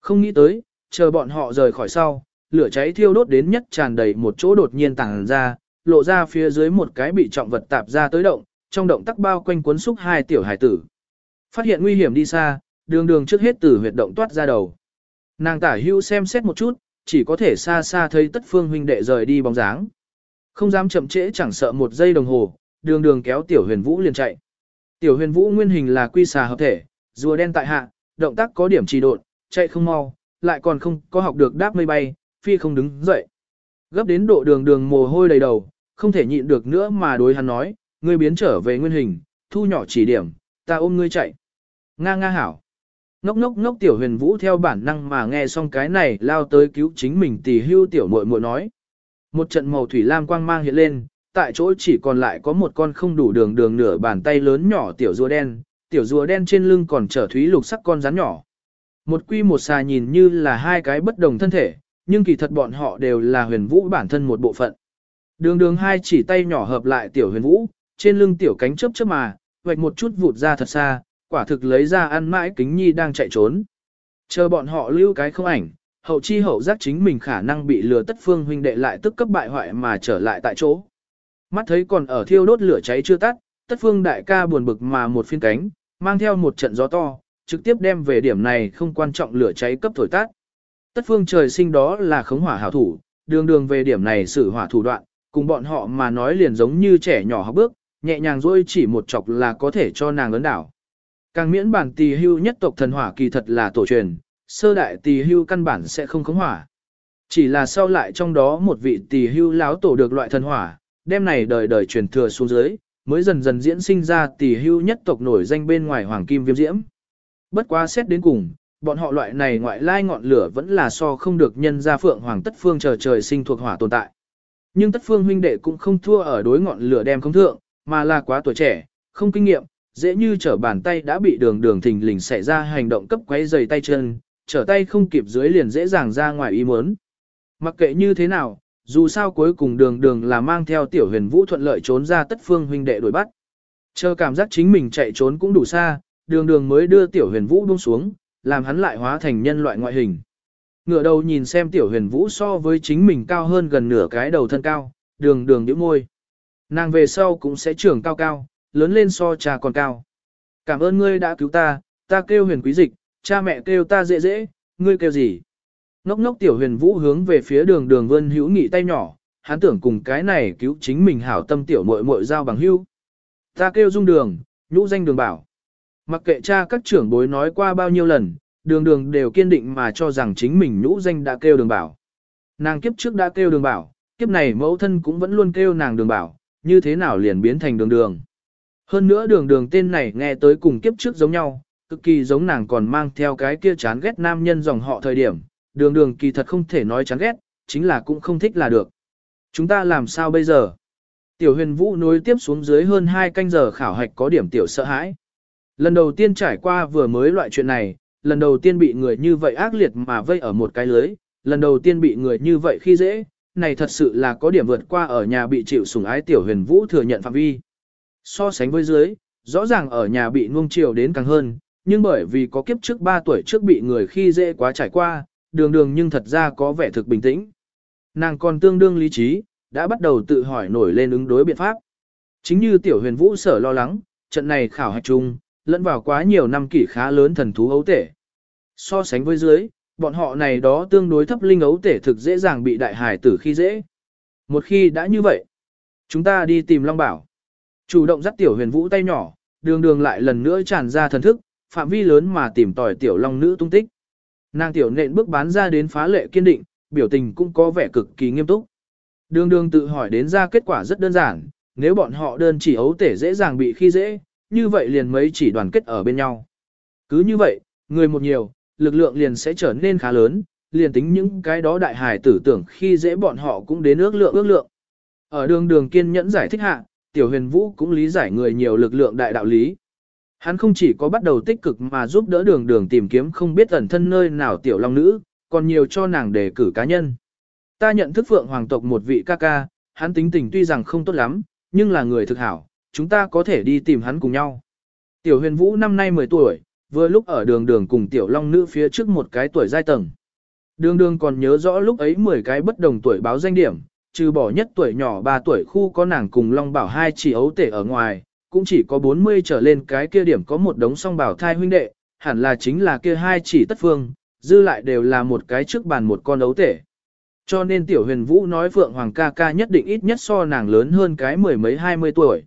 Không nghĩ tới, chờ bọn họ rời khỏi sau, lửa cháy thiêu đốt đến nhất tràn đầy một chỗ đột nhiên tàng ra, lộ ra phía dưới một cái bị trọng vật tạp ra tới động, trong động tắc bao quanh cuốn xúc hai tiểu hải tử. Phát hiện nguy hiểm đi xa, đường đường trước hết từ huyệt động toát ra đầu. Nàng tả hưu xem xét một chút, chỉ có thể xa xa thấy tất phương huynh đệ rời đi bóng dáng. Không dám chậm trễ chẳng sợ một giây đồng hồ, đường đường kéo tiểu huyền vũ liền chạy. Tiểu huyền vũ nguyên hình là quy xà hợp thể, rùa đen tại hạ, động tác có điểm trì độn, chạy không mau, lại còn không có học được đáp mây bay, phi không đứng dậy. Gấp đến độ đường đường mồ hôi đầy đầu, không thể nhịn được nữa mà đối hắn nói, ngươi biến trở về nguyên hình, thu nhỏ chỉ điểm, ta ôm ngươi chạy. Nga nga hảo. Ngốc ngốc ngốc tiểu huyền vũ theo bản năng mà nghe xong cái này lao tới cứu chính mình tỷ hưu tiểu muội muội nói. Một trận màu thủy lam quang mang hiện lên, tại chỗ chỉ còn lại có một con không đủ đường đường nửa bàn tay lớn nhỏ tiểu rùa đen, tiểu rùa đen trên lưng còn trở thúy lục sắc con rắn nhỏ. Một quy một xà nhìn như là hai cái bất đồng thân thể, nhưng kỳ thật bọn họ đều là huyền vũ bản thân một bộ phận. Đường đường hai chỉ tay nhỏ hợp lại tiểu huyền vũ, trên lưng tiểu cánh chớp chớp mà, vạch một chút vụt ra thật xa, quả thực lấy ra ăn mãi kính nhi đang chạy trốn. Chờ bọn họ lưu cái không ảnh, hậu chi hậu giác chính mình khả năng bị lừa tất phương huynh đệ lại tức cấp bại hoại mà trở lại tại chỗ. Mắt thấy còn ở thiêu đốt lửa cháy chưa tắt, tất phương đại ca buồn bực mà một phiên cánh, mang theo một trận gió to, trực tiếp đem về điểm này không quan trọng lửa cháy cấp thổi tắt. Tất phương trời sinh đó là khống hỏa hảo thủ, đường đường về điểm này xử hỏa thủ đoạn, cùng bọn họ mà nói liền giống như trẻ nhỏ học bước, nhẹ nhàng dôi chỉ một chọc là có thể cho nàng ấn đảo. Càng miễn bản tỳ hưu nhất tộc thần hỏa kỳ thật là tổ truyền, sơ đại tỳ hưu căn bản sẽ không khống hỏa. Chỉ là sau lại trong đó một vị tỳ hưu láo tổ được loại thần hỏa, đem này đời đời truyền thừa xuống dưới, mới dần dần diễn sinh ra tỳ hưu nhất tộc nổi danh bên ngoài hoàng kim viêm diễm. Bất quá xét đến cùng, bọn họ loại này ngoại lai ngọn lửa vẫn là so không được nhân ra phượng hoàng tất phương chờ trời sinh thuộc hỏa tồn tại. Nhưng tất phương huynh đệ cũng không thua ở đối ngọn lửa đem không thượng, mà là quá tuổi trẻ, không kinh nghiệm, dễ như trở bàn tay đã bị đường đường thình lình xảy ra hành động cấp quấy dày tay chân, trở tay không kịp dưới liền dễ dàng ra ngoài ý muốn. Mặc kệ như thế nào, dù sao cuối cùng đường đường là mang theo tiểu huyền vũ thuận lợi trốn ra tất phương huynh đệ đuổi bắt. Chờ cảm giác chính mình chạy trốn cũng đủ xa, đường đường mới đưa tiểu huyền vũ buông xuống, làm hắn lại hóa thành nhân loại ngoại hình. Ngựa đầu nhìn xem tiểu huyền vũ so với chính mình cao hơn gần nửa cái đầu thân cao, đường đường điểm môi. Nàng về sau cũng sẽ trưởng cao cao, lớn lên so cha còn cao. Cảm ơn ngươi đã cứu ta, ta kêu huyền quý dịch, cha mẹ kêu ta dễ dễ, ngươi kêu gì? Ngốc ngốc tiểu huyền vũ hướng về phía đường đường vân hữu nghị tay nhỏ, hắn tưởng cùng cái này cứu chính mình hảo tâm tiểu muội muội giao bằng hữu. Ta kêu dung đường, nhũ danh đường bảo. Mặc kệ cha các trưởng bối nói qua bao nhiêu lần, đường đường đều kiên định mà cho rằng chính mình nhũ danh đã kêu đường bảo. Nàng kiếp trước đã kêu đường bảo, kiếp này mẫu thân cũng vẫn luôn kêu nàng đường bảo, như thế nào liền biến thành đường đường. Hơn nữa đường đường tên này nghe tới cùng kiếp trước giống nhau, cực kỳ giống nàng còn mang theo cái kia chán ghét nam nhân dòng họ thời điểm, đường đường kỳ thật không thể nói chán ghét, chính là cũng không thích là được. Chúng ta làm sao bây giờ? Tiểu huyền vũ nối tiếp xuống dưới hơn 2 canh giờ khảo hạch có điểm tiểu sợ hãi. Lần đầu tiên trải qua vừa mới loại chuyện này, lần đầu tiên bị người như vậy ác liệt mà vây ở một cái lưới, lần đầu tiên bị người như vậy khi dễ, này thật sự là có điểm vượt qua ở nhà bị chịu sủng ái tiểu huyền vũ thừa nhận phạm vi. So sánh với dưới, rõ ràng ở nhà bị nuông chiều đến càng hơn, nhưng bởi vì có kiếp trước 3 tuổi trước bị người khi dễ quá trải qua, đường đường nhưng thật ra có vẻ thực bình tĩnh. Nàng còn tương đương lý trí, đã bắt đầu tự hỏi nổi lên ứng đối biện pháp. Chính như tiểu huyền vũ sở lo lắng, trận này khảo hạch chung, lẫn vào quá nhiều năm kỷ khá lớn thần thú ấu tể. So sánh với dưới, bọn họ này đó tương đối thấp linh ấu tể thực dễ dàng bị đại hải tử khi dễ. Một khi đã như vậy, chúng ta đi tìm Long Bảo. Chủ động dắt tiểu huyền vũ tay nhỏ, đường đường lại lần nữa tràn ra thần thức, phạm vi lớn mà tìm tòi tiểu long nữ tung tích. Nàng tiểu nện bước bán ra đến phá lệ kiên định, biểu tình cũng có vẻ cực kỳ nghiêm túc. Đường đường tự hỏi đến ra kết quả rất đơn giản, nếu bọn họ đơn chỉ ấu tể dễ dàng bị khi dễ, như vậy liền mấy chỉ đoàn kết ở bên nhau. Cứ như vậy, người một nhiều, lực lượng liền sẽ trở nên khá lớn, liền tính những cái đó đại hải tử tưởng khi dễ bọn họ cũng đến ước lượng ước lượng. Ở đường đường kiên nhẫn giải thích hạ, tiểu huyền vũ cũng lý giải người nhiều lực lượng đại đạo lý. Hắn không chỉ có bắt đầu tích cực mà giúp đỡ đường đường tìm kiếm không biết ẩn thân nơi nào tiểu long nữ, còn nhiều cho nàng đề cử cá nhân. Ta nhận thức phượng hoàng tộc một vị ca ca, hắn tính tình tuy rằng không tốt lắm, nhưng là người thực hảo, chúng ta có thể đi tìm hắn cùng nhau. Tiểu huyền vũ năm nay 10 tuổi, vừa lúc ở đường đường cùng tiểu long nữ phía trước một cái tuổi giai tầng. Đường đường còn nhớ rõ lúc ấy 10 cái bất đồng tuổi báo danh điểm, trừ bỏ nhất tuổi nhỏ 3 tuổi khu có nàng cùng long bảo hai chỉ ấu tể ở ngoài, cũng chỉ có 40 trở lên cái kia điểm có một đống song bảo thai huynh đệ, hẳn là chính là kia hai chỉ tất phương, dư lại đều là một cái trước bàn một con ấu tể. Cho nên tiểu huyền vũ nói Phượng Hoàng ca ca nhất định ít nhất so nàng lớn hơn cái mười mấy hai mươi tuổi.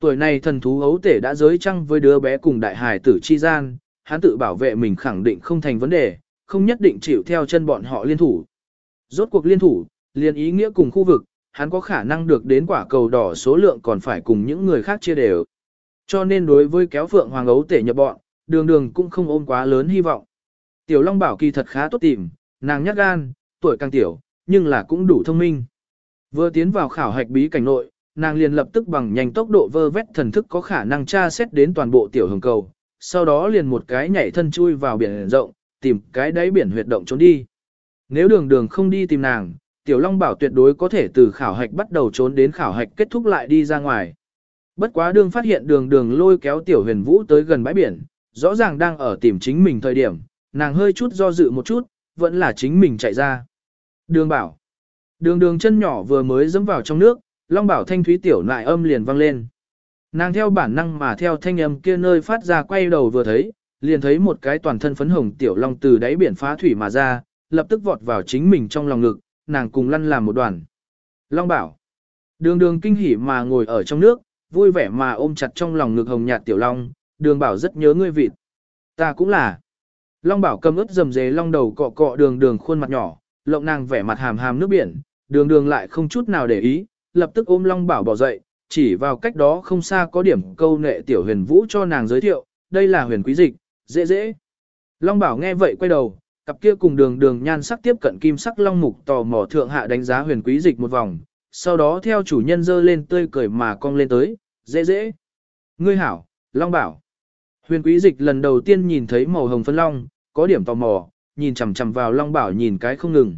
Tuổi này thần thú ấu tể đã giới trăng với đứa bé cùng đại hài tử chi gian, hắn tự bảo vệ mình khẳng định không thành vấn đề, không nhất định chịu theo chân bọn họ liên thủ. Rốt cuộc liên thủ, liên ý nghĩa cùng khu vực, hắn có khả năng được đến quả cầu đỏ số lượng còn phải cùng những người khác chia đều. Cho nên đối với kéo phượng hoàng ấu tể nhập bọn, đường đường cũng không ôm quá lớn hy vọng. Tiểu Long bảo kỳ thật khá tốt tìm, nàng nhát gan, tuổi càng tiểu, nhưng là cũng đủ thông minh. Vừa tiến vào khảo hạch bí cảnh nội, nàng liền lập tức bằng nhanh tốc độ vơ vét thần thức có khả năng tra xét đến toàn bộ tiểu hồng cầu, sau đó liền một cái nhảy thân chui vào biển rộng, tìm cái đáy biển huyệt động trốn đi. Nếu đường đường không đi tìm nàng, tiểu long bảo tuyệt đối có thể từ khảo hạch bắt đầu trốn đến khảo hạch kết thúc lại đi ra ngoài. Bất quá đường phát hiện đường đường lôi kéo tiểu huyền vũ tới gần bãi biển, rõ ràng đang ở tìm chính mình thời điểm, nàng hơi chút do dự một chút, vẫn là chính mình chạy ra. Đường bảo. Đường đường chân nhỏ vừa mới dẫm vào trong nước, long bảo thanh thúy tiểu nại âm liền vang lên. Nàng theo bản năng mà theo thanh âm kia nơi phát ra quay đầu vừa thấy, liền thấy một cái toàn thân phấn hồng tiểu long từ đáy biển phá thủy mà ra, lập tức vọt vào chính mình trong lòng ngực, nàng cùng lăn làm một đoàn. Long bảo. Đường đường kinh hỉ mà ngồi ở trong nước, vui vẻ mà ôm chặt trong lòng ngực hồng nhạt tiểu long, đường bảo rất nhớ ngươi vịt. Ta cũng là. Long bảo cầm ướt dầm dề long đầu cọ cọ đường đường khuôn mặt nhỏ, lộng nàng vẻ mặt hàm hàm nước biển, đường đường lại không chút nào để ý, lập tức ôm long bảo bỏ dậy, chỉ vào cách đó không xa có điểm câu nệ tiểu huyền vũ cho nàng giới thiệu, đây là huyền quý dịch, dễ dễ. Long bảo nghe vậy quay đầu, cặp kia cùng đường đường nhan sắc tiếp cận kim sắc long mục tò mò thượng hạ đánh giá huyền quý dịch một vòng, sau đó theo chủ nhân dơ lên tươi cười mà cong lên tới, dễ dễ. Ngươi hảo, long bảo. Huyền quý dịch lần đầu tiên nhìn thấy màu hồng phân long, có điểm tò mò, nhìn chằm chằm vào long bảo nhìn cái không ngừng.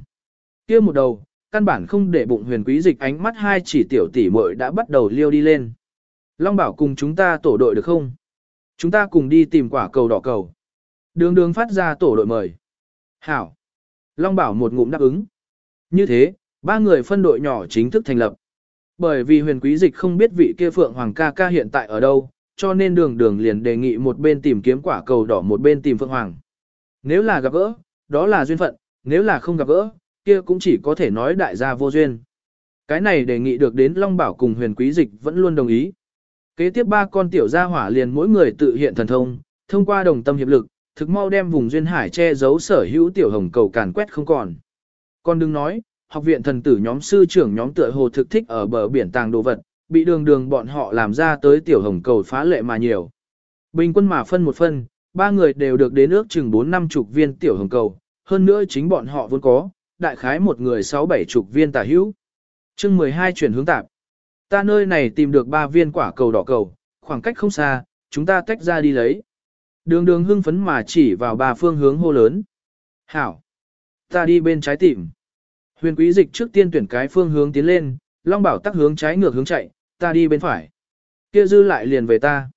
kia một đầu, căn bản không để bụng huyền quý dịch ánh mắt hai chỉ tiểu tỷ muội đã bắt đầu liêu đi lên. Long bảo cùng chúng ta tổ đội được không? Chúng ta cùng đi tìm quả cầu đỏ cầu. Đường đường phát ra tổ đội mời. Hảo. Long bảo một ngụm đáp ứng. Như thế, ba người phân đội nhỏ chính thức thành lập. Bởi vì huyền quý dịch không biết vị kia phượng hoàng ca ca hiện tại ở đâu, cho nên đường đường liền đề nghị một bên tìm kiếm quả cầu đỏ một bên tìm phượng hoàng. Nếu là gặp gỡ, đó là duyên phận, nếu là không gặp gỡ, kia cũng chỉ có thể nói đại gia vô duyên. Cái này đề nghị được đến Long Bảo cùng huyền quý dịch vẫn luôn đồng ý. Kế tiếp ba con tiểu gia hỏa liền mỗi người tự hiện thần thông, thông qua đồng tâm hiệp lực, thực mau đem vùng duyên hải che giấu sở hữu tiểu hồng cầu càn quét không còn. Con đừng nói, học viện thần tử nhóm sư trưởng nhóm tựa hồ thực thích ở bờ biển tàng đồ vật, bị đường đường bọn họ làm ra tới tiểu hồng cầu phá lệ mà nhiều. Bình quân mà phân một phân, ba người đều được đến ước chừng 4 năm chục viên tiểu hồng cầu, hơn nữa chính bọn họ vốn có, đại khái một người sáu bảy chục viên tả hữu. chương 12 chuyển hướng tạp. Ta nơi này tìm được ba viên quả cầu đỏ cầu, khoảng cách không xa, chúng ta tách ra đi lấy. Đường đường hưng phấn mà chỉ vào ba phương hướng hô lớn. Hảo! Ta đi bên trái tìm. Huyền quý dịch trước tiên tuyển cái phương hướng tiến lên, Long bảo tắc hướng trái ngược hướng chạy, ta đi bên phải. Kia dư lại liền về ta.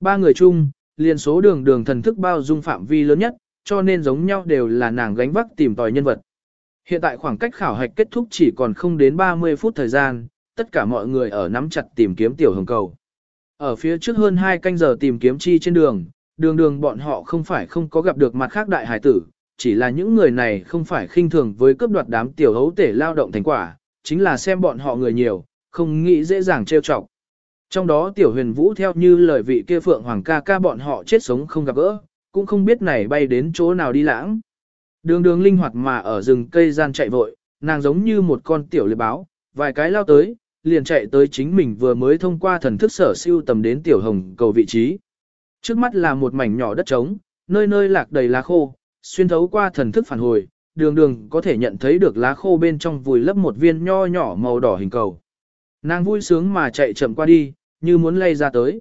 Ba người chung, liền số đường đường thần thức bao dung phạm vi lớn nhất, cho nên giống nhau đều là nàng gánh vác tìm tòi nhân vật. Hiện tại khoảng cách khảo hạch kết thúc chỉ còn không đến 30 phút thời gian, tất cả mọi người ở nắm chặt tìm kiếm tiểu hồng cầu. Ở phía trước hơn 2 canh giờ tìm kiếm chi trên đường, đường đường bọn họ không phải không có gặp được mặt khác đại hải tử, chỉ là những người này không phải khinh thường với cướp đoạt đám tiểu hấu tể lao động thành quả, chính là xem bọn họ người nhiều, không nghĩ dễ dàng trêu chọc. Trong đó tiểu huyền vũ theo như lời vị kia phượng hoàng ca ca bọn họ chết sống không gặp gỡ, cũng không biết này bay đến chỗ nào đi lãng. Đường đường linh hoạt mà ở rừng cây gian chạy vội, nàng giống như một con tiểu liệp báo, vài cái lao tới, liền chạy tới chính mình vừa mới thông qua thần thức sở siêu tầm đến tiểu hồng cầu vị trí. Trước mắt là một mảnh nhỏ đất trống, nơi nơi lạc đầy lá khô, xuyên thấu qua thần thức phản hồi, đường đường có thể nhận thấy được lá khô bên trong vùi lấp một viên nho nhỏ màu đỏ hình cầu. Nàng vui sướng mà chạy chậm qua đi, như muốn lay ra tới.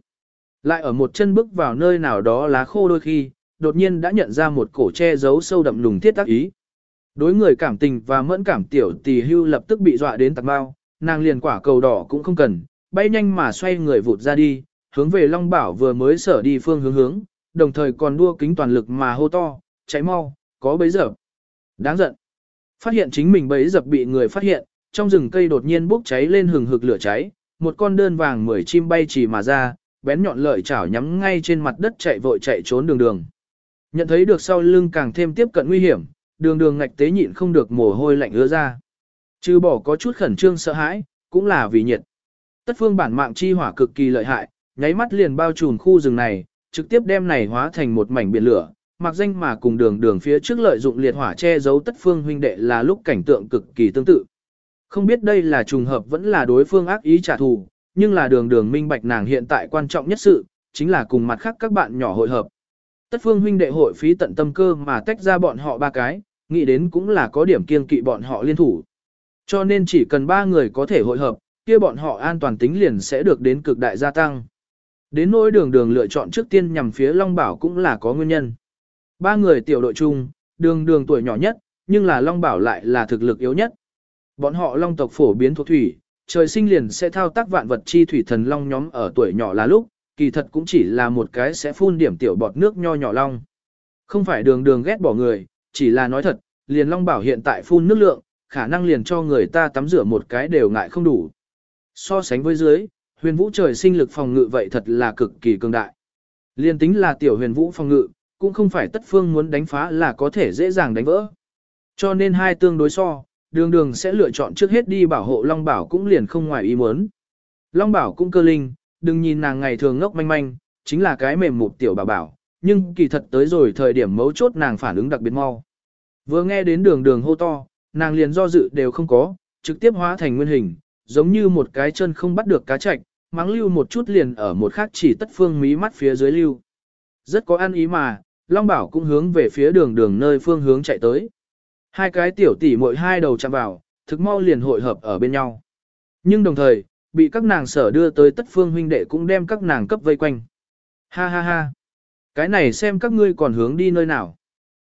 Lại ở một chân bước vào nơi nào đó lá khô đôi khi, đột nhiên đã nhận ra một cổ che giấu sâu đậm lùng thiết tác ý. Đối người cảm tình và mẫn cảm tiểu tỷ hưu lập tức bị dọa đến tạc bao, nàng liền quả cầu đỏ cũng không cần, bay nhanh mà xoay người vụt ra đi, hướng về Long Bảo vừa mới sở đi phương hướng hướng, đồng thời còn đua kính toàn lực mà hô to, cháy mau, có bấy giờ. Đáng giận. Phát hiện chính mình bấy dập bị người phát hiện, trong rừng cây đột nhiên bốc cháy lên hừng hực lửa cháy, một con đơn vàng mười chim bay chỉ mà ra, bén nhọn lợi chảo nhắm ngay trên mặt đất chạy vội chạy trốn đường đường. Nhận thấy được sau lưng càng thêm tiếp cận nguy hiểm, đường đường ngạch tế nhịn không được mồ hôi lạnh ứa ra. Trừ bỏ có chút khẩn trương sợ hãi, cũng là vì nhiệt. Tất phương bản mạng chi hỏa cực kỳ lợi hại, nháy mắt liền bao trùm khu rừng này, trực tiếp đem này hóa thành một mảnh biển lửa, mặc danh mà cùng đường đường phía trước lợi dụng liệt hỏa che giấu tất phương huynh đệ là lúc cảnh tượng cực kỳ tương tự. Không biết đây là trùng hợp vẫn là đối phương ác ý trả thù, nhưng là đường đường minh bạch nàng hiện tại quan trọng nhất sự, chính là cùng mặt khác các bạn nhỏ hội hợp. Tất phương huynh đệ hội phí tận tâm cơ mà tách ra bọn họ ba cái, nghĩ đến cũng là có điểm kiên kỵ bọn họ liên thủ. Cho nên chỉ cần ba người có thể hội hợp, kia bọn họ an toàn tính liền sẽ được đến cực đại gia tăng. Đến nỗi đường đường lựa chọn trước tiên nhằm phía Long Bảo cũng là có nguyên nhân. Ba người tiểu đội chung, đường đường tuổi nhỏ nhất, nhưng là Long Bảo lại là thực lực yếu nhất. Bọn họ Long tộc phổ biến thuộc thủy, trời sinh liền sẽ thao tác vạn vật chi thủy thần Long nhóm ở tuổi nhỏ là lúc, kỳ thật cũng chỉ là một cái sẽ phun điểm tiểu bọt nước nho nhỏ Long. Không phải đường đường ghét bỏ người, chỉ là nói thật, liền Long Bảo hiện tại phun nước lượng, khả năng liền cho người ta tắm rửa một cái đều ngại không đủ. So sánh với dưới, huyền vũ trời sinh lực phòng ngự vậy thật là cực kỳ cường đại. Liên tính là tiểu huyền vũ phòng ngự, cũng không phải tất phương muốn đánh phá là có thể dễ dàng đánh vỡ. Cho nên hai tương đối so, đường đường sẽ lựa chọn trước hết đi bảo hộ Long Bảo cũng liền không ngoài ý muốn. Long Bảo cũng cơ linh, đừng nhìn nàng ngày thường ngốc manh manh, chính là cái mềm mụt tiểu bảo bảo, nhưng kỳ thật tới rồi thời điểm mấu chốt nàng phản ứng đặc biệt mau. Vừa nghe đến đường đường hô to, nàng liền do dự đều không có, trực tiếp hóa thành nguyên hình, giống như một cái chân không bắt được cá chạch, mắng lưu một chút liền ở một khác chỉ tất phương mí mắt phía dưới lưu. Rất có ăn ý mà, Long Bảo cũng hướng về phía đường đường nơi phương hướng chạy tới. Hai cái tiểu tỷ mỗi hai đầu chạm vào, thực mau liền hội hợp ở bên nhau. Nhưng đồng thời, bị các nàng sở đưa tới tất phương huynh đệ cũng đem các nàng cấp vây quanh. Ha ha ha. Cái này xem các ngươi còn hướng đi nơi nào.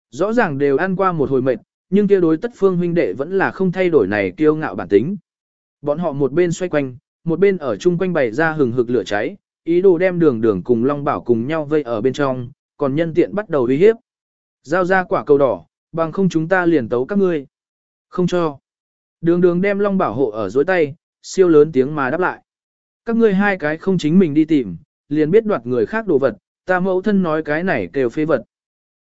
Rõ ràng đều ăn qua một hồi mệt, nhưng kia đối tất phương huynh đệ vẫn là không thay đổi này kiêu ngạo bản tính. Bọn họ một bên xoay quanh, một bên ở chung quanh bày ra hừng hực lửa cháy, ý đồ đem đường đường cùng Long Bảo cùng nhau vây ở bên trong, còn nhân tiện bắt đầu uy hiếp. Giao ra quả cầu đỏ, bằng không chúng ta liền tấu các ngươi. Không cho. Đường đường đem Long Bảo hộ ở dối tay, siêu lớn tiếng mà đáp lại. Các ngươi hai cái không chính mình đi tìm, liền biết đoạt người khác đồ vật, ta mẫu thân nói cái này kêu phê vật.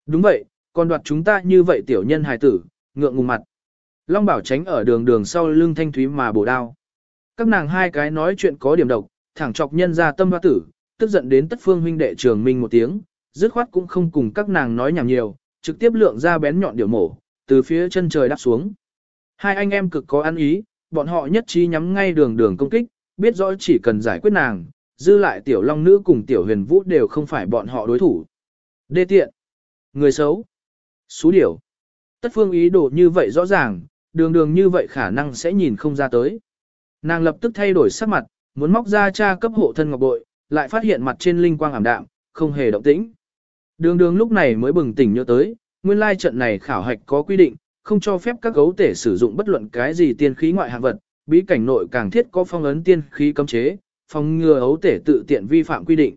Đúng vậy, còn đoạt chúng ta như vậy tiểu nhân hài tử, ngượng ngùng mặt. Long Bảo tránh ở đường đường sau lưng thanh thúy mà bổ đao. Các nàng hai cái nói chuyện có điểm độc, thẳng chọc nhân ra tâm hoa tử, tức giận đến tất phương huynh đệ trường minh một tiếng, dứt khoát cũng không cùng các nàng nói nhảm nhiều, trực tiếp lượng ra bén nhọn điểu mổ, từ phía chân trời đáp xuống. Hai anh em cực có ăn ý, bọn họ nhất trí nhắm ngay đường đường công kích, biết rõ chỉ cần giải quyết nàng, dư lại tiểu long nữ cùng tiểu huyền vũ đều không phải bọn họ đối thủ. Đê tiện, người xấu, xú điểu. Tất phương ý đồ như vậy rõ ràng, đường đường như vậy khả năng sẽ nhìn không ra tới. Nàng lập tức thay đổi sắc mặt, muốn móc ra cha cấp hộ thân ngọc bội, lại phát hiện mặt trên linh quang ảm đạm, không hề động tĩnh. Đường đường lúc này mới bừng tỉnh nhớ tới, nguyên lai trận này khảo hạch có quy định, không cho phép các gấu tể sử dụng bất luận cái gì tiên khí ngoại hạng vật, bí cảnh nội càng thiết có phong ấn tiên khí cấm chế, phòng ngừa ấu tể tự tiện vi phạm quy định.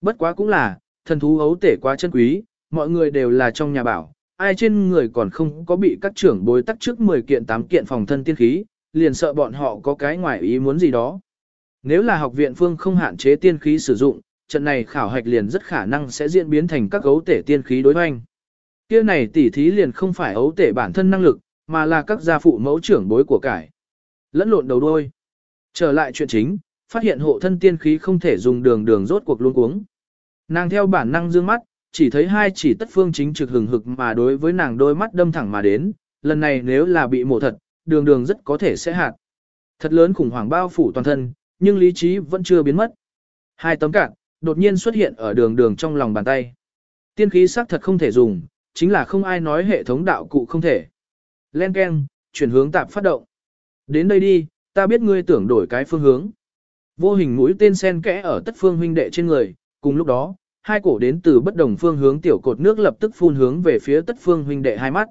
Bất quá cũng là, thần thú ấu tể quá chân quý, mọi người đều là trong nhà bảo, ai trên người còn không có bị các trưởng bối tắc trước 10 kiện 8 kiện phòng thân tiên khí, liền sợ bọn họ có cái ngoài ý muốn gì đó. Nếu là học viện phương không hạn chế tiên khí sử dụng, trận này khảo hạch liền rất khả năng sẽ diễn biến thành các gấu tể tiên khí đối hoành. Kia này tỉ thí liền không phải ấu tể bản thân năng lực, mà là các gia phụ mẫu trưởng bối của cải. Lẫn lộn đầu đôi. Trở lại chuyện chính, phát hiện hộ thân tiên khí không thể dùng đường đường rốt cuộc luôn cuống. Nàng theo bản năng dương mắt, chỉ thấy hai chỉ tất phương chính trực hừng hực mà đối với nàng đôi mắt đâm thẳng mà đến, lần này nếu là bị mổ thật, đường đường rất có thể sẽ hạt. Thật lớn khủng hoảng bao phủ toàn thân, nhưng lý trí vẫn chưa biến mất. Hai tấm cạn, đột nhiên xuất hiện ở đường đường trong lòng bàn tay. Tiên khí sắc thật không thể dùng, chính là không ai nói hệ thống đạo cụ không thể. Len Ken, chuyển hướng tạp phát động. Đến đây đi, Ta biết ngươi tưởng đổi cái phương hướng. Vô hình mũi tên sen kẽ ở tất phương huynh đệ trên người, cùng lúc đó, hai cổ đến từ bất đồng phương hướng tiểu cột nước lập tức phun hướng về phía tất phương huynh đệ hai mắt.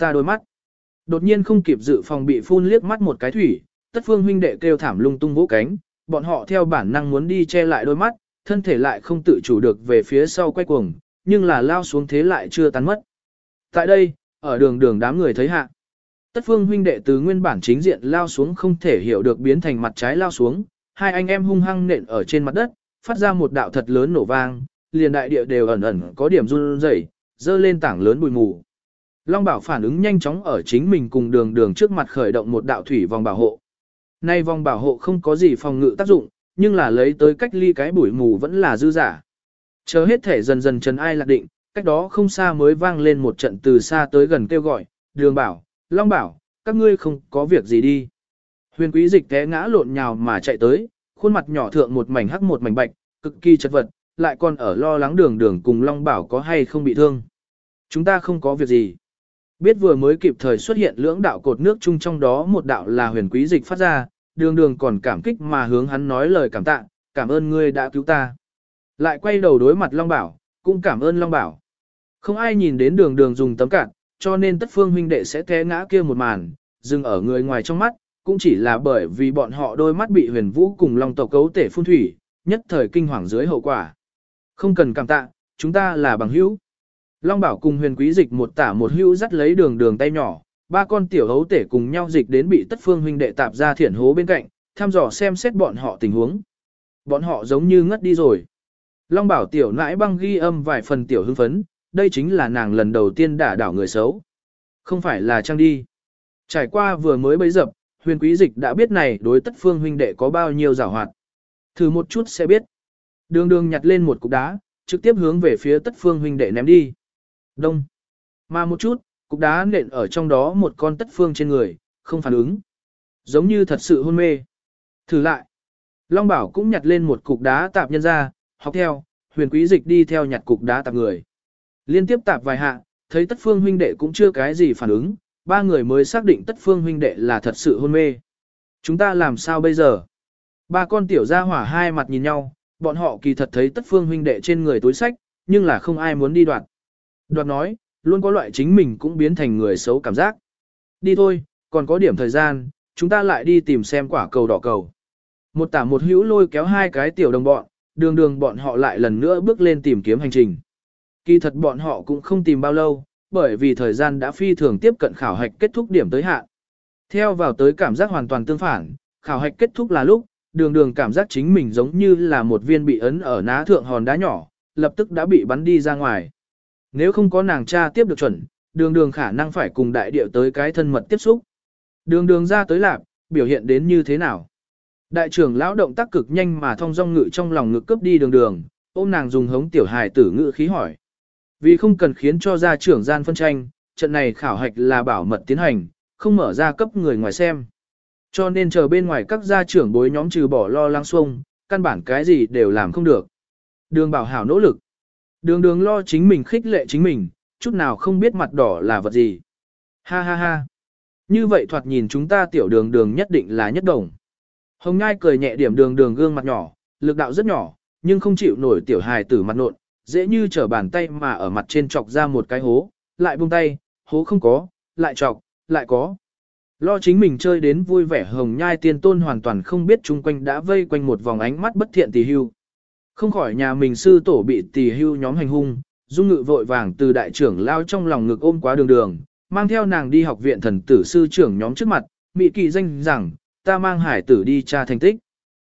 Ta đôi mắt. Đột nhiên không kịp dự phòng bị phun liếc mắt một cái thủy, tất phương huynh đệ kêu thảm lung tung vỗ cánh, bọn họ theo bản năng muốn đi che lại đôi mắt, thân thể lại không tự chủ được về phía sau quay cuồng, nhưng là lao xuống thế lại chưa tán mất. Tại đây, ở đường đường đám người thấy hạ. Tất phương huynh đệ từ nguyên bản chính diện lao xuống không thể hiểu được biến thành mặt trái lao xuống, hai anh em hung hăng nện ở trên mặt đất, phát ra một đạo thật lớn nổ vang, liền đại địa đều ẩn ẩn có điểm run rẩy, dơ lên tảng lớn bụi mù. Long Bảo phản ứng nhanh chóng ở chính mình cùng đường đường trước mặt khởi động một đạo thủy vòng bảo hộ. Nay vòng bảo hộ không có gì phòng ngự tác dụng, nhưng là lấy tới cách ly cái bụi mù vẫn là dư giả. Chờ hết thể dần dần trần ai lạc định, cách đó không xa mới vang lên một trận từ xa tới gần kêu gọi, đường bảo, long bảo, các ngươi không có việc gì đi. Huyền quý dịch té ngã lộn nhào mà chạy tới, khuôn mặt nhỏ thượng một mảnh hắc một mảnh bạch, cực kỳ chật vật, lại còn ở lo lắng đường đường cùng long bảo có hay không bị thương. Chúng ta không có việc gì. Biết vừa mới kịp thời xuất hiện lưỡng đạo cột nước chung trong đó một đạo là huyền quý dịch phát ra, đường đường còn cảm kích mà hướng hắn nói lời cảm tạ, cảm ơn ngươi đã cứu ta. Lại quay đầu đối mặt Long Bảo, cũng cảm ơn Long Bảo. Không ai nhìn đến đường đường dùng tấm cạn, cho nên tất phương huynh đệ sẽ té ngã kia một màn, dừng ở người ngoài trong mắt, cũng chỉ là bởi vì bọn họ đôi mắt bị huyền vũ cùng Long tộc cấu tể phun thủy, nhất thời kinh hoàng dưới hậu quả. Không cần cảm tạ, chúng ta là bằng hữu. Long Bảo cùng huyền quý dịch một tả một hữu dắt lấy đường đường tay nhỏ, ba con tiểu hấu tể cùng nhau dịch đến bị tất phương huynh đệ tạp ra thiển hố bên cạnh, thăm dò xem xét bọn họ tình huống. Bọn họ giống như ngất đi rồi. Long bảo tiểu nãi băng ghi âm vài phần tiểu hưng phấn, đây chính là nàng lần đầu tiên đả đảo người xấu. Không phải là trang đi. Trải qua vừa mới bấy dập, huyền quý dịch đã biết này đối tất phương huynh đệ có bao nhiêu giảo hoạt. Thử một chút sẽ biết. Đường đường nhặt lên một cục đá, trực tiếp hướng về phía tất phương huynh đệ ném đi. Đông. Mà một chút, cục đá nện ở trong đó một con tất phương trên người, không phản ứng. Giống như thật sự hôn mê. Thử lại. Long Bảo cũng nhặt lên một cục đá tạp nhân ra, học theo, huyền quý dịch đi theo nhặt cục đá tạp người. Liên tiếp tạp vài hạ, thấy tất phương huynh đệ cũng chưa cái gì phản ứng, ba người mới xác định tất phương huynh đệ là thật sự hôn mê. Chúng ta làm sao bây giờ? Ba con tiểu gia hỏa hai mặt nhìn nhau, bọn họ kỳ thật thấy tất phương huynh đệ trên người túi sách, nhưng là không ai muốn đi đoạt. Đoạt nói, luôn có loại chính mình cũng biến thành người xấu cảm giác. Đi thôi, còn có điểm thời gian, chúng ta lại đi tìm xem quả cầu đỏ cầu. Một tả một hữu lôi kéo hai cái tiểu đồng bọn, đường đường bọn họ lại lần nữa bước lên tìm kiếm hành trình. Kỳ thật bọn họ cũng không tìm bao lâu, bởi vì thời gian đã phi thường tiếp cận khảo hạch kết thúc điểm tới hạn. Theo vào tới cảm giác hoàn toàn tương phản, khảo hạch kết thúc là lúc, đường đường cảm giác chính mình giống như là một viên bị ấn ở ná thượng hòn đá nhỏ, lập tức đã bị bắn đi ra ngoài. Nếu không có nàng cha tiếp được chuẩn, đường đường khả năng phải cùng đại điệu tới cái thân mật tiếp xúc. Đường đường ra tới lạp, biểu hiện đến như thế nào? Đại trưởng lão động tác cực nhanh mà thông dong ngự trong lòng ngực cướp đi đường đường, ôm nàng dùng hống tiểu hài tử ngự khí hỏi. Vì không cần khiến cho gia trưởng gian phân tranh, trận này khảo hạch là bảo mật tiến hành, không mở ra cấp người ngoài xem. Cho nên chờ bên ngoài các gia trưởng bối nhóm trừ bỏ lo lắng xuông, căn bản cái gì đều làm không được. Đường bảo hảo nỗ lực. Đường đường lo chính mình khích lệ chính mình, chút nào không biết mặt đỏ là vật gì. Ha ha ha. Như vậy thoạt nhìn chúng ta tiểu đường đường nhất định là nhất đồng. Hồng Nhai cười nhẹ điểm đường đường gương mặt nhỏ, lực đạo rất nhỏ, nhưng không chịu nổi tiểu hài tử mặt nộn, dễ như trở bàn tay mà ở mặt trên chọc ra một cái hố, lại buông tay, hố không có, lại chọc, lại có. Lo chính mình chơi đến vui vẻ hồng nhai tiên tôn hoàn toàn không biết chung quanh đã vây quanh một vòng ánh mắt bất thiện tỷ hưu. Không khỏi nhà mình sư tổ bị tỷ hưu nhóm hành hung, dung ngự vội vàng từ đại trưởng lao trong lòng ngực ôm quá đường đường, mang theo nàng đi học viện thần tử sư trưởng nhóm trước mặt, mị kỳ danh rằng, ta mang hải tử đi tra thành tích.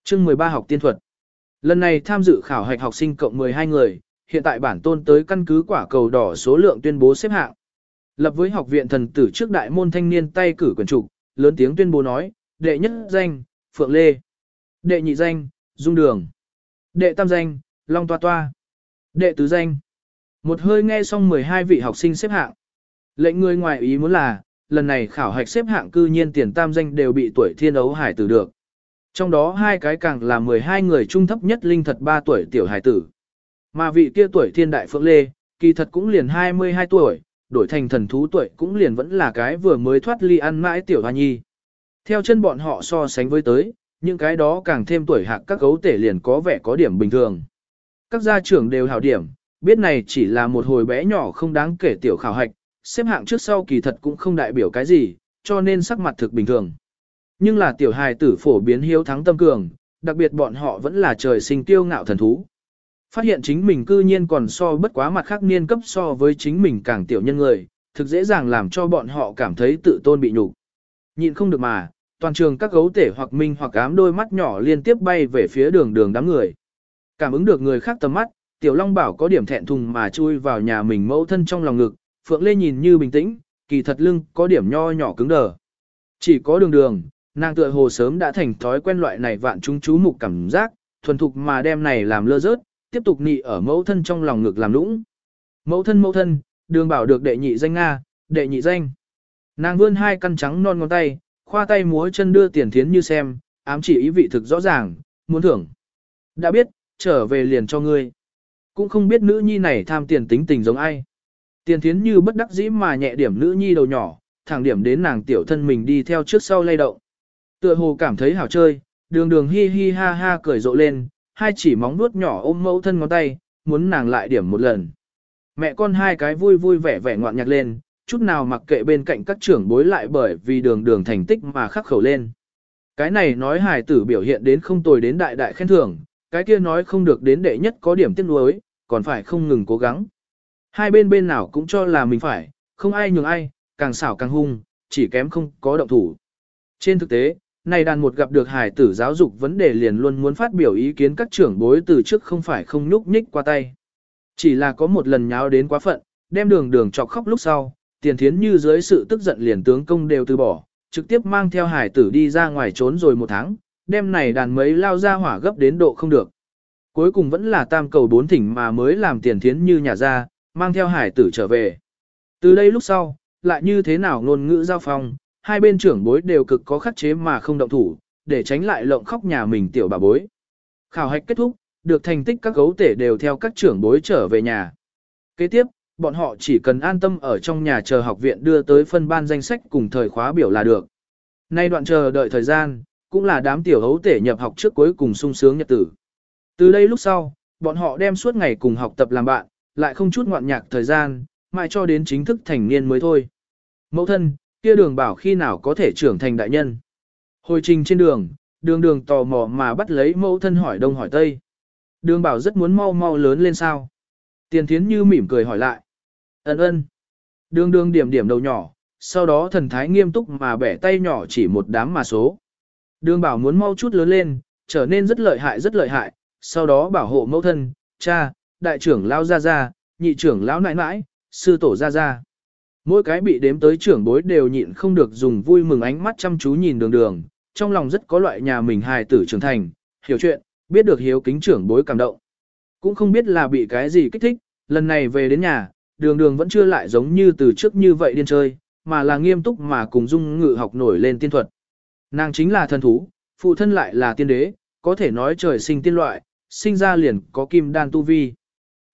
chương 13 học tiên thuật. Lần này tham dự khảo hạch học sinh cộng 12 người, hiện tại bản tôn tới căn cứ quả cầu đỏ số lượng tuyên bố xếp hạng. Lập với học viện thần tử trước đại môn thanh niên tay cử quyền trục, lớn tiếng tuyên bố nói, đệ nhất danh, Phượng Lê. Đệ nhị danh, Dung Đường. Đệ tam danh, Long Toa Toa. Đệ tứ danh. Một hơi nghe xong 12 vị học sinh xếp hạng. Lệnh người ngoài ý muốn là, lần này khảo hạch xếp hạng cư nhiên tiền tam danh đều bị tuổi thiên ấu hải tử được. Trong đó hai cái càng là 12 người trung thấp nhất linh thật 3 tuổi tiểu hải tử. Mà vị kia tuổi thiên đại phượng lê, kỳ thật cũng liền 22 tuổi, đổi thành thần thú tuổi cũng liền vẫn là cái vừa mới thoát ly ăn mãi tiểu hoa nhi. Theo chân bọn họ so sánh với tới, những cái đó càng thêm tuổi hạc các gấu tể liền có vẻ có điểm bình thường. Các gia trưởng đều hảo điểm, biết này chỉ là một hồi bé nhỏ không đáng kể tiểu khảo hạch, xếp hạng trước sau kỳ thật cũng không đại biểu cái gì, cho nên sắc mặt thực bình thường. Nhưng là tiểu hài tử phổ biến hiếu thắng tâm cường, đặc biệt bọn họ vẫn là trời sinh tiêu ngạo thần thú. Phát hiện chính mình cư nhiên còn so bất quá mặt khác niên cấp so với chính mình càng tiểu nhân người, thực dễ dàng làm cho bọn họ cảm thấy tự tôn bị nhục. Nhịn không được mà, toàn trường các gấu tể hoặc minh hoặc ám đôi mắt nhỏ liên tiếp bay về phía đường đường đám người. Cảm ứng được người khác tầm mắt, tiểu long bảo có điểm thẹn thùng mà chui vào nhà mình mẫu thân trong lòng ngực, phượng lê nhìn như bình tĩnh, kỳ thật lưng có điểm nho nhỏ cứng đờ. Chỉ có đường đường, nàng tựa hồ sớm đã thành thói quen loại này vạn chúng chú mục cảm giác, thuần thục mà đem này làm lơ rớt, tiếp tục nị ở mẫu thân trong lòng ngực làm lũng. Mẫu thân mẫu thân, đường bảo được đệ nhị danh Nga, đệ nhị danh. Nàng vươn hai căn trắng non ngón tay, khoa tay múa chân đưa tiền thiến như xem, ám chỉ ý vị thực rõ ràng, muốn thưởng. Đã biết, trở về liền cho ngươi. Cũng không biết nữ nhi này tham tiền tính tình giống ai. Tiền thiến như bất đắc dĩ mà nhẹ điểm nữ nhi đầu nhỏ, thẳng điểm đến nàng tiểu thân mình đi theo trước sau lay động. Tựa hồ cảm thấy hảo chơi, đường đường hi hi ha ha cười rộ lên, hai chỉ móng nuốt nhỏ ôm mẫu thân ngón tay, muốn nàng lại điểm một lần. Mẹ con hai cái vui vui vẻ vẻ ngoạn nhạc lên, chút nào mặc kệ bên cạnh các trưởng bối lại bởi vì đường đường thành tích mà khắc khẩu lên. Cái này nói hài tử biểu hiện đến không tồi đến đại đại khen thưởng, cái kia nói không được đến đệ nhất có điểm tiếc nuối, còn phải không ngừng cố gắng. Hai bên bên nào cũng cho là mình phải, không ai nhường ai, càng xảo càng hung, chỉ kém không có động thủ. Trên thực tế, này đàn một gặp được hải tử giáo dục vấn đề liền luôn muốn phát biểu ý kiến các trưởng bối từ trước không phải không nhúc nhích qua tay. Chỉ là có một lần nháo đến quá phận, đem đường đường chọc khóc lúc sau, tiền thiến như dưới sự tức giận liền tướng công đều từ bỏ, trực tiếp mang theo hải tử đi ra ngoài trốn rồi một tháng, đem này đàn mấy lao ra hỏa gấp đến độ không được. Cuối cùng vẫn là tam cầu bốn thỉnh mà mới làm tiền thiến như nhà ra, mang theo hải tử trở về. Từ đây lúc sau, lại như thế nào ngôn ngữ giao phong, hai bên trưởng bối đều cực có khắc chế mà không động thủ, để tránh lại lộng khóc nhà mình tiểu bà bối. Khảo hạch kết thúc, được thành tích các gấu tể đều theo các trưởng bối trở về nhà. Kế tiếp, bọn họ chỉ cần an tâm ở trong nhà chờ học viện đưa tới phân ban danh sách cùng thời khóa biểu là được. Nay đoạn chờ đợi thời gian, cũng là đám tiểu hấu tể nhập học trước cuối cùng sung sướng nhật tử. Từ đây lúc sau, bọn họ đem suốt ngày cùng học tập làm bạn, lại không chút ngoạn nhạc thời gian, mãi cho đến chính thức thành niên mới thôi. Mẫu thân, kia đường bảo khi nào có thể trưởng thành đại nhân. Hồi trình trên đường, đường đường tò mò mà bắt lấy mẫu thân hỏi đông hỏi tây. Đường bảo rất muốn mau mau lớn lên sao. Tiền thiến như mỉm cười hỏi lại. Ấn ơn. Đường đường điểm điểm đầu nhỏ, sau đó thần thái nghiêm túc mà bẻ tay nhỏ chỉ một đám mà số. Đường bảo muốn mau chút lớn lên, trở nên rất lợi hại rất lợi hại, sau đó bảo hộ mẫu thân, cha, đại trưởng lão Ra Ra, nhị trưởng lão nãi nãi, sư tổ Ra Ra, Mỗi cái bị đếm tới trưởng bối đều nhịn không được dùng vui mừng ánh mắt chăm chú nhìn đường đường, trong lòng rất có loại nhà mình hài tử trưởng thành, hiểu chuyện, biết được hiếu kính trưởng bối cảm động. Cũng không biết là bị cái gì kích thích, lần này về đến nhà, đường đường vẫn chưa lại giống như từ trước như vậy điên chơi, mà là nghiêm túc mà cùng dung ngự học nổi lên tiên thuật. Nàng chính là thần thú, phụ thân lại là tiên đế, có thể nói trời sinh tiên loại, sinh ra liền có kim đan tu vi.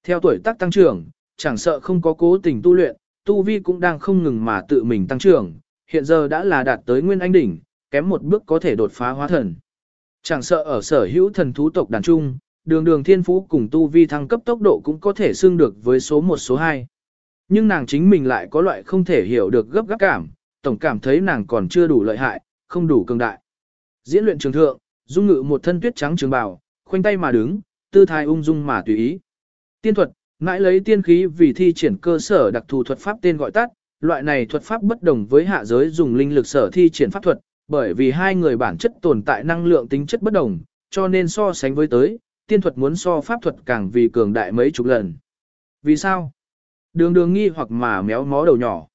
Theo tuổi tác tăng trưởng, chẳng sợ không có cố tình tu luyện, tu vi cũng đang không ngừng mà tự mình tăng trưởng, hiện giờ đã là đạt tới nguyên anh đỉnh, kém một bước có thể đột phá hóa thần. Chẳng sợ ở sở hữu thần thú tộc đàn trung, đường đường thiên phú cùng tu vi thăng cấp tốc độ cũng có thể xưng được với số 1 số 2. Nhưng nàng chính mình lại có loại không thể hiểu được gấp gáp cảm, tổng cảm thấy nàng còn chưa đủ lợi hại, không đủ cường đại. Diễn luyện trường thượng, dung ngự một thân tuyết trắng trường bào, khoanh tay mà đứng, tư thái ung dung mà tùy ý. Tiên thuật, ngãi lấy tiên khí vì thi triển cơ sở đặc thù thuật pháp tên gọi tắt, loại này thuật pháp bất đồng với hạ giới dùng linh lực sở thi triển pháp thuật, bởi vì hai người bản chất tồn tại năng lượng tính chất bất đồng, cho nên so sánh với tới, tiên thuật muốn so pháp thuật càng vì cường đại mấy chục lần. Vì sao? Đường đường nghi hoặc mà méo mó đầu nhỏ.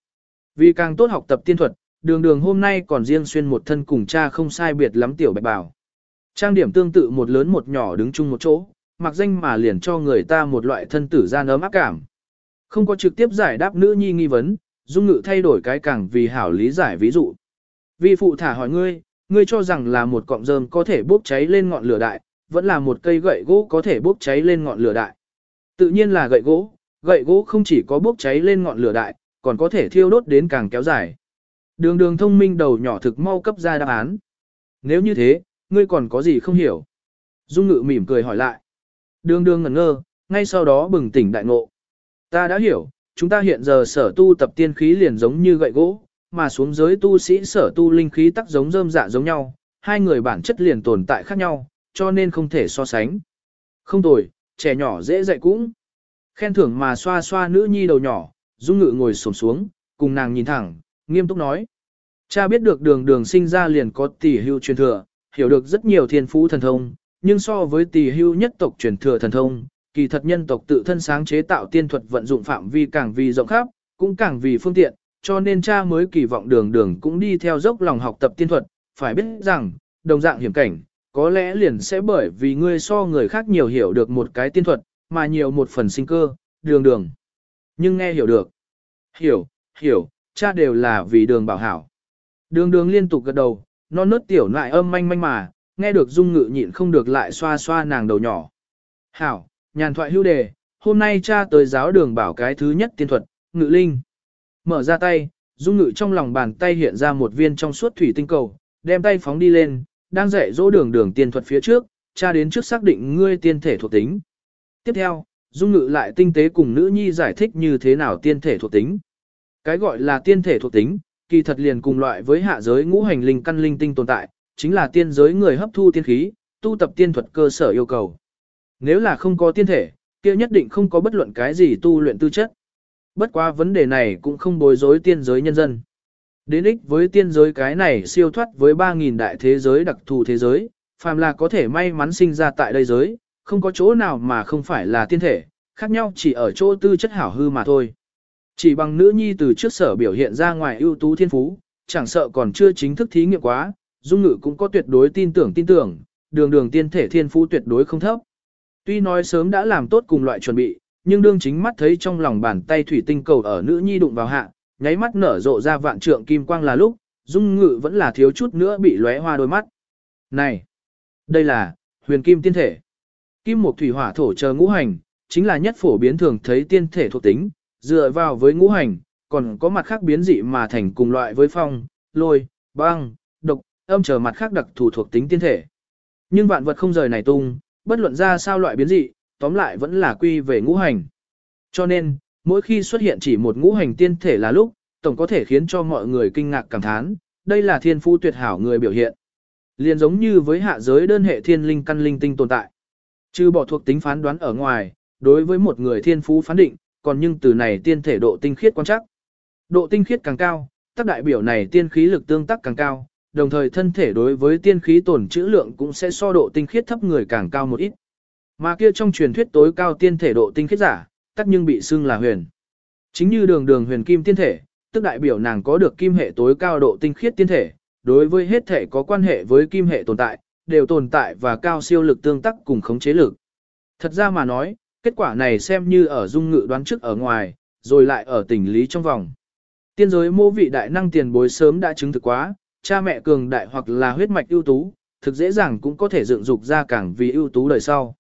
Vì càng tốt học tập tiên thuật, đường đường hôm nay còn riêng xuyên một thân cùng cha không sai biệt lắm tiểu bạch bảo. Trang điểm tương tự một lớn một nhỏ đứng chung một chỗ, mặc danh mà liền cho người ta một loại thân tử gian ấm áp cảm. Không có trực tiếp giải đáp nữ nhi nghi vấn, dung ngự thay đổi cái càng vì hảo lý giải ví dụ. Vì phụ thả hỏi ngươi, ngươi cho rằng là một cọng rơm có thể bốc cháy lên ngọn lửa đại, vẫn là một cây gậy gỗ có thể bốc cháy lên ngọn lửa đại. Tự nhiên là gậy gỗ, gậy gỗ không chỉ có bốc cháy lên ngọn lửa đại, còn có thể thiêu đốt đến càng kéo dài. Đường đường thông minh đầu nhỏ thực mau cấp ra đáp án. Nếu như thế, ngươi còn có gì không hiểu? Dung ngự mỉm cười hỏi lại. Đường đường ngẩn ngơ, ngay sau đó bừng tỉnh đại ngộ. Ta đã hiểu, chúng ta hiện giờ sở tu tập tiên khí liền giống như gậy gỗ, mà xuống giới tu sĩ sở tu linh khí tắc giống rơm dạ giống nhau, hai người bản chất liền tồn tại khác nhau, cho nên không thể so sánh. Không tồi, trẻ nhỏ dễ dạy cũng. Khen thưởng mà xoa xoa nữ nhi đầu nhỏ, Dung Ngự ngồi xổm xuống, cùng nàng nhìn thẳng, nghiêm túc nói. Cha biết được đường đường sinh ra liền có tỷ hưu truyền thừa, hiểu được rất nhiều thiên phú thần thông, nhưng so với tỷ hưu nhất tộc truyền thừa thần thông, kỳ thật nhân tộc tự thân sáng chế tạo tiên thuật vận dụng phạm vi càng vì rộng khắp, cũng càng vì phương tiện, cho nên cha mới kỳ vọng đường đường cũng đi theo dốc lòng học tập tiên thuật, phải biết rằng, đồng dạng hiểm cảnh, có lẽ liền sẽ bởi vì ngươi so người khác nhiều hiểu được một cái tiên thuật, mà nhiều một phần sinh cơ, đường đường. Nhưng nghe hiểu được. Hiểu, hiểu, cha đều là vì đường bảo hảo. Đường đường liên tục gật đầu, non nớt tiểu lại âm manh manh mà, nghe được dung ngự nhịn không được lại xoa xoa nàng đầu nhỏ. Hảo, nhàn thoại hưu đề, hôm nay cha tới giáo đường bảo cái thứ nhất tiên thuật, ngự linh. Mở ra tay, dung ngự trong lòng bàn tay hiện ra một viên trong suốt thủy tinh cầu, đem tay phóng đi lên, đang dạy dỗ đường đường tiên thuật phía trước, cha đến trước xác định ngươi tiên thể thuộc tính. Tiếp theo, dung ngự lại tinh tế cùng nữ nhi giải thích như thế nào tiên thể thuộc tính. Cái gọi là tiên thể thuộc tính, kỳ thật liền cùng loại với hạ giới ngũ hành linh căn linh tinh tồn tại, chính là tiên giới người hấp thu tiên khí, tu tập tiên thuật cơ sở yêu cầu. Nếu là không có tiên thể, kia nhất định không có bất luận cái gì tu luyện tư chất. Bất quá vấn đề này cũng không bối rối tiên giới nhân dân. Đến ích với tiên giới cái này siêu thoát với 3.000 đại thế giới đặc thù thế giới, phàm là có thể may mắn sinh ra tại đây giới, không có chỗ nào mà không phải là tiên thể, khác nhau chỉ ở chỗ tư chất hảo hư mà thôi. Chỉ bằng nữ nhi từ trước sở biểu hiện ra ngoài ưu tú thiên phú, chẳng sợ còn chưa chính thức thí nghiệm quá, Dung Ngự cũng có tuyệt đối tin tưởng tin tưởng, đường đường tiên thể thiên phú tuyệt đối không thấp. Tuy nói sớm đã làm tốt cùng loại chuẩn bị, nhưng đương chính mắt thấy trong lòng bàn tay thủy tinh cầu ở nữ nhi đụng vào hạ, nháy mắt nở rộ ra vạn trượng kim quang là lúc, Dung Ngự vẫn là thiếu chút nữa bị lóe hoa đôi mắt. Này, đây là huyền kim tiên thể. Kim một thủy hỏa thổ chờ ngũ hành, chính là nhất phổ biến thường thấy tiên thể thuộc tính, dựa vào với ngũ hành, còn có mặt khác biến dị mà thành cùng loại với phong, lôi, băng, độc, âm chờ mặt khác đặc thù thuộc tính tiên thể. Nhưng vạn vật không rời này tung, bất luận ra sao loại biến dị, tóm lại vẫn là quy về ngũ hành. Cho nên, mỗi khi xuất hiện chỉ một ngũ hành tiên thể là lúc, tổng có thể khiến cho mọi người kinh ngạc cảm thán, đây là thiên phu tuyệt hảo người biểu hiện. Liên giống như với hạ giới đơn hệ thiên linh căn linh tinh tồn tại. Trừ bỏ thuộc tính phán đoán ở ngoài, đối với một người thiên phú phán định, còn nhưng từ này tiên thể độ tinh khiết quan chắc. Độ tinh khiết càng cao, tác đại biểu này tiên khí lực tương tác càng cao, đồng thời thân thể đối với tiên khí tổn trữ lượng cũng sẽ so độ tinh khiết thấp người càng cao một ít. Mà kia trong truyền thuyết tối cao tiên thể độ tinh khiết giả, tất nhưng bị xưng là huyền. Chính như đường đường huyền kim tiên thể, tức đại biểu nàng có được kim hệ tối cao độ tinh khiết tiên thể, đối với hết thể có quan hệ với kim hệ tồn tại, đều tồn tại và cao siêu lực tương tác cùng khống chế lực. Thật ra mà nói, kết quả này xem như ở dung ngự đoán trước ở ngoài, rồi lại ở tình lý trong vòng. Tiên giới mô vị đại năng tiền bối sớm đã chứng thực quá, cha mẹ cường đại hoặc là huyết mạch ưu tú, thực dễ dàng cũng có thể dựng dục ra càng vì ưu tú đời sau.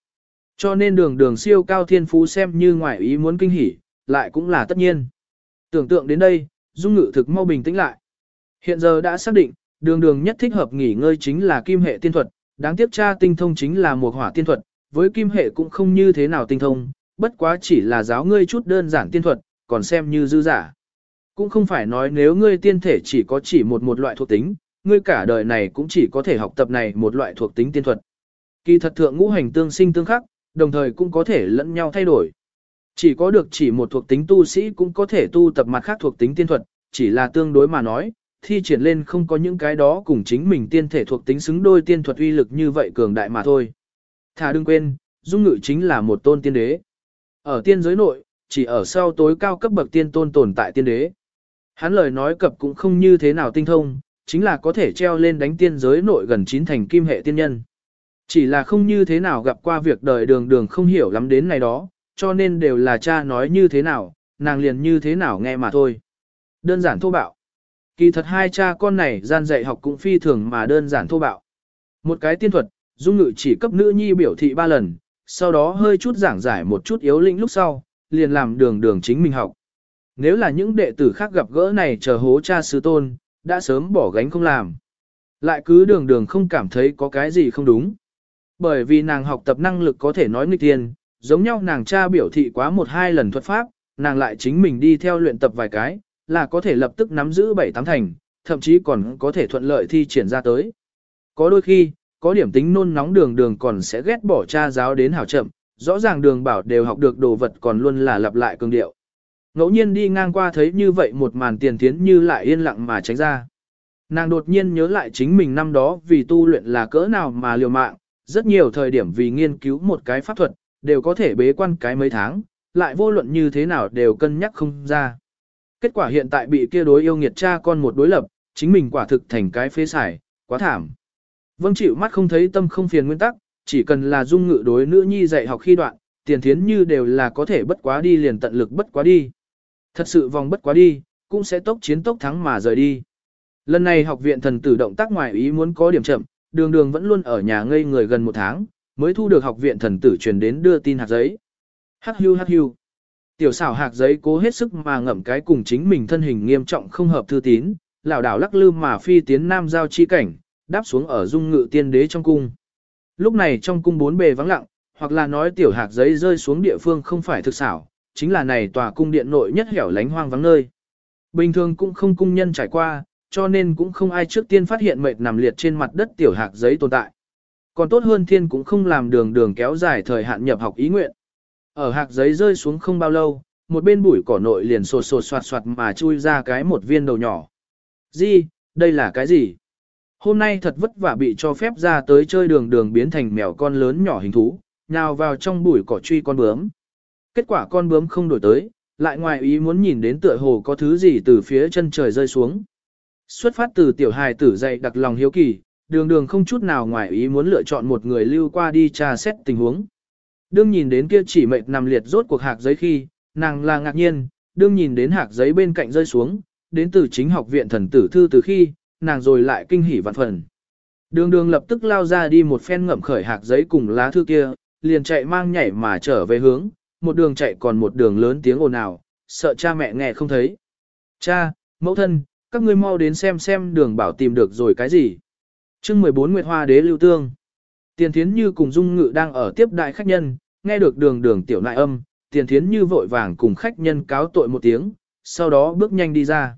Cho nên đường đường siêu cao thiên phú xem như ngoại ý muốn kinh hỉ, lại cũng là tất nhiên. Tưởng tượng đến đây, dung ngự thực mau bình tĩnh lại. Hiện giờ đã xác định, đường đường nhất thích hợp nghỉ ngơi chính là kim hệ tiên thuật, đáng tiếc cha tinh thông chính là một hỏa tiên thuật, với kim hệ cũng không như thế nào tinh thông, bất quá chỉ là giáo ngươi chút đơn giản tiên thuật, còn xem như dư giả. Cũng không phải nói nếu ngươi tiên thể chỉ có chỉ một một loại thuộc tính, ngươi cả đời này cũng chỉ có thể học tập này một loại thuộc tính tiên thuật. Kỳ thật thượng ngũ hành tương sinh tương khắc, đồng thời cũng có thể lẫn nhau thay đổi. Chỉ có được chỉ một thuộc tính tu sĩ cũng có thể tu tập mặt khác thuộc tính tiên thuật, chỉ là tương đối mà nói, thi triển lên không có những cái đó cùng chính mình tiên thể thuộc tính xứng đôi tiên thuật uy lực như vậy cường đại mà thôi. Thà đừng quên, dung ngự chính là một tôn tiên đế. Ở tiên giới nội, chỉ ở sau tối cao cấp bậc tiên tôn tồn tại tiên đế. Hắn lời nói cập cũng không như thế nào tinh thông, chính là có thể treo lên đánh tiên giới nội gần chín thành kim hệ tiên nhân. Chỉ là không như thế nào gặp qua việc đời đường đường không hiểu lắm đến này đó, cho nên đều là cha nói như thế nào, nàng liền như thế nào nghe mà thôi. Đơn giản thô bạo. Kỳ thật hai cha con này gian dạy học cũng phi thường mà đơn giản thô bạo. Một cái tiên thuật, Dung Ngự chỉ cấp nữ nhi biểu thị ba lần, sau đó hơi chút giảng giải một chút yếu lĩnh lúc sau, liền làm đường đường chính mình học. Nếu là những đệ tử khác gặp gỡ này chờ hố cha sư tôn, đã sớm bỏ gánh không làm. Lại cứ đường đường không cảm thấy có cái gì không đúng. Bởi vì nàng học tập năng lực có thể nói nghịch tiền, giống nhau nàng cha biểu thị quá một hai lần thuật pháp, nàng lại chính mình đi theo luyện tập vài cái, là có thể lập tức nắm giữ bảy tám thành, thậm chí còn có thể thuận lợi thi triển ra tới. Có đôi khi, có điểm tính nôn nóng đường đường còn sẽ ghét bỏ cha giáo đến hảo chậm, rõ ràng đường bảo đều học được đồ vật còn luôn là lặp lại cường điệu. Ngẫu nhiên đi ngang qua thấy như vậy một màn tiền tiến như lại yên lặng mà tránh ra. Nàng đột nhiên nhớ lại chính mình năm đó vì tu luyện là cỡ nào mà liều mạng, rất nhiều thời điểm vì nghiên cứu một cái pháp thuật, đều có thể bế quan cái mấy tháng, lại vô luận như thế nào đều cân nhắc không ra. Kết quả hiện tại bị kia đối yêu nghiệt cha con một đối lập, chính mình quả thực thành cái phế xài, quá thảm. Vâng chịu mắt không thấy tâm không phiền nguyên tắc, chỉ cần là dung ngự đối nữ nhi dạy học khi đoạn, tiền thiến như đều là có thể bất quá đi liền tận lực bất quá đi. Thật sự vòng bất quá đi, cũng sẽ tốc chiến tốc thắng mà rời đi. Lần này học viện thần tử động tác ngoài ý muốn có điểm chậm, đường đường vẫn luôn ở nhà ngây người gần một tháng, mới thu được học viện thần tử truyền đến đưa tin hạt giấy. Hắc hưu hắc hưu. Tiểu xảo hạt giấy cố hết sức mà ngậm cái cùng chính mình thân hình nghiêm trọng không hợp thư tín, lão đảo lắc lư mà phi tiến nam giao chi cảnh, đáp xuống ở dung ngự tiên đế trong cung. Lúc này trong cung bốn bề vắng lặng, hoặc là nói tiểu hạt giấy rơi xuống địa phương không phải thực xảo, chính là này tòa cung điện nội nhất hẻo lánh hoang vắng nơi. Bình thường cũng không cung nhân trải qua, cho nên cũng không ai trước tiên phát hiện mệt nằm liệt trên mặt đất tiểu hạt giấy tồn tại. Còn tốt hơn thiên cũng không làm đường đường kéo dài thời hạn nhập học ý nguyện. Ở hạt giấy rơi xuống không bao lâu, một bên bụi cỏ nội liền sột sột soạt soạt mà chui ra cái một viên đầu nhỏ. Gì, đây là cái gì? Hôm nay thật vất vả bị cho phép ra tới chơi đường đường biến thành mèo con lớn nhỏ hình thú, nhào vào trong bụi cỏ truy con bướm. Kết quả con bướm không đổi tới, lại ngoài ý muốn nhìn đến tựa hồ có thứ gì từ phía chân trời rơi xuống. Xuất phát từ tiểu hài tử dạy đặc lòng hiếu kỳ, đường đường không chút nào ngoài ý muốn lựa chọn một người lưu qua đi tra xét tình huống. Đương nhìn đến kia chỉ mệt nằm liệt rốt cuộc hạc giấy khi, nàng là ngạc nhiên, đương nhìn đến hạc giấy bên cạnh rơi xuống, đến từ chính học viện thần tử thư từ khi, nàng rồi lại kinh hỉ vạn phần. Đường đường lập tức lao ra đi một phen ngậm khởi hạc giấy cùng lá thư kia, liền chạy mang nhảy mà trở về hướng, một đường chạy còn một đường lớn tiếng ồn ào, sợ cha mẹ nghe không thấy. Cha, mẫu thân, các ngươi mau đến xem xem đường bảo tìm được rồi cái gì. chương 14 Nguyệt Hoa Đế Lưu Tương. Tiền Thiến Như cùng Dung Ngự đang ở tiếp đại khách nhân, nghe được đường đường tiểu nại âm, Tiền Thiến Như vội vàng cùng khách nhân cáo tội một tiếng, sau đó bước nhanh đi ra.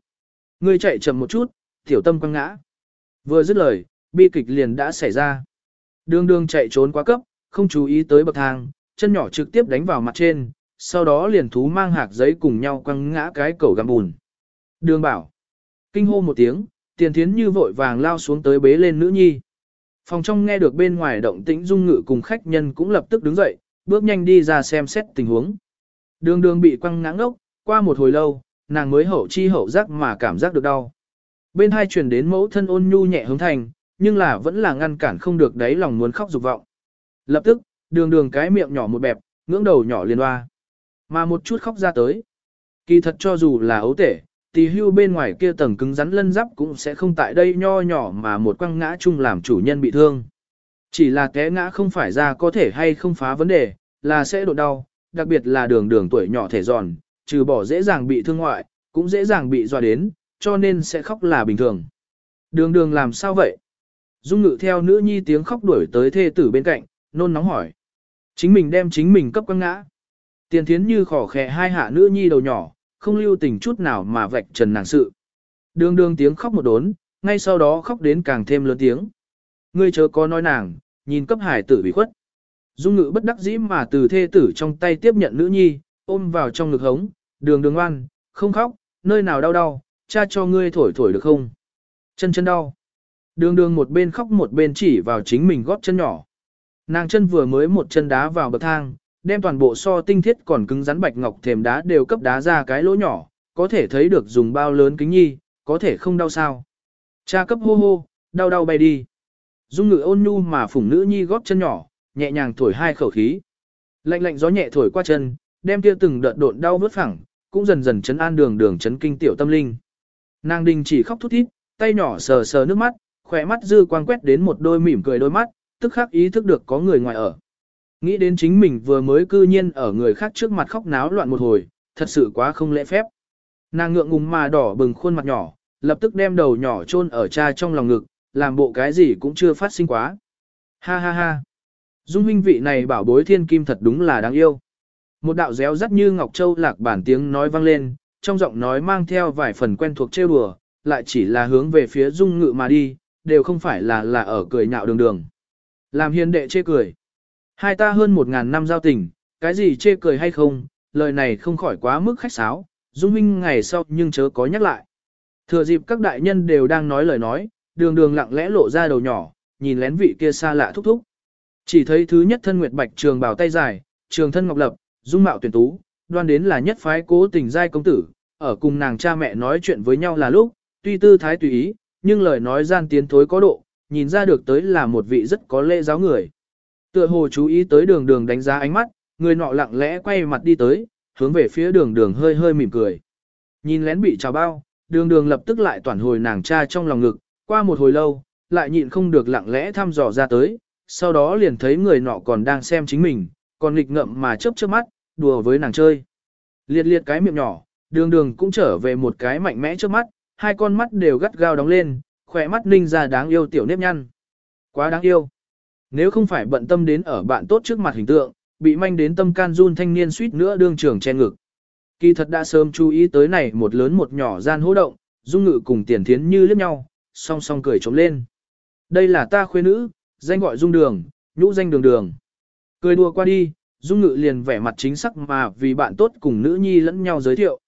Ngươi chạy chậm một chút, tiểu tâm quăng ngã. Vừa dứt lời, bi kịch liền đã xảy ra. Đường đường chạy trốn quá cấp, không chú ý tới bậc thang, chân nhỏ trực tiếp đánh vào mặt trên, sau đó liền thú mang hạc giấy cùng nhau quăng ngã cái cầu găm bùn. Đường bảo. Kinh hô một tiếng, tiền thiến như vội vàng lao xuống tới bế lên nữ nhi. Phòng trong nghe được bên ngoài động tĩnh dung ngự cùng khách nhân cũng lập tức đứng dậy, bước nhanh đi ra xem xét tình huống. Đường đường bị quăng ngã ngốc, qua một hồi lâu, nàng mới hậu chi hậu giác mà cảm giác được đau. Bên hai truyền đến mẫu thân ôn nhu nhẹ hướng thành, nhưng là vẫn là ngăn cản không được đáy lòng muốn khóc dục vọng. Lập tức, đường đường cái miệng nhỏ một bẹp, ngưỡng đầu nhỏ liền hoa. Mà một chút khóc ra tới. Kỳ thật cho dù là ấu tể, tì hưu bên ngoài kia tầng cứng rắn lân giáp cũng sẽ không tại đây nho nhỏ mà một quăng ngã chung làm chủ nhân bị thương. Chỉ là té ngã không phải ra có thể hay không phá vấn đề, là sẽ độ đau, đặc biệt là đường đường tuổi nhỏ thể giòn, trừ bỏ dễ dàng bị thương ngoại, cũng dễ dàng bị dọa đến, cho nên sẽ khóc là bình thường. Đường đường làm sao vậy? Dung ngự theo nữ nhi tiếng khóc đuổi tới thê tử bên cạnh, nôn nóng hỏi. Chính mình đem chính mình cấp quăng ngã. Tiền thiến như khỏ khẽ hai hạ nữ nhi đầu nhỏ, không lưu tình chút nào mà vạch trần nàng sự. Đường đường tiếng khóc một đốn, ngay sau đó khóc đến càng thêm lớn tiếng. Ngươi chớ có nói nàng, nhìn cấp hải tử bị khuất. Dung ngự bất đắc dĩ mà từ thê tử trong tay tiếp nhận nữ nhi, ôm vào trong ngực hống, đường đường ngoan, không khóc, nơi nào đau đau, cha cho ngươi thổi thổi được không? Chân chân đau. Đường đường một bên khóc một bên chỉ vào chính mình gót chân nhỏ. Nàng chân vừa mới một chân đá vào bậc thang, đem toàn bộ so tinh thiết còn cứng rắn bạch ngọc thềm đá đều cấp đá ra cái lỗ nhỏ, có thể thấy được dùng bao lớn kính nhi, có thể không đau sao. Cha cấp hô hô, đau đau bay đi. Dung ngự ôn nhu mà phủng nữ nhi góp chân nhỏ, nhẹ nhàng thổi hai khẩu khí. Lạnh lạnh gió nhẹ thổi qua chân, đem kia từng đợt độn đau vớt phẳng, cũng dần dần chấn an đường đường chấn kinh tiểu tâm linh. Nàng đình chỉ khóc thút thít, tay nhỏ sờ sờ nước mắt, khỏe mắt dư quang quét đến một đôi mỉm cười đôi mắt, tức khắc ý thức được có người ngoài ở. Nghĩ đến chính mình vừa mới cư nhiên ở người khác trước mặt khóc náo loạn một hồi, thật sự quá không lễ phép. Nàng ngượng ngùng mà đỏ bừng khuôn mặt nhỏ, lập tức đem đầu nhỏ chôn ở cha trong lòng ngực, làm bộ cái gì cũng chưa phát sinh quá. Ha ha ha. Dung huynh vị này bảo bối thiên kim thật đúng là đáng yêu. Một đạo réo rắt như ngọc châu lạc bản tiếng nói vang lên, trong giọng nói mang theo vài phần quen thuộc trêu đùa, lại chỉ là hướng về phía dung ngự mà đi, đều không phải là là ở cười nhạo đường đường. Làm hiền đệ chê cười. Hai ta hơn một ngàn năm giao tình, cái gì chê cười hay không, lời này không khỏi quá mức khách sáo, dung huynh ngày sau nhưng chớ có nhắc lại. Thừa dịp các đại nhân đều đang nói lời nói, đường đường lặng lẽ lộ ra đầu nhỏ, nhìn lén vị kia xa lạ thúc thúc. Chỉ thấy thứ nhất thân nguyệt bạch trường bào tay dài, trường thân ngọc lập, dung mạo tuyển tú, đoan đến là nhất phái cố tình giai công tử, ở cùng nàng cha mẹ nói chuyện với nhau là lúc, tuy tư thái tùy ý, nhưng lời nói gian tiến thối có độ, nhìn ra được tới là một vị rất có lễ giáo người. Tựa hồ chú ý tới đường đường đánh giá ánh mắt, người nọ lặng lẽ quay mặt đi tới, hướng về phía đường đường hơi hơi mỉm cười. Nhìn lén bị trào bao, đường đường lập tức lại toàn hồi nàng cha trong lòng ngực, qua một hồi lâu, lại nhịn không được lặng lẽ thăm dò ra tới, sau đó liền thấy người nọ còn đang xem chính mình, còn nghịch ngậm mà chớp chớp mắt, đùa với nàng chơi. Liệt liệt cái miệng nhỏ, đường đường cũng trở về một cái mạnh mẽ trước mắt, hai con mắt đều gắt gao đóng lên, khỏe mắt ninh ra đáng yêu tiểu nếp nhăn. Quá đáng yêu. Nếu không phải bận tâm đến ở bạn tốt trước mặt hình tượng, bị manh đến tâm can run thanh niên suýt nữa đương trường che ngực. Kỳ thật đã sớm chú ý tới này một lớn một nhỏ gian hỗ động, dung ngự cùng tiền thiến như liếc nhau, song song cười trống lên. Đây là ta khuê nữ, danh gọi dung đường, nhũ danh đường đường. Cười đùa qua đi, dung ngự liền vẻ mặt chính sắc mà vì bạn tốt cùng nữ nhi lẫn nhau giới thiệu.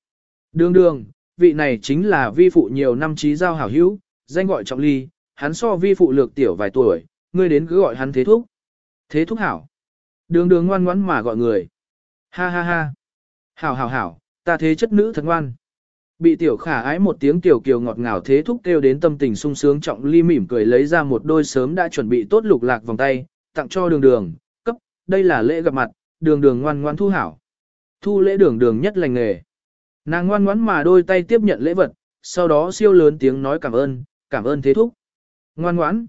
Đường đường, vị này chính là vi phụ nhiều năm trí giao hảo hữu, danh gọi trọng ly, hắn so vi phụ lược tiểu vài tuổi, ngươi đến cứ gọi hắn thế thúc. Thế thúc hảo. Đường đường ngoan ngoãn mà gọi người. Ha ha ha. Hảo hảo hảo, ta thế chất nữ thật ngoan. Bị tiểu khả ái một tiếng tiểu kiều ngọt ngào thế thúc kêu đến tâm tình sung sướng trọng ly mỉm cười lấy ra một đôi sớm đã chuẩn bị tốt lục lạc vòng tay, tặng cho đường đường, cấp, đây là lễ gặp mặt, đường đường ngoan ngoan thu hảo. Thu lễ đường đường nhất lành nghề. Nàng ngoan ngoãn mà đôi tay tiếp nhận lễ vật, sau đó siêu lớn tiếng nói cảm ơn, cảm ơn thế thúc. Ngoan ngoãn.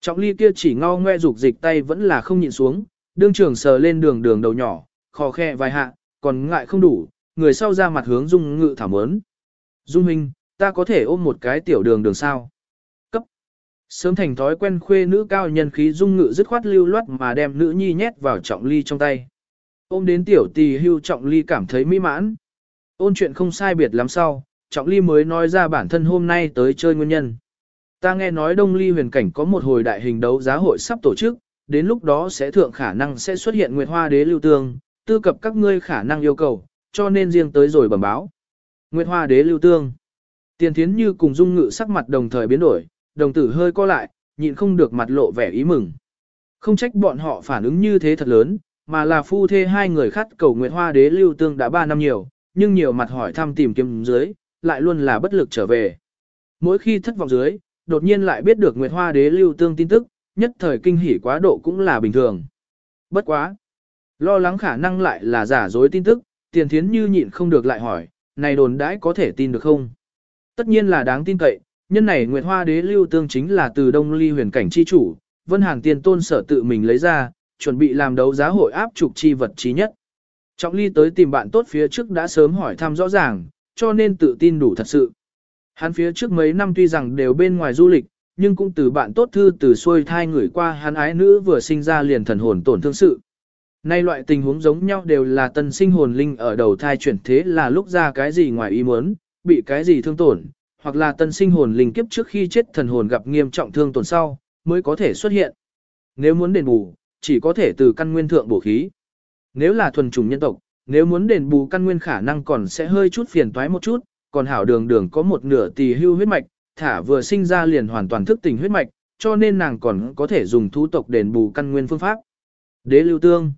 Trọng ly kia chỉ ngao ngoe dục dịch tay vẫn là không nhịn xuống, đương trường sờ lên đường đường đầu nhỏ, khò khe vài hạ, còn ngại không đủ, người sau ra mặt hướng dung ngự thảm ớn. Dung hình, ta có thể ôm một cái tiểu đường đường sao? Cấp. Sớm thành thói quen khuê nữ cao nhân khí dung ngự dứt khoát lưu loát mà đem nữ nhi nhét vào trọng ly trong tay. Ôm đến tiểu tì hưu trọng ly cảm thấy mỹ mãn. Ôn chuyện không sai biệt lắm sau, trọng ly mới nói ra bản thân hôm nay tới chơi nguyên nhân. Ta nghe nói Đông Ly huyền cảnh có một hồi đại hình đấu giá hội sắp tổ chức, đến lúc đó sẽ thượng khả năng sẽ xuất hiện Nguyệt Hoa Đế lưu tương, tư cập các ngươi khả năng yêu cầu, cho nên riêng tới rồi bẩm báo. Nguyệt Hoa Đế lưu tương. Tiền Thiến Như cùng Dung Ngự sắc mặt đồng thời biến đổi, đồng tử hơi co lại, nhịn không được mặt lộ vẻ ý mừng. Không trách bọn họ phản ứng như thế thật lớn, mà là phu thê hai người khát cầu Nguyệt Hoa Đế lưu tương đã 3 năm nhiều, nhưng nhiều mặt hỏi thăm tìm kiếm dưới, lại luôn là bất lực trở về. Mỗi khi thất vọng dưới, đột nhiên lại biết được Nguyệt Hoa Đế lưu tương tin tức, nhất thời kinh hỉ quá độ cũng là bình thường. Bất quá. Lo lắng khả năng lại là giả dối tin tức, tiền thiến như nhịn không được lại hỏi, này đồn đãi có thể tin được không? Tất nhiên là đáng tin cậy, nhân này Nguyệt Hoa Đế lưu tương chính là từ Đông Ly huyền cảnh chi chủ, Vân hàng Tiên Tôn sở tự mình lấy ra, chuẩn bị làm đấu giá hội áp trục chi vật trí nhất. Trọng Ly tới tìm bạn tốt phía trước đã sớm hỏi thăm rõ ràng, cho nên tự tin đủ thật sự. Hắn phía trước mấy năm tuy rằng đều bên ngoài du lịch, nhưng cũng từ bạn tốt thư từ xuôi thai người qua hắn ái nữ vừa sinh ra liền thần hồn tổn thương sự. Nay loại tình huống giống nhau đều là tân sinh hồn linh ở đầu thai chuyển thế là lúc ra cái gì ngoài ý muốn, bị cái gì thương tổn, hoặc là tân sinh hồn linh kiếp trước khi chết thần hồn gặp nghiêm trọng thương tổn sau, mới có thể xuất hiện. Nếu muốn đền bù, chỉ có thể từ căn nguyên thượng bổ khí. Nếu là thuần chủng nhân tộc, nếu muốn đền bù căn nguyên khả năng còn sẽ hơi chút phiền toái một chút, còn hảo đường đường có một nửa tỳ hưu huyết mạch, thả vừa sinh ra liền hoàn toàn thức tỉnh huyết mạch, cho nên nàng còn có thể dùng thú tộc đền bù căn nguyên phương pháp. Đế lưu tương,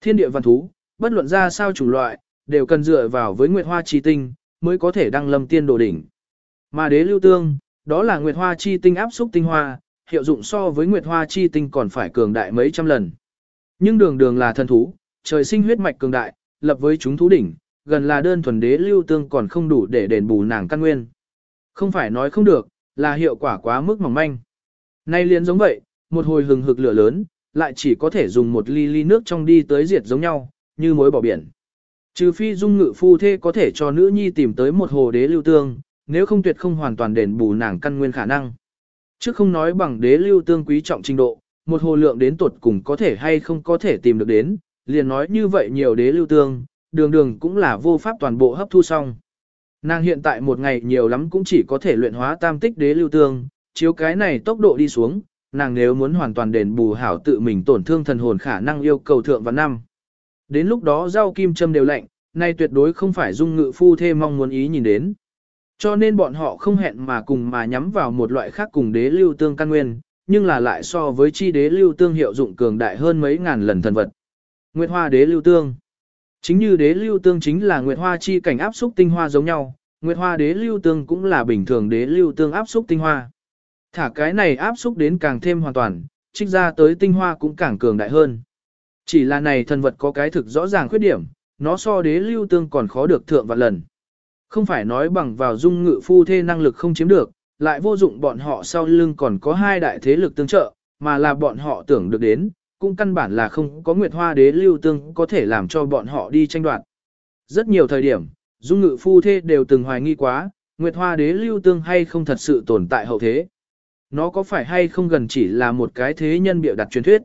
thiên địa văn thú, bất luận ra sao chủng loại, đều cần dựa vào với nguyệt hoa chi tinh, mới có thể đăng lâm tiên đồ đỉnh. Mà đế lưu tương, đó là nguyệt hoa chi tinh áp xúc tinh hoa, hiệu dụng so với nguyệt hoa chi tinh còn phải cường đại mấy trăm lần. Nhưng đường đường là thần thú, trời sinh huyết mạch cường đại, lập với chúng thú đỉnh, gần là đơn thuần đế lưu tương còn không đủ để đền bù nàng căn nguyên. Không phải nói không được, là hiệu quả quá mức mỏng manh. Nay liền giống vậy, một hồi hừng hực lửa lớn, lại chỉ có thể dùng một ly ly nước trong đi tới diệt giống nhau, như mối bỏ biển. Trừ phi dung ngự phu thê có thể cho nữ nhi tìm tới một hồ đế lưu tương, nếu không tuyệt không hoàn toàn đền bù nàng căn nguyên khả năng. Chứ không nói bằng đế lưu tương quý trọng trình độ, một hồ lượng đến tuột cùng có thể hay không có thể tìm được đến, liền nói như vậy nhiều đế lưu tương, đường đường cũng là vô pháp toàn bộ hấp thu xong. Nàng hiện tại một ngày nhiều lắm cũng chỉ có thể luyện hóa tam tích đế lưu tương, chiếu cái này tốc độ đi xuống, nàng nếu muốn hoàn toàn đền bù hảo tự mình tổn thương thần hồn khả năng yêu cầu thượng và năm. Đến lúc đó rau kim châm đều lạnh, nay tuyệt đối không phải dung ngự phu thê mong muốn ý nhìn đến. Cho nên bọn họ không hẹn mà cùng mà nhắm vào một loại khác cùng đế lưu tương căn nguyên, nhưng là lại so với chi đế lưu tương hiệu dụng cường đại hơn mấy ngàn lần thần vật. Nguyệt hoa đế lưu tương Chính như đế lưu tương chính là nguyệt hoa chi cảnh áp xúc tinh hoa giống nhau, nguyệt hoa đế lưu tương cũng là bình thường đế lưu tương áp xúc tinh hoa. Thả cái này áp xúc đến càng thêm hoàn toàn, trích ra tới tinh hoa cũng càng cường đại hơn. Chỉ là này thần vật có cái thực rõ ràng khuyết điểm, nó so đế lưu tương còn khó được thượng vạn lần. Không phải nói bằng vào dung ngự phu thê năng lực không chiếm được, lại vô dụng bọn họ sau lưng còn có hai đại thế lực tương trợ, mà là bọn họ tưởng được đến, cũng căn bản là không có nguyệt hoa đế lưu tương có thể làm cho bọn họ đi tranh đoạt. Rất nhiều thời điểm, dung ngự phu thê đều từng hoài nghi quá, nguyệt hoa đế lưu tương hay không thật sự tồn tại hậu thế. Nó có phải hay không gần chỉ là một cái thế nhân biểu đặt truyền thuyết.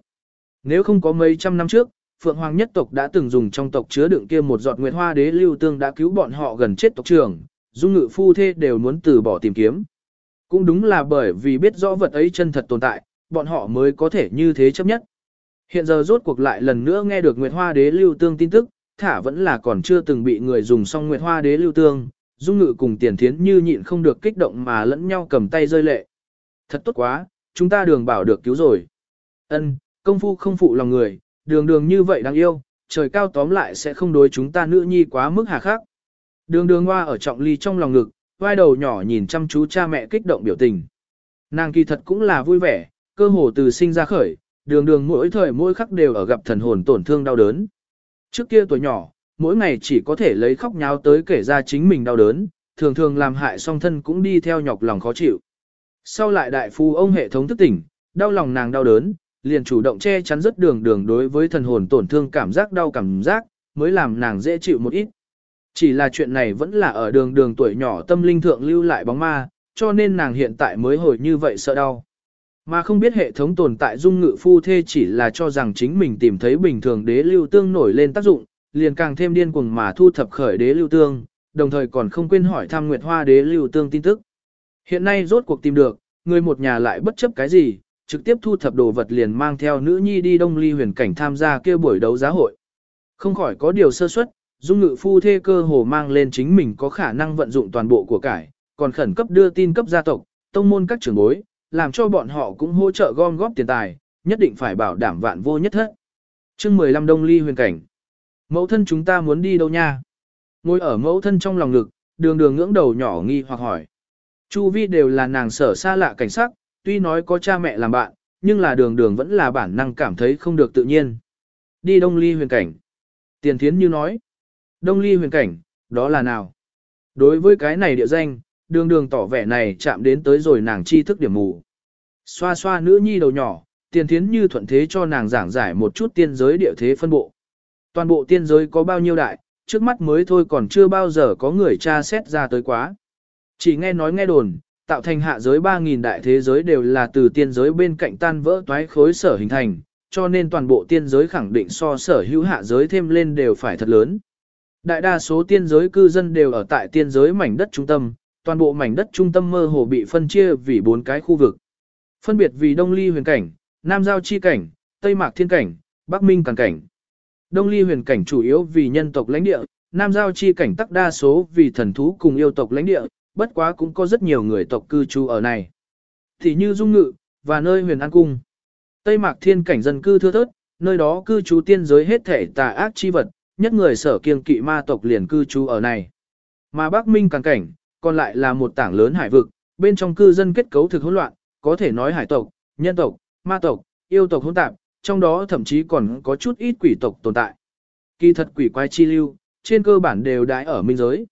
Nếu không có mấy trăm năm trước, Phượng Hoàng nhất tộc đã từng dùng trong tộc chứa đựng kia một giọt nguyệt hoa đế lưu tương đã cứu bọn họ gần chết tộc trưởng, dung ngự phu thê đều muốn từ bỏ tìm kiếm. Cũng đúng là bởi vì biết rõ vật ấy chân thật tồn tại, bọn họ mới có thể như thế chấp nhất. Hiện giờ rốt cuộc lại lần nữa nghe được Nguyệt Hoa Đế lưu tương tin tức, thả vẫn là còn chưa từng bị người dùng xong Nguyệt Hoa Đế lưu tương, Dung Ngự cùng Tiền Thiến như nhịn không được kích động mà lẫn nhau cầm tay rơi lệ. Thật tốt quá, chúng ta đường bảo được cứu rồi. Ân, công phu không phụ lòng người, đường đường như vậy đáng yêu, trời cao tóm lại sẽ không đối chúng ta nữ nhi quá mức hà khắc. Đường đường hoa ở trọng ly trong lòng ngực, vai đầu nhỏ nhìn chăm chú cha mẹ kích động biểu tình. Nàng kỳ thật cũng là vui vẻ, cơ hồ từ sinh ra khởi, đường đường mỗi thời mỗi khắc đều ở gặp thần hồn tổn thương đau đớn. Trước kia tuổi nhỏ, mỗi ngày chỉ có thể lấy khóc nháo tới kể ra chính mình đau đớn, thường thường làm hại song thân cũng đi theo nhọc lòng khó chịu. Sau lại đại phu ông hệ thống thức tỉnh, đau lòng nàng đau đớn, liền chủ động che chắn rất đường đường đối với thần hồn tổn thương cảm giác đau cảm giác, mới làm nàng dễ chịu một ít. Chỉ là chuyện này vẫn là ở đường đường tuổi nhỏ tâm linh thượng lưu lại bóng ma, cho nên nàng hiện tại mới hồi như vậy sợ đau. Mà không biết hệ thống tồn tại dung ngự phu thê chỉ là cho rằng chính mình tìm thấy bình thường đế lưu tương nổi lên tác dụng, liền càng thêm điên cuồng mà thu thập khởi đế lưu tương, đồng thời còn không quên hỏi thăm Nguyệt Hoa đế lưu tương tin tức. Hiện nay rốt cuộc tìm được, người một nhà lại bất chấp cái gì, trực tiếp thu thập đồ vật liền mang theo nữ nhi đi đông ly huyền cảnh tham gia kia buổi đấu giá hội. Không khỏi có điều sơ suất, dung ngự phu thê cơ hồ mang lên chính mình có khả năng vận dụng toàn bộ của cải, còn khẩn cấp đưa tin cấp gia tộc, tông môn các trưởng bối, làm cho bọn họ cũng hỗ trợ gom góp tiền tài, nhất định phải bảo đảm vạn vô nhất thất. chương 15 Đông Ly huyền cảnh. Mẫu thân chúng ta muốn đi đâu nha? Ngồi ở mẫu thân trong lòng ngực, đường đường ngưỡng đầu nhỏ nghi hoặc hỏi. Chu vi đều là nàng sở xa lạ cảnh sắc, tuy nói có cha mẹ làm bạn, nhưng là đường đường vẫn là bản năng cảm thấy không được tự nhiên. Đi Đông Ly huyền cảnh. Tiền thiến như nói. Đông Ly huyền cảnh, đó là nào? Đối với cái này địa danh, đường đường tỏ vẻ này chạm đến tới rồi nàng chi thức điểm mù. Xoa xoa nữ nhi đầu nhỏ, tiền thiến như thuận thế cho nàng giảng giải một chút tiên giới địa thế phân bộ. Toàn bộ tiên giới có bao nhiêu đại, trước mắt mới thôi còn chưa bao giờ có người tra xét ra tới quá. Chỉ nghe nói nghe đồn, tạo thành hạ giới 3.000 đại thế giới đều là từ tiên giới bên cạnh tan vỡ toái khối sở hình thành, cho nên toàn bộ tiên giới khẳng định so sở hữu hạ giới thêm lên đều phải thật lớn. Đại đa số tiên giới cư dân đều ở tại tiên giới mảnh đất trung tâm, toàn bộ mảnh đất trung tâm mơ hồ bị phân chia vì bốn cái khu vực. Phân biệt vì Đông Ly huyền cảnh, Nam Giao chi cảnh, Tây Mạc thiên cảnh, Bắc Minh càng cảnh. Đông Ly huyền cảnh chủ yếu vì nhân tộc lãnh địa, Nam Giao chi cảnh tắc đa số vì thần thú cùng yêu tộc lãnh địa, bất quá cũng có rất nhiều người tộc cư trú ở này. Thì như Dung Ngự, và nơi huyền an cung. Tây Mạc thiên cảnh dân cư thưa thớt, nơi đó cư trú tiên giới hết thể tà ác chi vật, nhất người sở kiêng kỵ ma tộc liền cư trú ở này. Mà Bắc Minh càng cảnh, còn lại là một tảng lớn hải vực, bên trong cư dân kết cấu thực hỗn loạn, có thể nói hải tộc, nhân tộc, ma tộc, yêu tộc hỗn tạp, trong đó thậm chí còn có chút ít quỷ tộc tồn tại. Kỳ thật quỷ quái chi lưu, trên cơ bản đều đãi ở minh giới.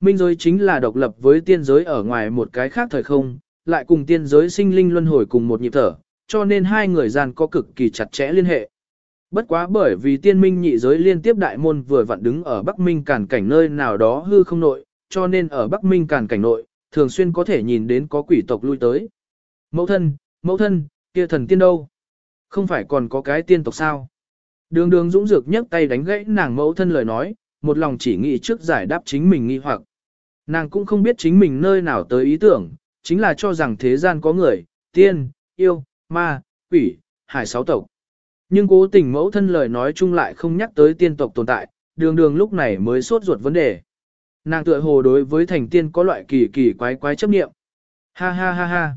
Minh giới chính là độc lập với tiên giới ở ngoài một cái khác thời không, lại cùng tiên giới sinh linh luân hồi cùng một nhịp thở, cho nên hai người gian có cực kỳ chặt chẽ liên hệ. Bất quá bởi vì tiên minh nhị giới liên tiếp đại môn vừa vặn đứng ở Bắc Minh cản cảnh nơi nào đó hư không nội, cho nên ở Bắc Minh cản cảnh nội, Thường xuyên có thể nhìn đến có quỷ tộc lui tới. Mẫu thân, mẫu thân, kia thần tiên đâu? Không phải còn có cái tiên tộc sao? Đường đường dũng dược nhấc tay đánh gãy nàng mẫu thân lời nói, một lòng chỉ nghĩ trước giải đáp chính mình nghi hoặc. Nàng cũng không biết chính mình nơi nào tới ý tưởng, chính là cho rằng thế gian có người, tiên, yêu, ma, quỷ, hải sáu tộc. Nhưng cố tình mẫu thân lời nói chung lại không nhắc tới tiên tộc tồn tại, đường đường lúc này mới sốt ruột vấn đề. Nàng tựa hồ đối với thành tiên có loại kỳ kỳ quái quái chấp niệm. Ha ha ha ha.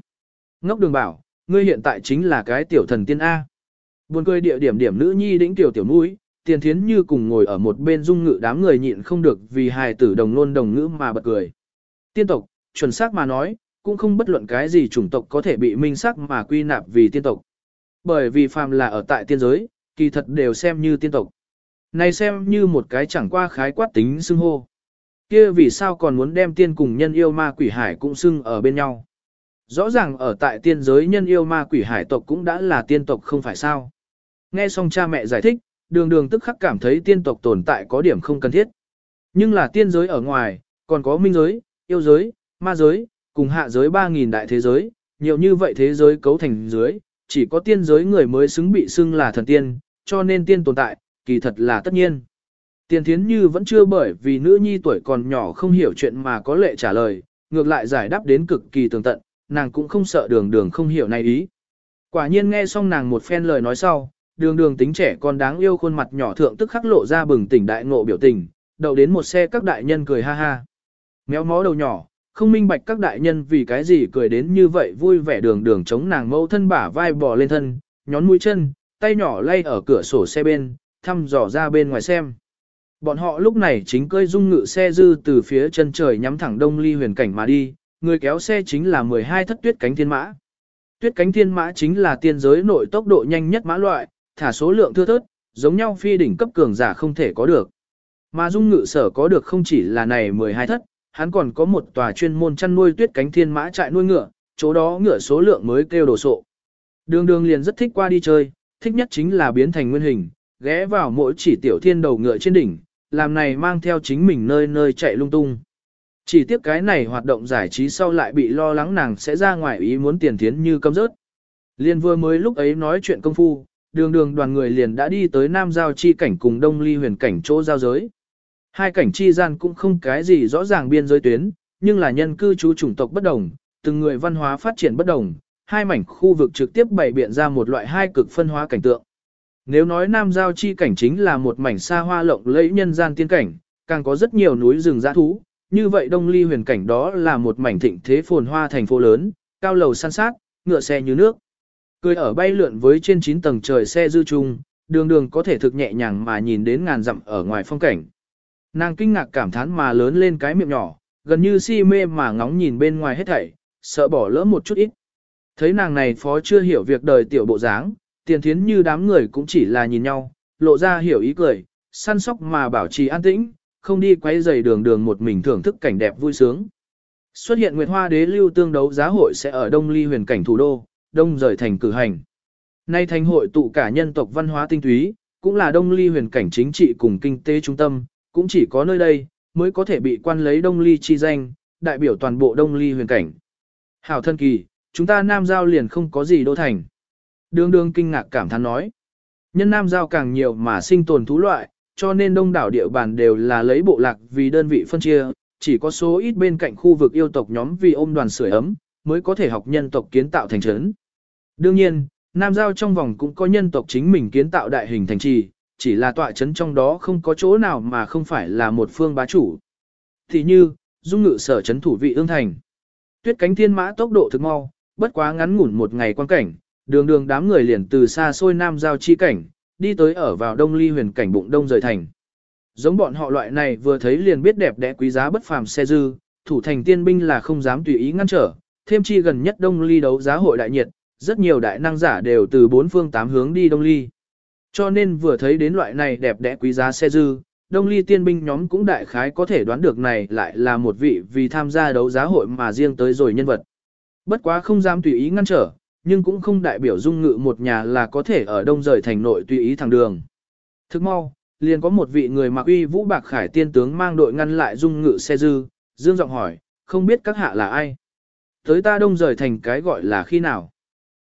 Ngốc đường bảo, ngươi hiện tại chính là cái tiểu thần tiên A. Buồn cười địa điểm điểm nữ nhi đĩnh tiểu tiểu mũi, tiền thiến như cùng ngồi ở một bên dung ngự đám người nhịn không được vì hài tử đồng nôn đồng ngữ mà bật cười. Tiên tộc, chuẩn xác mà nói, cũng không bất luận cái gì chủng tộc có thể bị minh xác mà quy nạp vì tiên tộc. Bởi vì phàm là ở tại tiên giới, kỳ thật đều xem như tiên tộc. Này xem như một cái chẳng qua khái quát tính xưng hô. Kia vì sao còn muốn đem tiên cùng nhân yêu ma quỷ hải cũng xưng ở bên nhau. Rõ ràng ở tại tiên giới nhân yêu ma quỷ hải tộc cũng đã là tiên tộc không phải sao. Nghe xong cha mẹ giải thích, đường đường tức khắc cảm thấy tiên tộc tồn tại có điểm không cần thiết. Nhưng là tiên giới ở ngoài, còn có minh giới, yêu giới, ma giới, cùng hạ giới 3.000 đại thế giới, nhiều như vậy thế giới cấu thành dưới, chỉ có tiên giới người mới xứng bị xưng là thần tiên, cho nên tiên tồn tại, kỳ thật là tất nhiên. Tiền thiến như vẫn chưa bởi vì nữ nhi tuổi còn nhỏ không hiểu chuyện mà có lệ trả lời, ngược lại giải đáp đến cực kỳ tường tận, nàng cũng không sợ đường đường không hiểu này ý. Quả nhiên nghe xong nàng một phen lời nói sau, đường đường tính trẻ con đáng yêu khuôn mặt nhỏ thượng tức khắc lộ ra bừng tỉnh đại ngộ biểu tình, đậu đến một xe các đại nhân cười ha ha. Méo mó đầu nhỏ, không minh bạch các đại nhân vì cái gì cười đến như vậy vui vẻ đường đường chống nàng mâu thân bả vai bò lên thân, nhón mũi chân, tay nhỏ lay ở cửa sổ xe bên, thăm dò ra bên ngoài xem. Bọn họ lúc này chính cơi dung ngự xe dư từ phía chân trời nhắm thẳng đông ly huyền cảnh mà đi, người kéo xe chính là 12 thất tuyết cánh thiên mã. Tuyết cánh thiên mã chính là tiên giới nội tốc độ nhanh nhất mã loại, thả số lượng thưa thớt, giống nhau phi đỉnh cấp cường giả không thể có được. Mà dung ngự sở có được không chỉ là này 12 thất, hắn còn có một tòa chuyên môn chăn nuôi tuyết cánh thiên mã trại nuôi ngựa, chỗ đó ngựa số lượng mới kêu đồ sộ. Đường đường liền rất thích qua đi chơi, thích nhất chính là biến thành nguyên hình, ghé vào mỗi chỉ tiểu thiên đầu ngựa trên đỉnh, làm này mang theo chính mình nơi nơi chạy lung tung. Chỉ tiếc cái này hoạt động giải trí sau lại bị lo lắng nàng sẽ ra ngoài ý muốn tiền thiến như cấm rớt. Liên vừa mới lúc ấy nói chuyện công phu, đường đường đoàn người liền đã đi tới Nam Giao chi cảnh cùng Đông Ly huyền cảnh chỗ giao giới. Hai cảnh chi gian cũng không cái gì rõ ràng biên giới tuyến, nhưng là nhân cư trú chủng tộc bất đồng, từng người văn hóa phát triển bất đồng, hai mảnh khu vực trực tiếp bày biện ra một loại hai cực phân hóa cảnh tượng. Nếu nói Nam Giao chi cảnh chính là một mảnh xa hoa lộng lẫy nhân gian tiên cảnh, càng có rất nhiều núi rừng dã thú, như vậy Đông Ly huyền cảnh đó là một mảnh thịnh thế phồn hoa thành phố lớn, cao lầu san sát, ngựa xe như nước. Cười ở bay lượn với trên 9 tầng trời xe dư trung, đường đường có thể thực nhẹ nhàng mà nhìn đến ngàn dặm ở ngoài phong cảnh. Nàng kinh ngạc cảm thán mà lớn lên cái miệng nhỏ, gần như si mê mà ngóng nhìn bên ngoài hết thảy, sợ bỏ lỡ một chút ít. Thấy nàng này phó chưa hiểu việc đời tiểu bộ dáng, tiền thiến như đám người cũng chỉ là nhìn nhau, lộ ra hiểu ý cười, săn sóc mà bảo trì an tĩnh, không đi quay dày đường đường một mình thưởng thức cảnh đẹp vui sướng. Xuất hiện Nguyệt Hoa Đế lưu tương đấu giá hội sẽ ở Đông Ly huyền cảnh thủ đô, đông rời thành cử hành. Nay thành hội tụ cả nhân tộc văn hóa tinh túy, cũng là Đông Ly huyền cảnh chính trị cùng kinh tế trung tâm, cũng chỉ có nơi đây, mới có thể bị quan lấy Đông Ly chi danh, đại biểu toàn bộ Đông Ly huyền cảnh. Hảo thân kỳ, chúng ta Nam Giao liền không có gì đô thành. Đường đường kinh ngạc cảm thán nói. Nhân Nam Giao càng nhiều mà sinh tồn thú loại, cho nên đông đảo địa bàn đều là lấy bộ lạc vì đơn vị phân chia, chỉ có số ít bên cạnh khu vực yêu tộc nhóm vì ôm đoàn sưởi ấm, mới có thể học nhân tộc kiến tạo thành trấn. Đương nhiên, Nam Giao trong vòng cũng có nhân tộc chính mình kiến tạo đại hình thành trì, chỉ là tọa trấn trong đó không có chỗ nào mà không phải là một phương bá chủ. Thì như, dung ngự sở trấn thủ vị ương thành. Tuyết cánh thiên mã tốc độ thực mau, bất quá ngắn ngủn một ngày quan cảnh, đường đường đám người liền từ xa xôi Nam Giao chi cảnh, đi tới ở vào đông ly huyền cảnh bụng đông rời thành. Giống bọn họ loại này vừa thấy liền biết đẹp đẽ quý giá bất phàm xe dư, thủ thành tiên binh là không dám tùy ý ngăn trở, thêm chi gần nhất đông ly đấu giá hội đại nhiệt, rất nhiều đại năng giả đều từ bốn phương tám hướng đi đông ly. Cho nên vừa thấy đến loại này đẹp đẽ quý giá xe dư, đông ly tiên binh nhóm cũng đại khái có thể đoán được này lại là một vị vì tham gia đấu giá hội mà riêng tới rồi nhân vật. Bất quá không dám tùy ý ngăn trở, nhưng cũng không đại biểu dung ngự một nhà là có thể ở đông rời thành nội tùy ý thẳng đường. Thức mau, liền có một vị người mặc uy vũ bạc khải tiên tướng mang đội ngăn lại dung ngự xe dư, dương giọng hỏi, không biết các hạ là ai. Tới ta đông rời thành cái gọi là khi nào.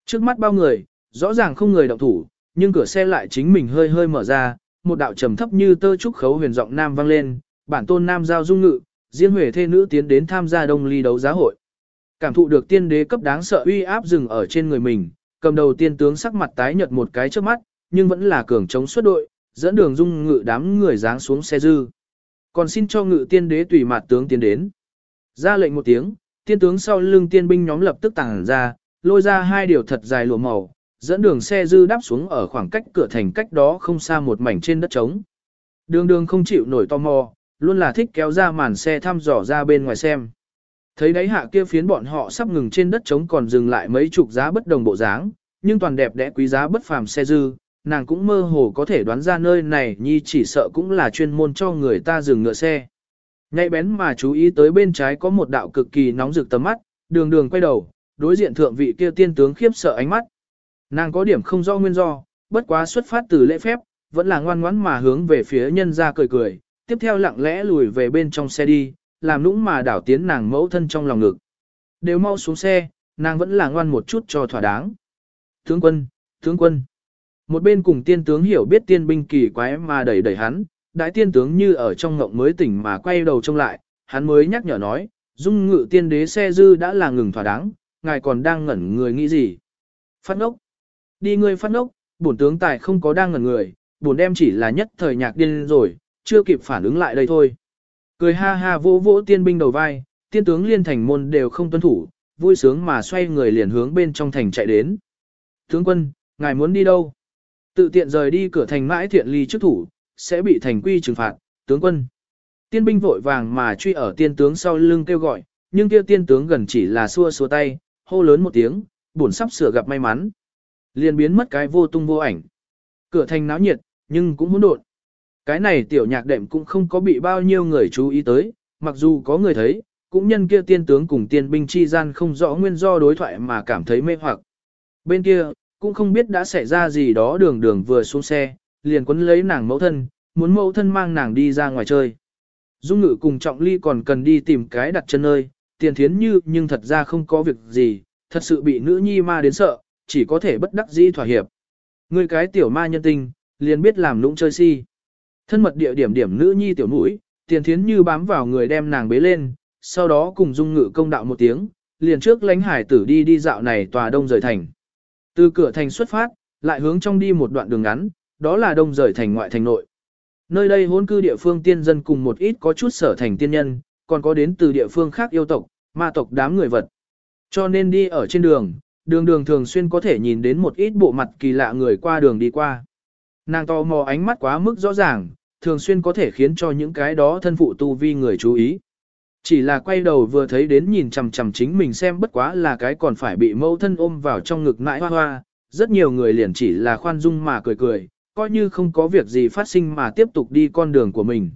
Trước mắt bao người, rõ ràng không người động thủ, nhưng cửa xe lại chính mình hơi hơi mở ra, một đạo trầm thấp như tơ trúc khấu huyền giọng nam vang lên, bản tôn nam giao dung ngự, riêng huệ thê nữ tiến đến tham gia đông ly đấu giá hội. Cảm thụ được tiên đế cấp đáng sợ uy áp dừng ở trên người mình, cầm đầu tiên tướng sắc mặt tái nhợt một cái trước mắt, nhưng vẫn là cường chống xuất đội, dẫn đường dung ngự đám người dáng xuống xe dư. Còn xin cho ngự tiên đế tùy mặt tướng tiến đến. Ra lệnh một tiếng, tiên tướng sau lưng tiên binh nhóm lập tức tàng ra, lôi ra hai điều thật dài lụa màu, dẫn đường xe dư đáp xuống ở khoảng cách cửa thành cách đó không xa một mảnh trên đất trống. Đường đường không chịu nổi tò mò, luôn là thích kéo ra màn xe thăm dò ra bên ngoài xem. Thấy đáy hạ kia phiến bọn họ sắp ngừng trên đất trống còn dừng lại mấy chục giá bất đồng bộ dáng, nhưng toàn đẹp đẽ quý giá bất phàm xe dư, nàng cũng mơ hồ có thể đoán ra nơi này nhi chỉ sợ cũng là chuyên môn cho người ta dừng ngựa xe. Ngay bén mà chú ý tới bên trái có một đạo cực kỳ nóng rực tầm mắt, đường đường quay đầu, đối diện thượng vị kia tiên tướng khiếp sợ ánh mắt. Nàng có điểm không do nguyên do, bất quá xuất phát từ lễ phép, vẫn là ngoan ngoãn mà hướng về phía nhân ra cười cười, tiếp theo lặng lẽ lùi về bên trong xe đi, làm nũng mà đảo tiến nàng mẫu thân trong lòng ngực. Đều mau xuống xe, nàng vẫn là ngoan một chút cho thỏa đáng. Tướng quân, tướng quân. Một bên cùng tiên tướng hiểu biết tiên binh kỳ quái mà đẩy đẩy hắn, đại tiên tướng như ở trong ngộng mới tỉnh mà quay đầu trông lại, hắn mới nhắc nhở nói, dung ngự tiên đế xe dư đã là ngừng thỏa đáng, ngài còn đang ngẩn người nghĩ gì. Phát ngốc. Đi ngươi phát ngốc, bổn tướng tài không có đang ngẩn người, bổn đem chỉ là nhất thời nhạc điên rồi, chưa kịp phản ứng lại đây thôi. Cười ha ha vỗ vỗ tiên binh đầu vai, tiên tướng liên thành môn đều không tuân thủ, vui sướng mà xoay người liền hướng bên trong thành chạy đến. Tướng quân, ngài muốn đi đâu? Tự tiện rời đi cửa thành mãi thiện ly trước thủ, sẽ bị thành quy trừng phạt, tướng quân. Tiên binh vội vàng mà truy ở tiên tướng sau lưng kêu gọi, nhưng kia tiên tướng gần chỉ là xua xua tay, hô lớn một tiếng, buồn sắp sửa gặp may mắn. Liền biến mất cái vô tung vô ảnh. Cửa thành náo nhiệt, nhưng cũng hỗn độn. Cái này tiểu nhạc đệm cũng không có bị bao nhiêu người chú ý tới, mặc dù có người thấy, cũng nhân kia tiên tướng cùng tiên binh chi gian không rõ nguyên do đối thoại mà cảm thấy mê hoặc. Bên kia, cũng không biết đã xảy ra gì đó đường đường vừa xuống xe, liền quấn lấy nàng mẫu thân, muốn mẫu thân mang nàng đi ra ngoài chơi. Dung ngự cùng trọng ly còn cần đi tìm cái đặt chân nơi, tiền thiến như nhưng thật ra không có việc gì, thật sự bị nữ nhi ma đến sợ, chỉ có thể bất đắc dĩ thỏa hiệp. Người cái tiểu ma nhân tinh, liền biết làm lũng chơi si. Thân mật địa điểm điểm nữ nhi tiểu mũi, tiền thiến như bám vào người đem nàng bế lên, sau đó cùng dung ngự công đạo một tiếng, liền trước lánh hải tử đi đi dạo này tòa đông rời thành. Từ cửa thành xuất phát, lại hướng trong đi một đoạn đường ngắn, đó là đông rời thành ngoại thành nội. Nơi đây hôn cư địa phương tiên dân cùng một ít có chút sở thành tiên nhân, còn có đến từ địa phương khác yêu tộc, ma tộc đám người vật. Cho nên đi ở trên đường, đường đường thường xuyên có thể nhìn đến một ít bộ mặt kỳ lạ người qua đường đi qua. Nàng to mò ánh mắt quá mức rõ ràng, thường xuyên có thể khiến cho những cái đó thân phụ tu vi người chú ý. Chỉ là quay đầu vừa thấy đến nhìn chằm chằm chính mình xem bất quá là cái còn phải bị mẫu thân ôm vào trong ngực mãi hoa hoa, rất nhiều người liền chỉ là khoan dung mà cười cười, coi như không có việc gì phát sinh mà tiếp tục đi con đường của mình.